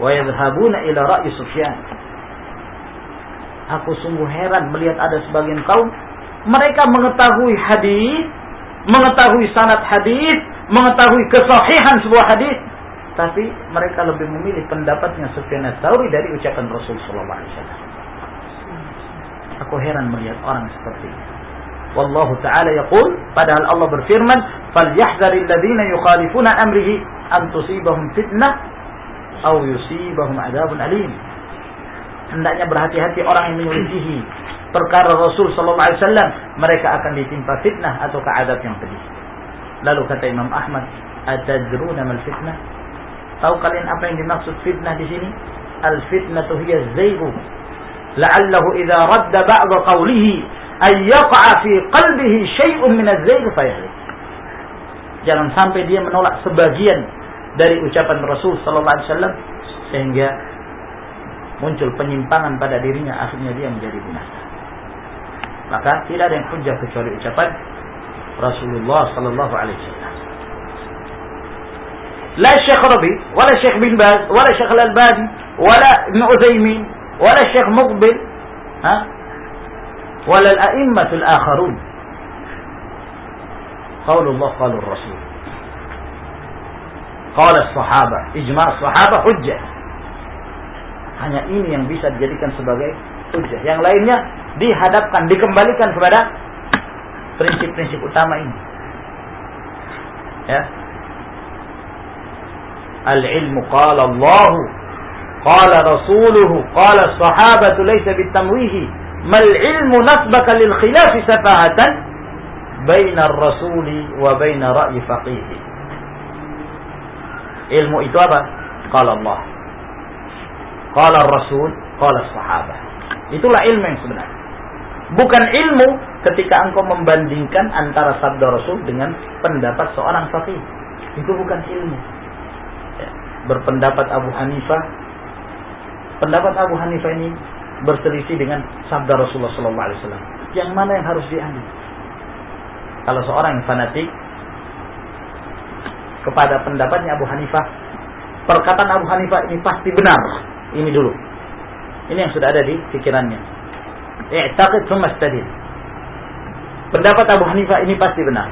wa yadhhabuna ila ra'yi Sufyan." Aku sungguh heran melihat ada sebagian kaum mereka mengetahui hadis mengetahui sanad hadis, mengetahui kesahihan sebuah hadis, tapi mereka lebih memilih pendapatnya Sufyan Tsauri dari ucapan Rasul sallallahu alaihi wasallam. Aku heran melihat orang seperti ini. Wallahu taala yaqul padahal Allah berfirman falyahdharil ladzina yukhalifuna amrihi an tusibahum fitnah aw yusibahum adzabun alim. Hendaknya berhati-hati orang yang menyelisihi perkara Rasul sallallahu alaihi wasallam, mereka akan ditimpa fitnah atau keadab yang pedih. Lalu kata Imam Ahmad, "Atadruna mal fitnah?" Tahu kalian apa yang dimaksud fitnah di sini? Al fitnatu hiya. La'allahu idza radda ba'd qawlihi ay yaqa'a fi qalbihi syai'un min az-zaig fayahlik. Jangan sampai dia menolak sebagian dari ucapan Rasul sallallahu alaihi wasallam sehingga muncul penyimpangan pada dirinya akhirnya dia menjadi binasa maka tidak ada yang hujah kecuali ucapan Rasulullah sallallahu alaihi wasallam. La Syekh Rabi, wala Syekh bin Baz, wala Syekh Al-Albani, wala Ibn Utsaimin, wala Syekh Muqbil, ha? Wala al-a'immatul akharun. Qaulullah qaulur Rasul. Qala as-sahabah, ijma' as-sahabah hujjah. Hanya ini yang bisa dijadikan sebagai hujjah. Yang lainnya dihadapkan, dikembalikan kepada prinsip-prinsip utama ini. Ya. Al-ilmu qala Allah, qala rasuluhu, qala sahabatu laysa bitamwihi. Mal ilmu nasbaka lil khilafi safahatan baina rasuli wa baina ra'yi faqih. Ilmu itu apa? Qala Allah. Qala Rasul, qala sahabat. Itulah ilmu yang sebenarnya. Bukan ilmu ketika engkau membandingkan antara sabda Rasul dengan pendapat seorang fakih. Itu bukan ilmu. Ya. Berpendapat Abu Hanifah, pendapat Abu Hanifah ini berselisih dengan sabda Rasulullah SAW. Yang mana yang harus diambil? Kalau seorang yang fanatik kepada pendapatnya Abu Hanifah, perkataan Abu Hanifah ini pasti benar. Ini dulu. Ini yang sudah ada di pikirannya i'taqid thumma istadil. Pendapat Abu Hanifah ini pasti benar.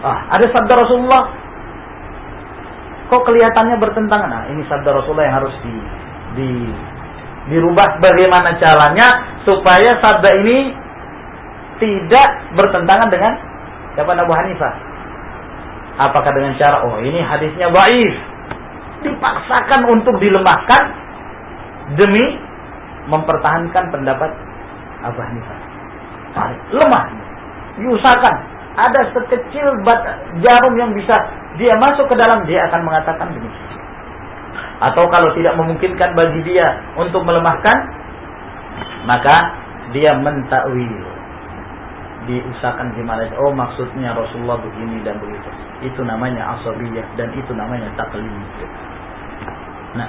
Ah, ada sabda Rasulullah. Kok kelihatannya bertentangan? Nah, ini sabda Rasulullah yang harus di, di dirubah bagaimana caranya supaya sabda ini tidak bertentangan dengan siapa Abu Hanifah. Apakah dengan cara oh ini hadisnya baif dipaksakan untuk dilemahkan demi mempertahankan pendapat Abu Hanifah. Lemah. Diusahakan. Ada sekecil jarum yang bisa dia masuk ke dalam, dia akan mengatakan demikian. Atau kalau tidak memungkinkan bagi dia untuk melemahkan, maka dia mentakwil. Diusahakan gimana? Oh maksudnya Rasulullah begini dan begitu. Itu namanya asabiyah dan itu namanya taklid. Nah,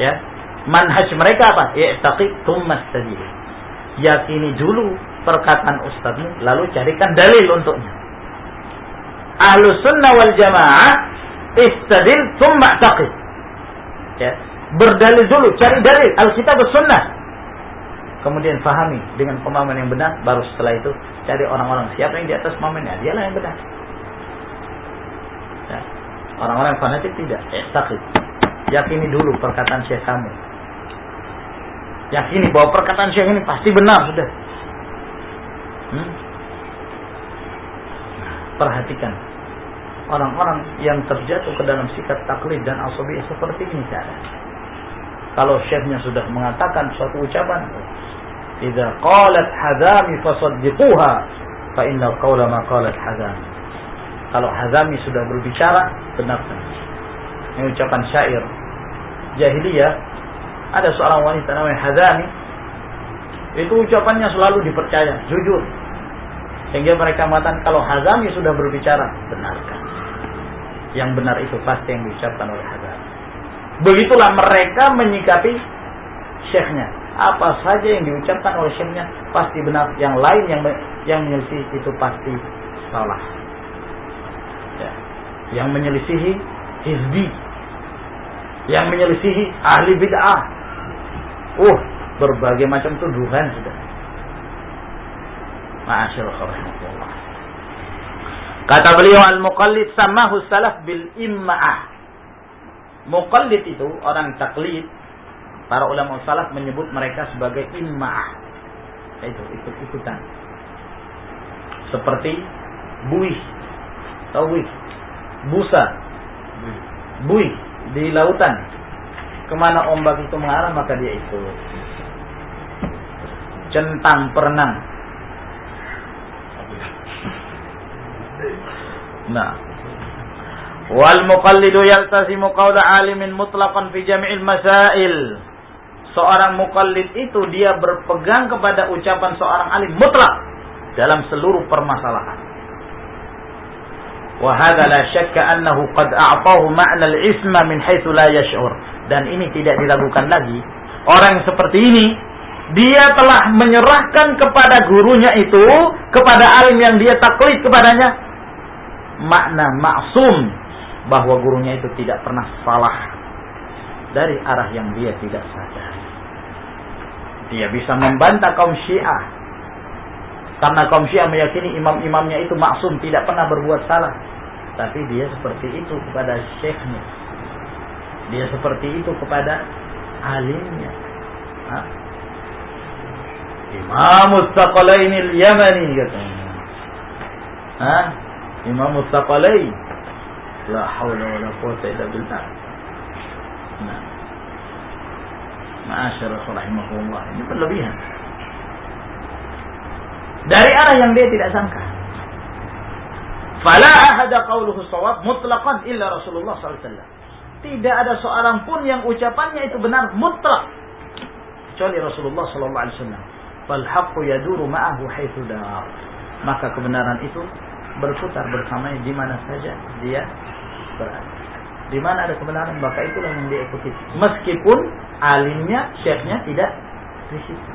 ya manhaj mereka apa? I'taqid thumma istadil. Yakini dulu perkataan ustazmu, lalu carikan dalil untuknya. Ahlu sunnah wal jamaah istadil thumma i'taqid. Ya. Berdalil dulu, cari dalil Alkitab dan Sunnah. kemudian fahami dengan pemahaman yang benar, baru setelah itu cari orang-orang siapa yang di atas pemahamannya, dialah yang benar. Ya. Orang-orang fanatik tidak, takut. Yakini dulu perkataan syekh kamu. Yakini bahwa perkataan syekh ini pasti benar sudah. Hmm? Perhatikan orang-orang yang terjatuh ke dalam sikap taklid dan asabi seperti ini cara. Kalau syekhnya sudah mengatakan suatu ucapan, "Idza qalat hadami fasaddiquha fa inna qawla ma qalat hadami." Kalau Hazami sudah berbicara, benarkan. Ini ucapan syair jahiliyah. Ada seorang wanita namanya Hazami. Itu ucapannya selalu dipercaya, jujur. Sehingga mereka mengatakan kalau Hazami sudah berbicara, benarkan. Yang benar itu pasti yang diucapkan oleh Hazami. Begitulah mereka menyikapi syekhnya. Apa saja yang diucapkan oleh syekhnya pasti benar. Yang lain yang yang menyelisih itu pasti salah. Ya. Yang menyelisihi hizbi. Yang menyelisihi ahli bid'ah. Uh, berbagai macam tuduhan sudah. Ma'asyil rahmatullah. Kata beliau al-muqallid samahu salaf bil imma'ah. Muqallid itu orang taklid. Para ulama salaf menyebut mereka sebagai imma'ah. Itu ikut-ikutan. Seperti buih. Tahu buih? Busa. Buih di lautan. Ke mana ombak itu mengarah maka dia ikut. Centang perenang. Nah. Wal muqallidu yaltasimu qawla alimin mutlaqan fi jami'il masail. Seorang muqallid itu dia berpegang kepada ucapan seorang alim mutlak dalam seluruh permasalahan. Wa hadha la syakka annahu qad a'tahu ma'na al-isma min haitsu la yash'ur. Dan ini tidak diragukan lagi. Orang seperti ini dia telah menyerahkan kepada gurunya itu, kepada alim yang dia taklid kepadanya, makna maksum bahwa gurunya itu tidak pernah salah dari arah yang dia tidak sadar. Dia bisa membantah kaum Syiah karena kaum Syiah meyakini imam-imamnya itu maksum tidak pernah berbuat salah. Tapi dia seperti itu kepada syekhnya. Dia seperti itu kepada alimnya. Imam Mustaqalain al-Yamani katanya. Hah? Imam Mustaqalain. La haula wala quwata illa billah. Nah. Ma'asyarah rahimahullah. Ini berlebihan. Dari arah yang dia tidak sangka. Fala ahada qawluhu sawab mutlaqan illa Rasulullah SAW. Tidak ada seorang pun yang ucapannya itu benar mutlak. Kecuali Rasulullah SAW. Fal haqqu yaduru ma'ahu haitsu dar. Maka kebenaran itu berputar bersamanya di mana saja dia berada. Di mana ada kebenaran maka itulah yang dia ikuti. Meskipun alimnya, syekhnya tidak di situ.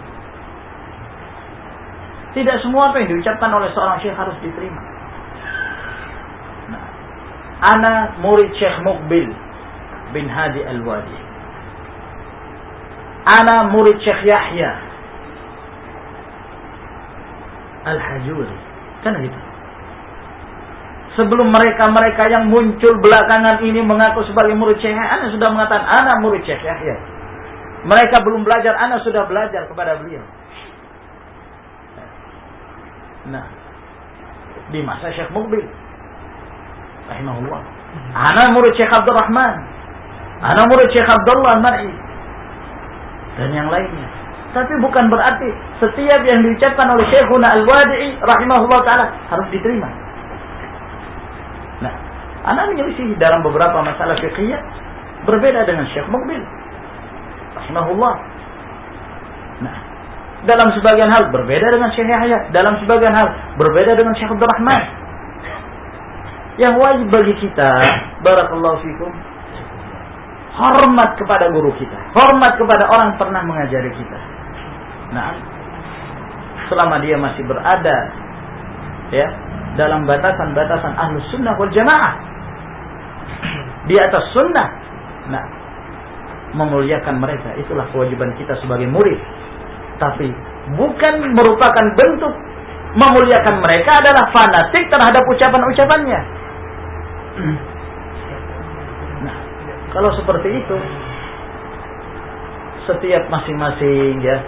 Tidak semua apa yang diucapkan oleh seorang syekh harus diterima. Nah, ana murid Syekh Mukbil bin Hadi Al-Wadi. Ana murid Syekh Yahya Al-Hajuri. Kan gitu. Sebelum mereka-mereka yang muncul belakangan ini mengaku sebagai murid Syekh Ana sudah mengatakan ana murid Syekh Yahya. Mereka belum belajar, ana sudah belajar kepada beliau. Nah, di masa Syekh Mukbil rahimahullah. Ana murid Syekh Abdul Rahman. Ana murid Syekh Abdullah Mar'i. Dan yang lainnya. Tapi bukan berarti setiap yang diucapkan oleh Syekhuna Al-Wadi'i rahimahullah taala harus diterima. Nah, ana menyelisih dalam beberapa masalah fikih berbeda dengan Syekh Mukbil rahimahullah. Nah, dalam sebagian hal berbeda dengan Syekh Yahya, dalam sebagian hal berbeda dengan Syekh Abdul Rahman. Yang wajib bagi kita, barakallahu fikum, hormat kepada guru kita, hormat kepada orang pernah mengajari kita. Nah, selama dia masih berada ya dalam batasan-batasan ahlus sunnah wal jamaah di atas sunnah, nah memuliakan mereka itulah kewajiban kita sebagai murid Tapi bukan merupakan bentuk memuliakan mereka adalah fanatik terhadap ucapan-ucapannya. Nah, kalau seperti itu, setiap masing-masing ya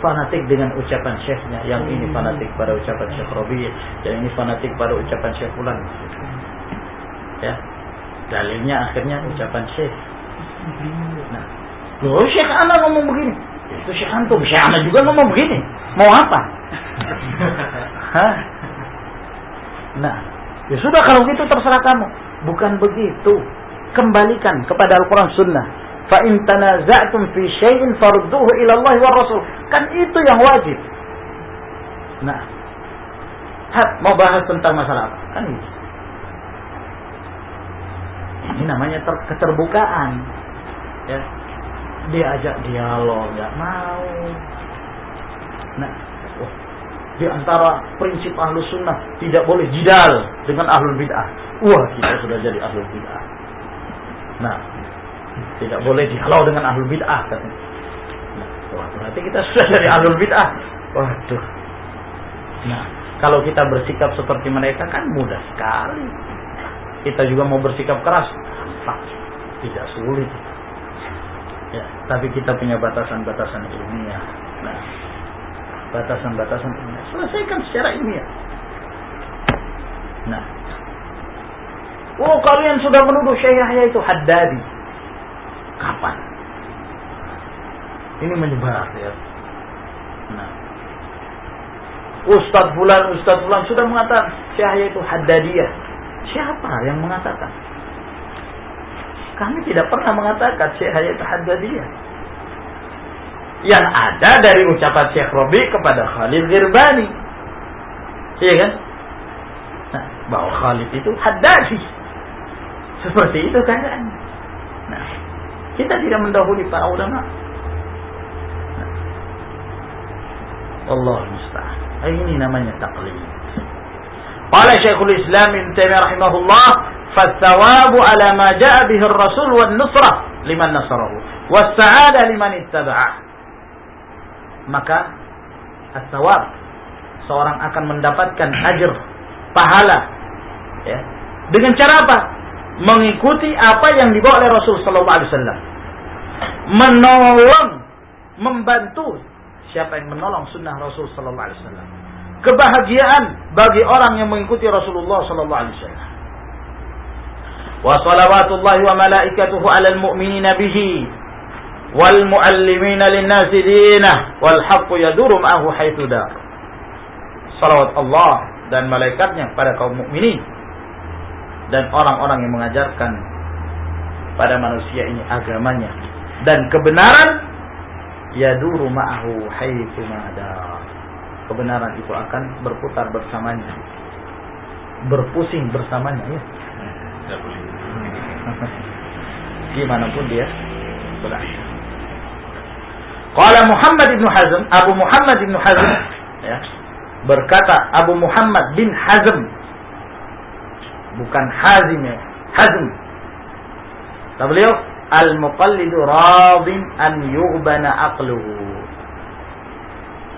fanatik dengan ucapan syekhnya. Yang ini fanatik pada ucapan Syekh Robi, yang ini fanatik pada ucapan Syekh Fulan. Ya, dalilnya akhirnya ucapan Syekh. Nah, loh Syekh Ana ngomong begini, itu Syekh Antum, Syekh Ana juga ngomong begini. Mau apa? Nah, ya sudah kalau gitu terserah kamu. Bukan begitu. Kembalikan kepada Al-Quran Sunnah. Fa in tanaza'tum fi syai'in farudduhu ila Allah wa Rasul. Kan itu yang wajib. Nah, mau bahas tentang masalah apa? Kan itu. Ini namanya ter keterbukaan. Ya. Dia ajak dialog, nggak mau. Nah, wah, di antara prinsip ahlu sunnah tidak boleh jidal dengan ahlul bid'ah. Wah, kita sudah jadi ahlul bid'ah. Nah, tidak boleh dihalau dengan ahlul bid'ah. Nah, wah, berarti kita sudah dari ahlul bid'ah. Waduh. Nah, kalau kita bersikap seperti mereka kan mudah sekali. Kita juga mau bersikap keras, gampang. Tidak sulit. Ya, tapi kita punya batasan-batasan ilmiah. Nah, batasan-batasan ilmiah. Selesaikan secara ilmiah. Nah, Oh kalian sudah menuduh Syekh Yahya itu Haddadi. Kapan? Ini menyebar ya. Nah. Ustadz Fulan, Ustadz Fulan sudah mengatakan Syekh Yahya itu Haddadiyah. Siapa yang mengatakan? Kami tidak pernah mengatakan Syekh Yahya itu Haddadiyah. Yang ada dari ucapan Syekh Robi kepada Khalid Girbani. Iya kan? Nah, bahwa Khalid itu Haddadi. Seperti itu keadaan. Nah, kita tidak mendahului para ulama. Nah. Allah musta'an. Ini namanya taklid. Qala Syekhul Islam Ibn Taimiyah rahimahullah, "Fathawabu ala ma ja'a bihi ar-rasul wan nusrah liman nasarahu, was sa'ada liman ittaba'ah." Maka as-sawab seorang akan mendapatkan ajr pahala ya. Dengan cara apa? mengikuti apa yang dibawa oleh Rasul sallallahu alaihi wasallam. Menolong, membantu siapa yang menolong sunnah Rasul sallallahu alaihi wasallam. Kebahagiaan bagi orang yang mengikuti Rasulullah sallallahu alaihi wasallam. Wa salawatullahi wa malaikatuhu 'alal mu'minina bihi wal muallimina lin-nasi dinah wal haqqu yaduru ma'ahu haitsu dar. Salawat Allah dan malaikatnya pada kaum mukminin dan orang-orang yang mengajarkan pada manusia ini agamanya dan kebenaran yaduru ma'ahu haitsu mada kebenaran itu akan berputar bersamanya. Berpusing bersamanya ya. Gimana pun dia. Berada Qala Muhammad ibn Hazm Abu Muhammad ibn Hazm ya berkata Abu Muhammad bin Hazm bukan hazim ya hazm. Kata beliau al muqallidu radin an yughbana aqluhu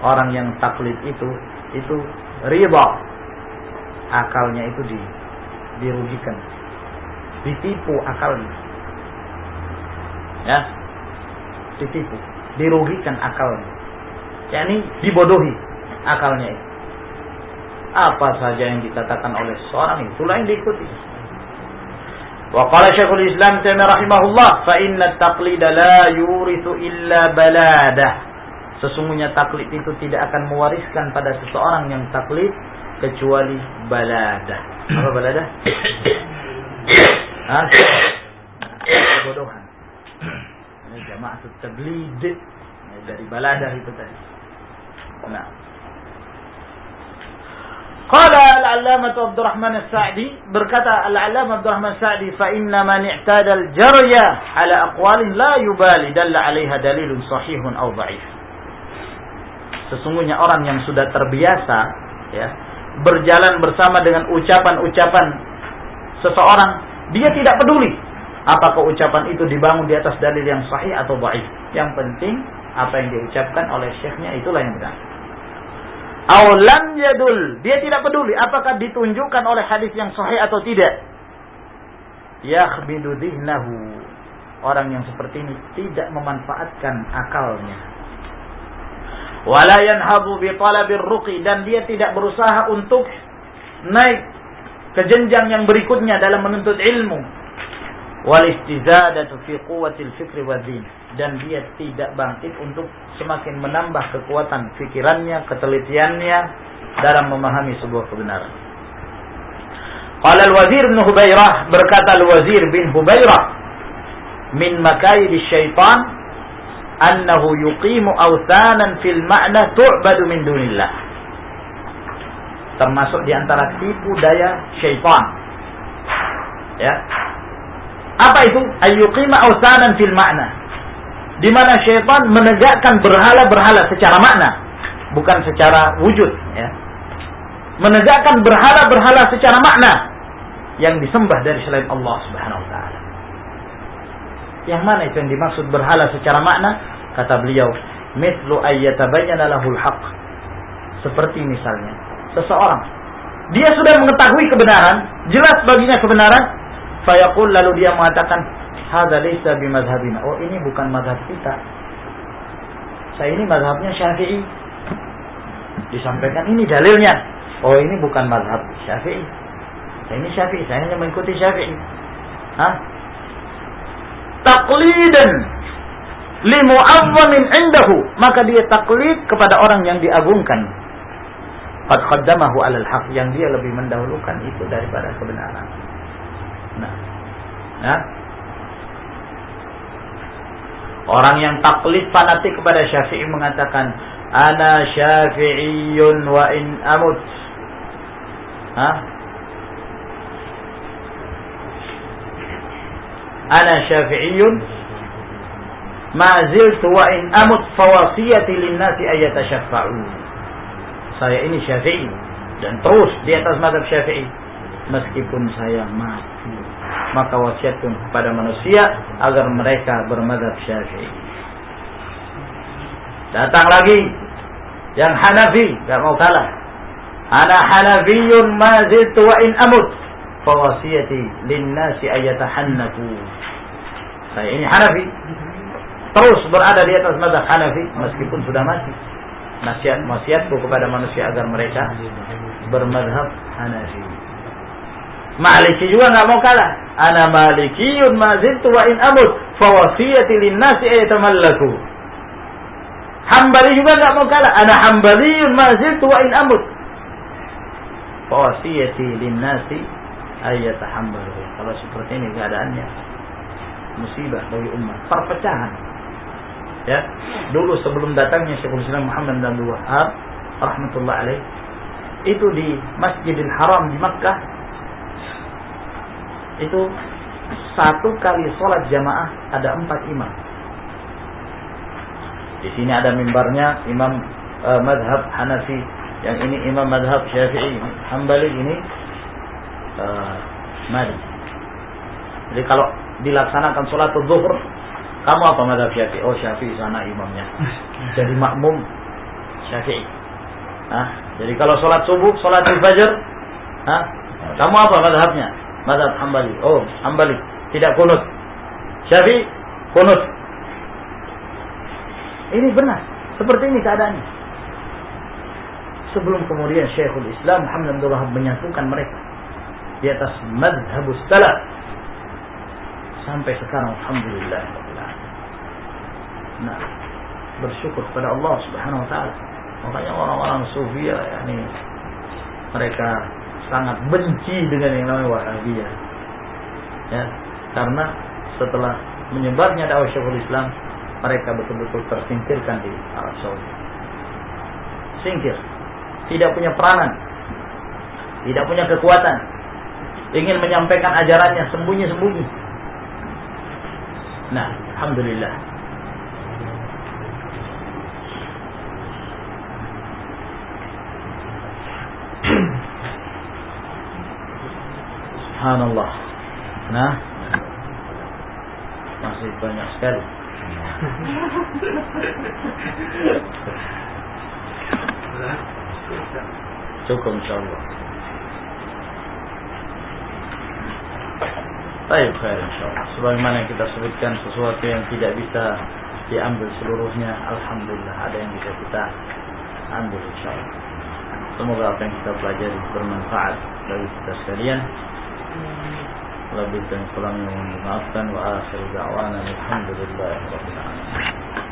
orang yang taklid itu itu riba. Akalnya itu di dirugikan. Ditipu akalnya. Ya. Ditipu. Dirugikan akalnya. Yakni dibodohi akalnya itu. Apa saja yang dikatakan oleh seorang itulah yang diikuti. Wa qala Syekhul Islam Taimiyah rahimahullah, fa inna taqlid la yurithu illa baladah. Sesungguhnya taklid itu tidak akan mewariskan pada seseorang yang taklid kecuali baladah. Apa baladah? Hah? Kebodohan. Ini jamaah tablid dari baladah itu tadi. Nah, Qala al-'allamah Abdurrahman As-Sa'di berkata al-'allamah Abdurrahman As-Sa'di fa inna man i'tada al-jarya ala aqwalin la yubali dalla 'alaiha dalilun sahihun aw dha'if. Sesungguhnya orang yang sudah terbiasa ya berjalan bersama dengan ucapan-ucapan seseorang, dia tidak peduli apakah ucapan itu dibangun di atas dalil yang sahih atau dhaif. Yang penting Apa yang diucapkan oleh syekhnya itulah yang benar. Aulam yadul. Dia tidak peduli apakah ditunjukkan oleh hadis yang sahih atau tidak. Yakhbidu dhihnahu. Orang yang seperti ini tidak memanfaatkan akalnya. Wala yanhabu bi talabir dan dia tidak berusaha untuk naik ke jenjang yang berikutnya dalam menuntut ilmu. Wal istizadatu fi quwwatil fikri wa din dan dia tidak bangkit untuk semakin menambah kekuatan pikirannya, ketelitiannya dalam memahami sebuah kebenaran. Qala al-Wazir bin Hubairah berkata al-Wazir bin Hubairah min makaid syaitan annahu yuqimu awthanan fil ma'na tu'badu min dunillah. Termasuk di antara tipu daya syaitan. Ya. Apa itu? Ayyuqima awthanan fil ma'na di mana syaitan menegakkan berhala-berhala secara makna, bukan secara wujud. Ya. Menegakkan berhala-berhala secara makna yang disembah dari selain Allah Subhanahu Wa Taala. Yang mana itu yang dimaksud berhala secara makna? Kata beliau, "Mithlu ayyatabayyana lahul haqq." Seperti misalnya seseorang dia sudah mengetahui kebenaran, jelas baginya kebenaran, fayaqul lalu dia mengatakan, Hada laysa bimadhabina. Oh ini bukan madhab kita. Saya ini madhabnya syafi'i. Disampaikan ini dalilnya. Oh ini bukan madhab syafi'i. Saya ini syafi'i. Saya hanya mengikuti syafi'i. Hah? Taklidan limu'azzamin indahu. Maka dia taklid kepada orang yang diagungkan. Qad khaddamahu alal haq. Yang dia lebih mendahulukan itu daripada kebenaran. Nah. Nah, Orang yang taklid fanatik kepada Syafi'i mengatakan, "Ana Syafi'iyun wa in amut." Hah? Ana Syafi'iyun ma ziltu wa in amut fawasiyati lin-nasi ayatasyaffa'u. Saya ini Syafi'i dan terus di atas mazhab Syafi'i meskipun saya mati maka wasiatkan kepada manusia agar mereka bermadhab syafi'i. Datang lagi yang Hanafi, gak mau kalah. Ana Hanafiyun ma ziltu wa in amut fawasiyati linnasi ayatahannafu. Saya ini Hanafi. Terus berada di atas mazhab Hanafi meskipun sudah mati. Nasihat wasiatku kepada manusia agar mereka bermadhab Hanafi. Maliki juga nggak mau kalah. Ana malikiyun maziltu wa in amut fawasiyati linnasi ayatamallaku. Hambali juga nggak mau kalah. Ana hambaliyun maziltu wa in amut fawasiyati linnasi ayatahambalu. Kalau seperti ini keadaannya musibah bagi umat, perpecahan. Ya, dulu sebelum datangnya Syekhul Islam Muhammad dan Wahab rahmatullah alaih itu di Masjidil Haram di Makkah itu satu kali sholat jamaah ada empat imam. Di sini ada mimbarnya imam uh, madhab Hanafi, yang ini imam madhab Syafi'i, Hambali ini Malik. Jadi kalau dilaksanakan sholat zuhur, kamu apa madhab Syafi'i? Oh Syafi'i sana imamnya. Jadi makmum Syafi'i. Jadi kalau sholat subuh, sholat fajar, kamu apa madhabnya? Mazhab Hambali. Oh, Hambali. Tidak kunut. Syafi'i kunut. Ini benar. Seperti ini keadaannya. Sebelum kemudian Syekhul Islam Muhammad Abdullah menyatukan mereka di atas madhabus salaf sampai sekarang alhamdulillah nah bersyukur kepada Allah Subhanahu wa taala makanya orang-orang sufi ya ini mereka sangat benci dengan yang namanya Wahabiyah. Ya, karena setelah menyebarnya dakwah Syekhul Islam, mereka betul-betul tersingkirkan di Arab Saudi. Singkir. Tidak punya peranan. Tidak punya kekuatan. Ingin menyampaikan ajarannya sembunyi-sembunyi. Nah, Alhamdulillah. Subhanallah. Nah, masih banyak sekali. Cukup insyaallah. Baik, khair insyaallah. Sebagaimana kita sebutkan sesuatu yang tidak bisa diambil seluruhnya, alhamdulillah ada yang bisa kita ambil insyaallah. Semoga apa yang kita pelajari bermanfaat bagi kita sekalian. Lebih dan kurangnya mohon dimaafkan wa akhir da'wana alhamdulillah rabbil.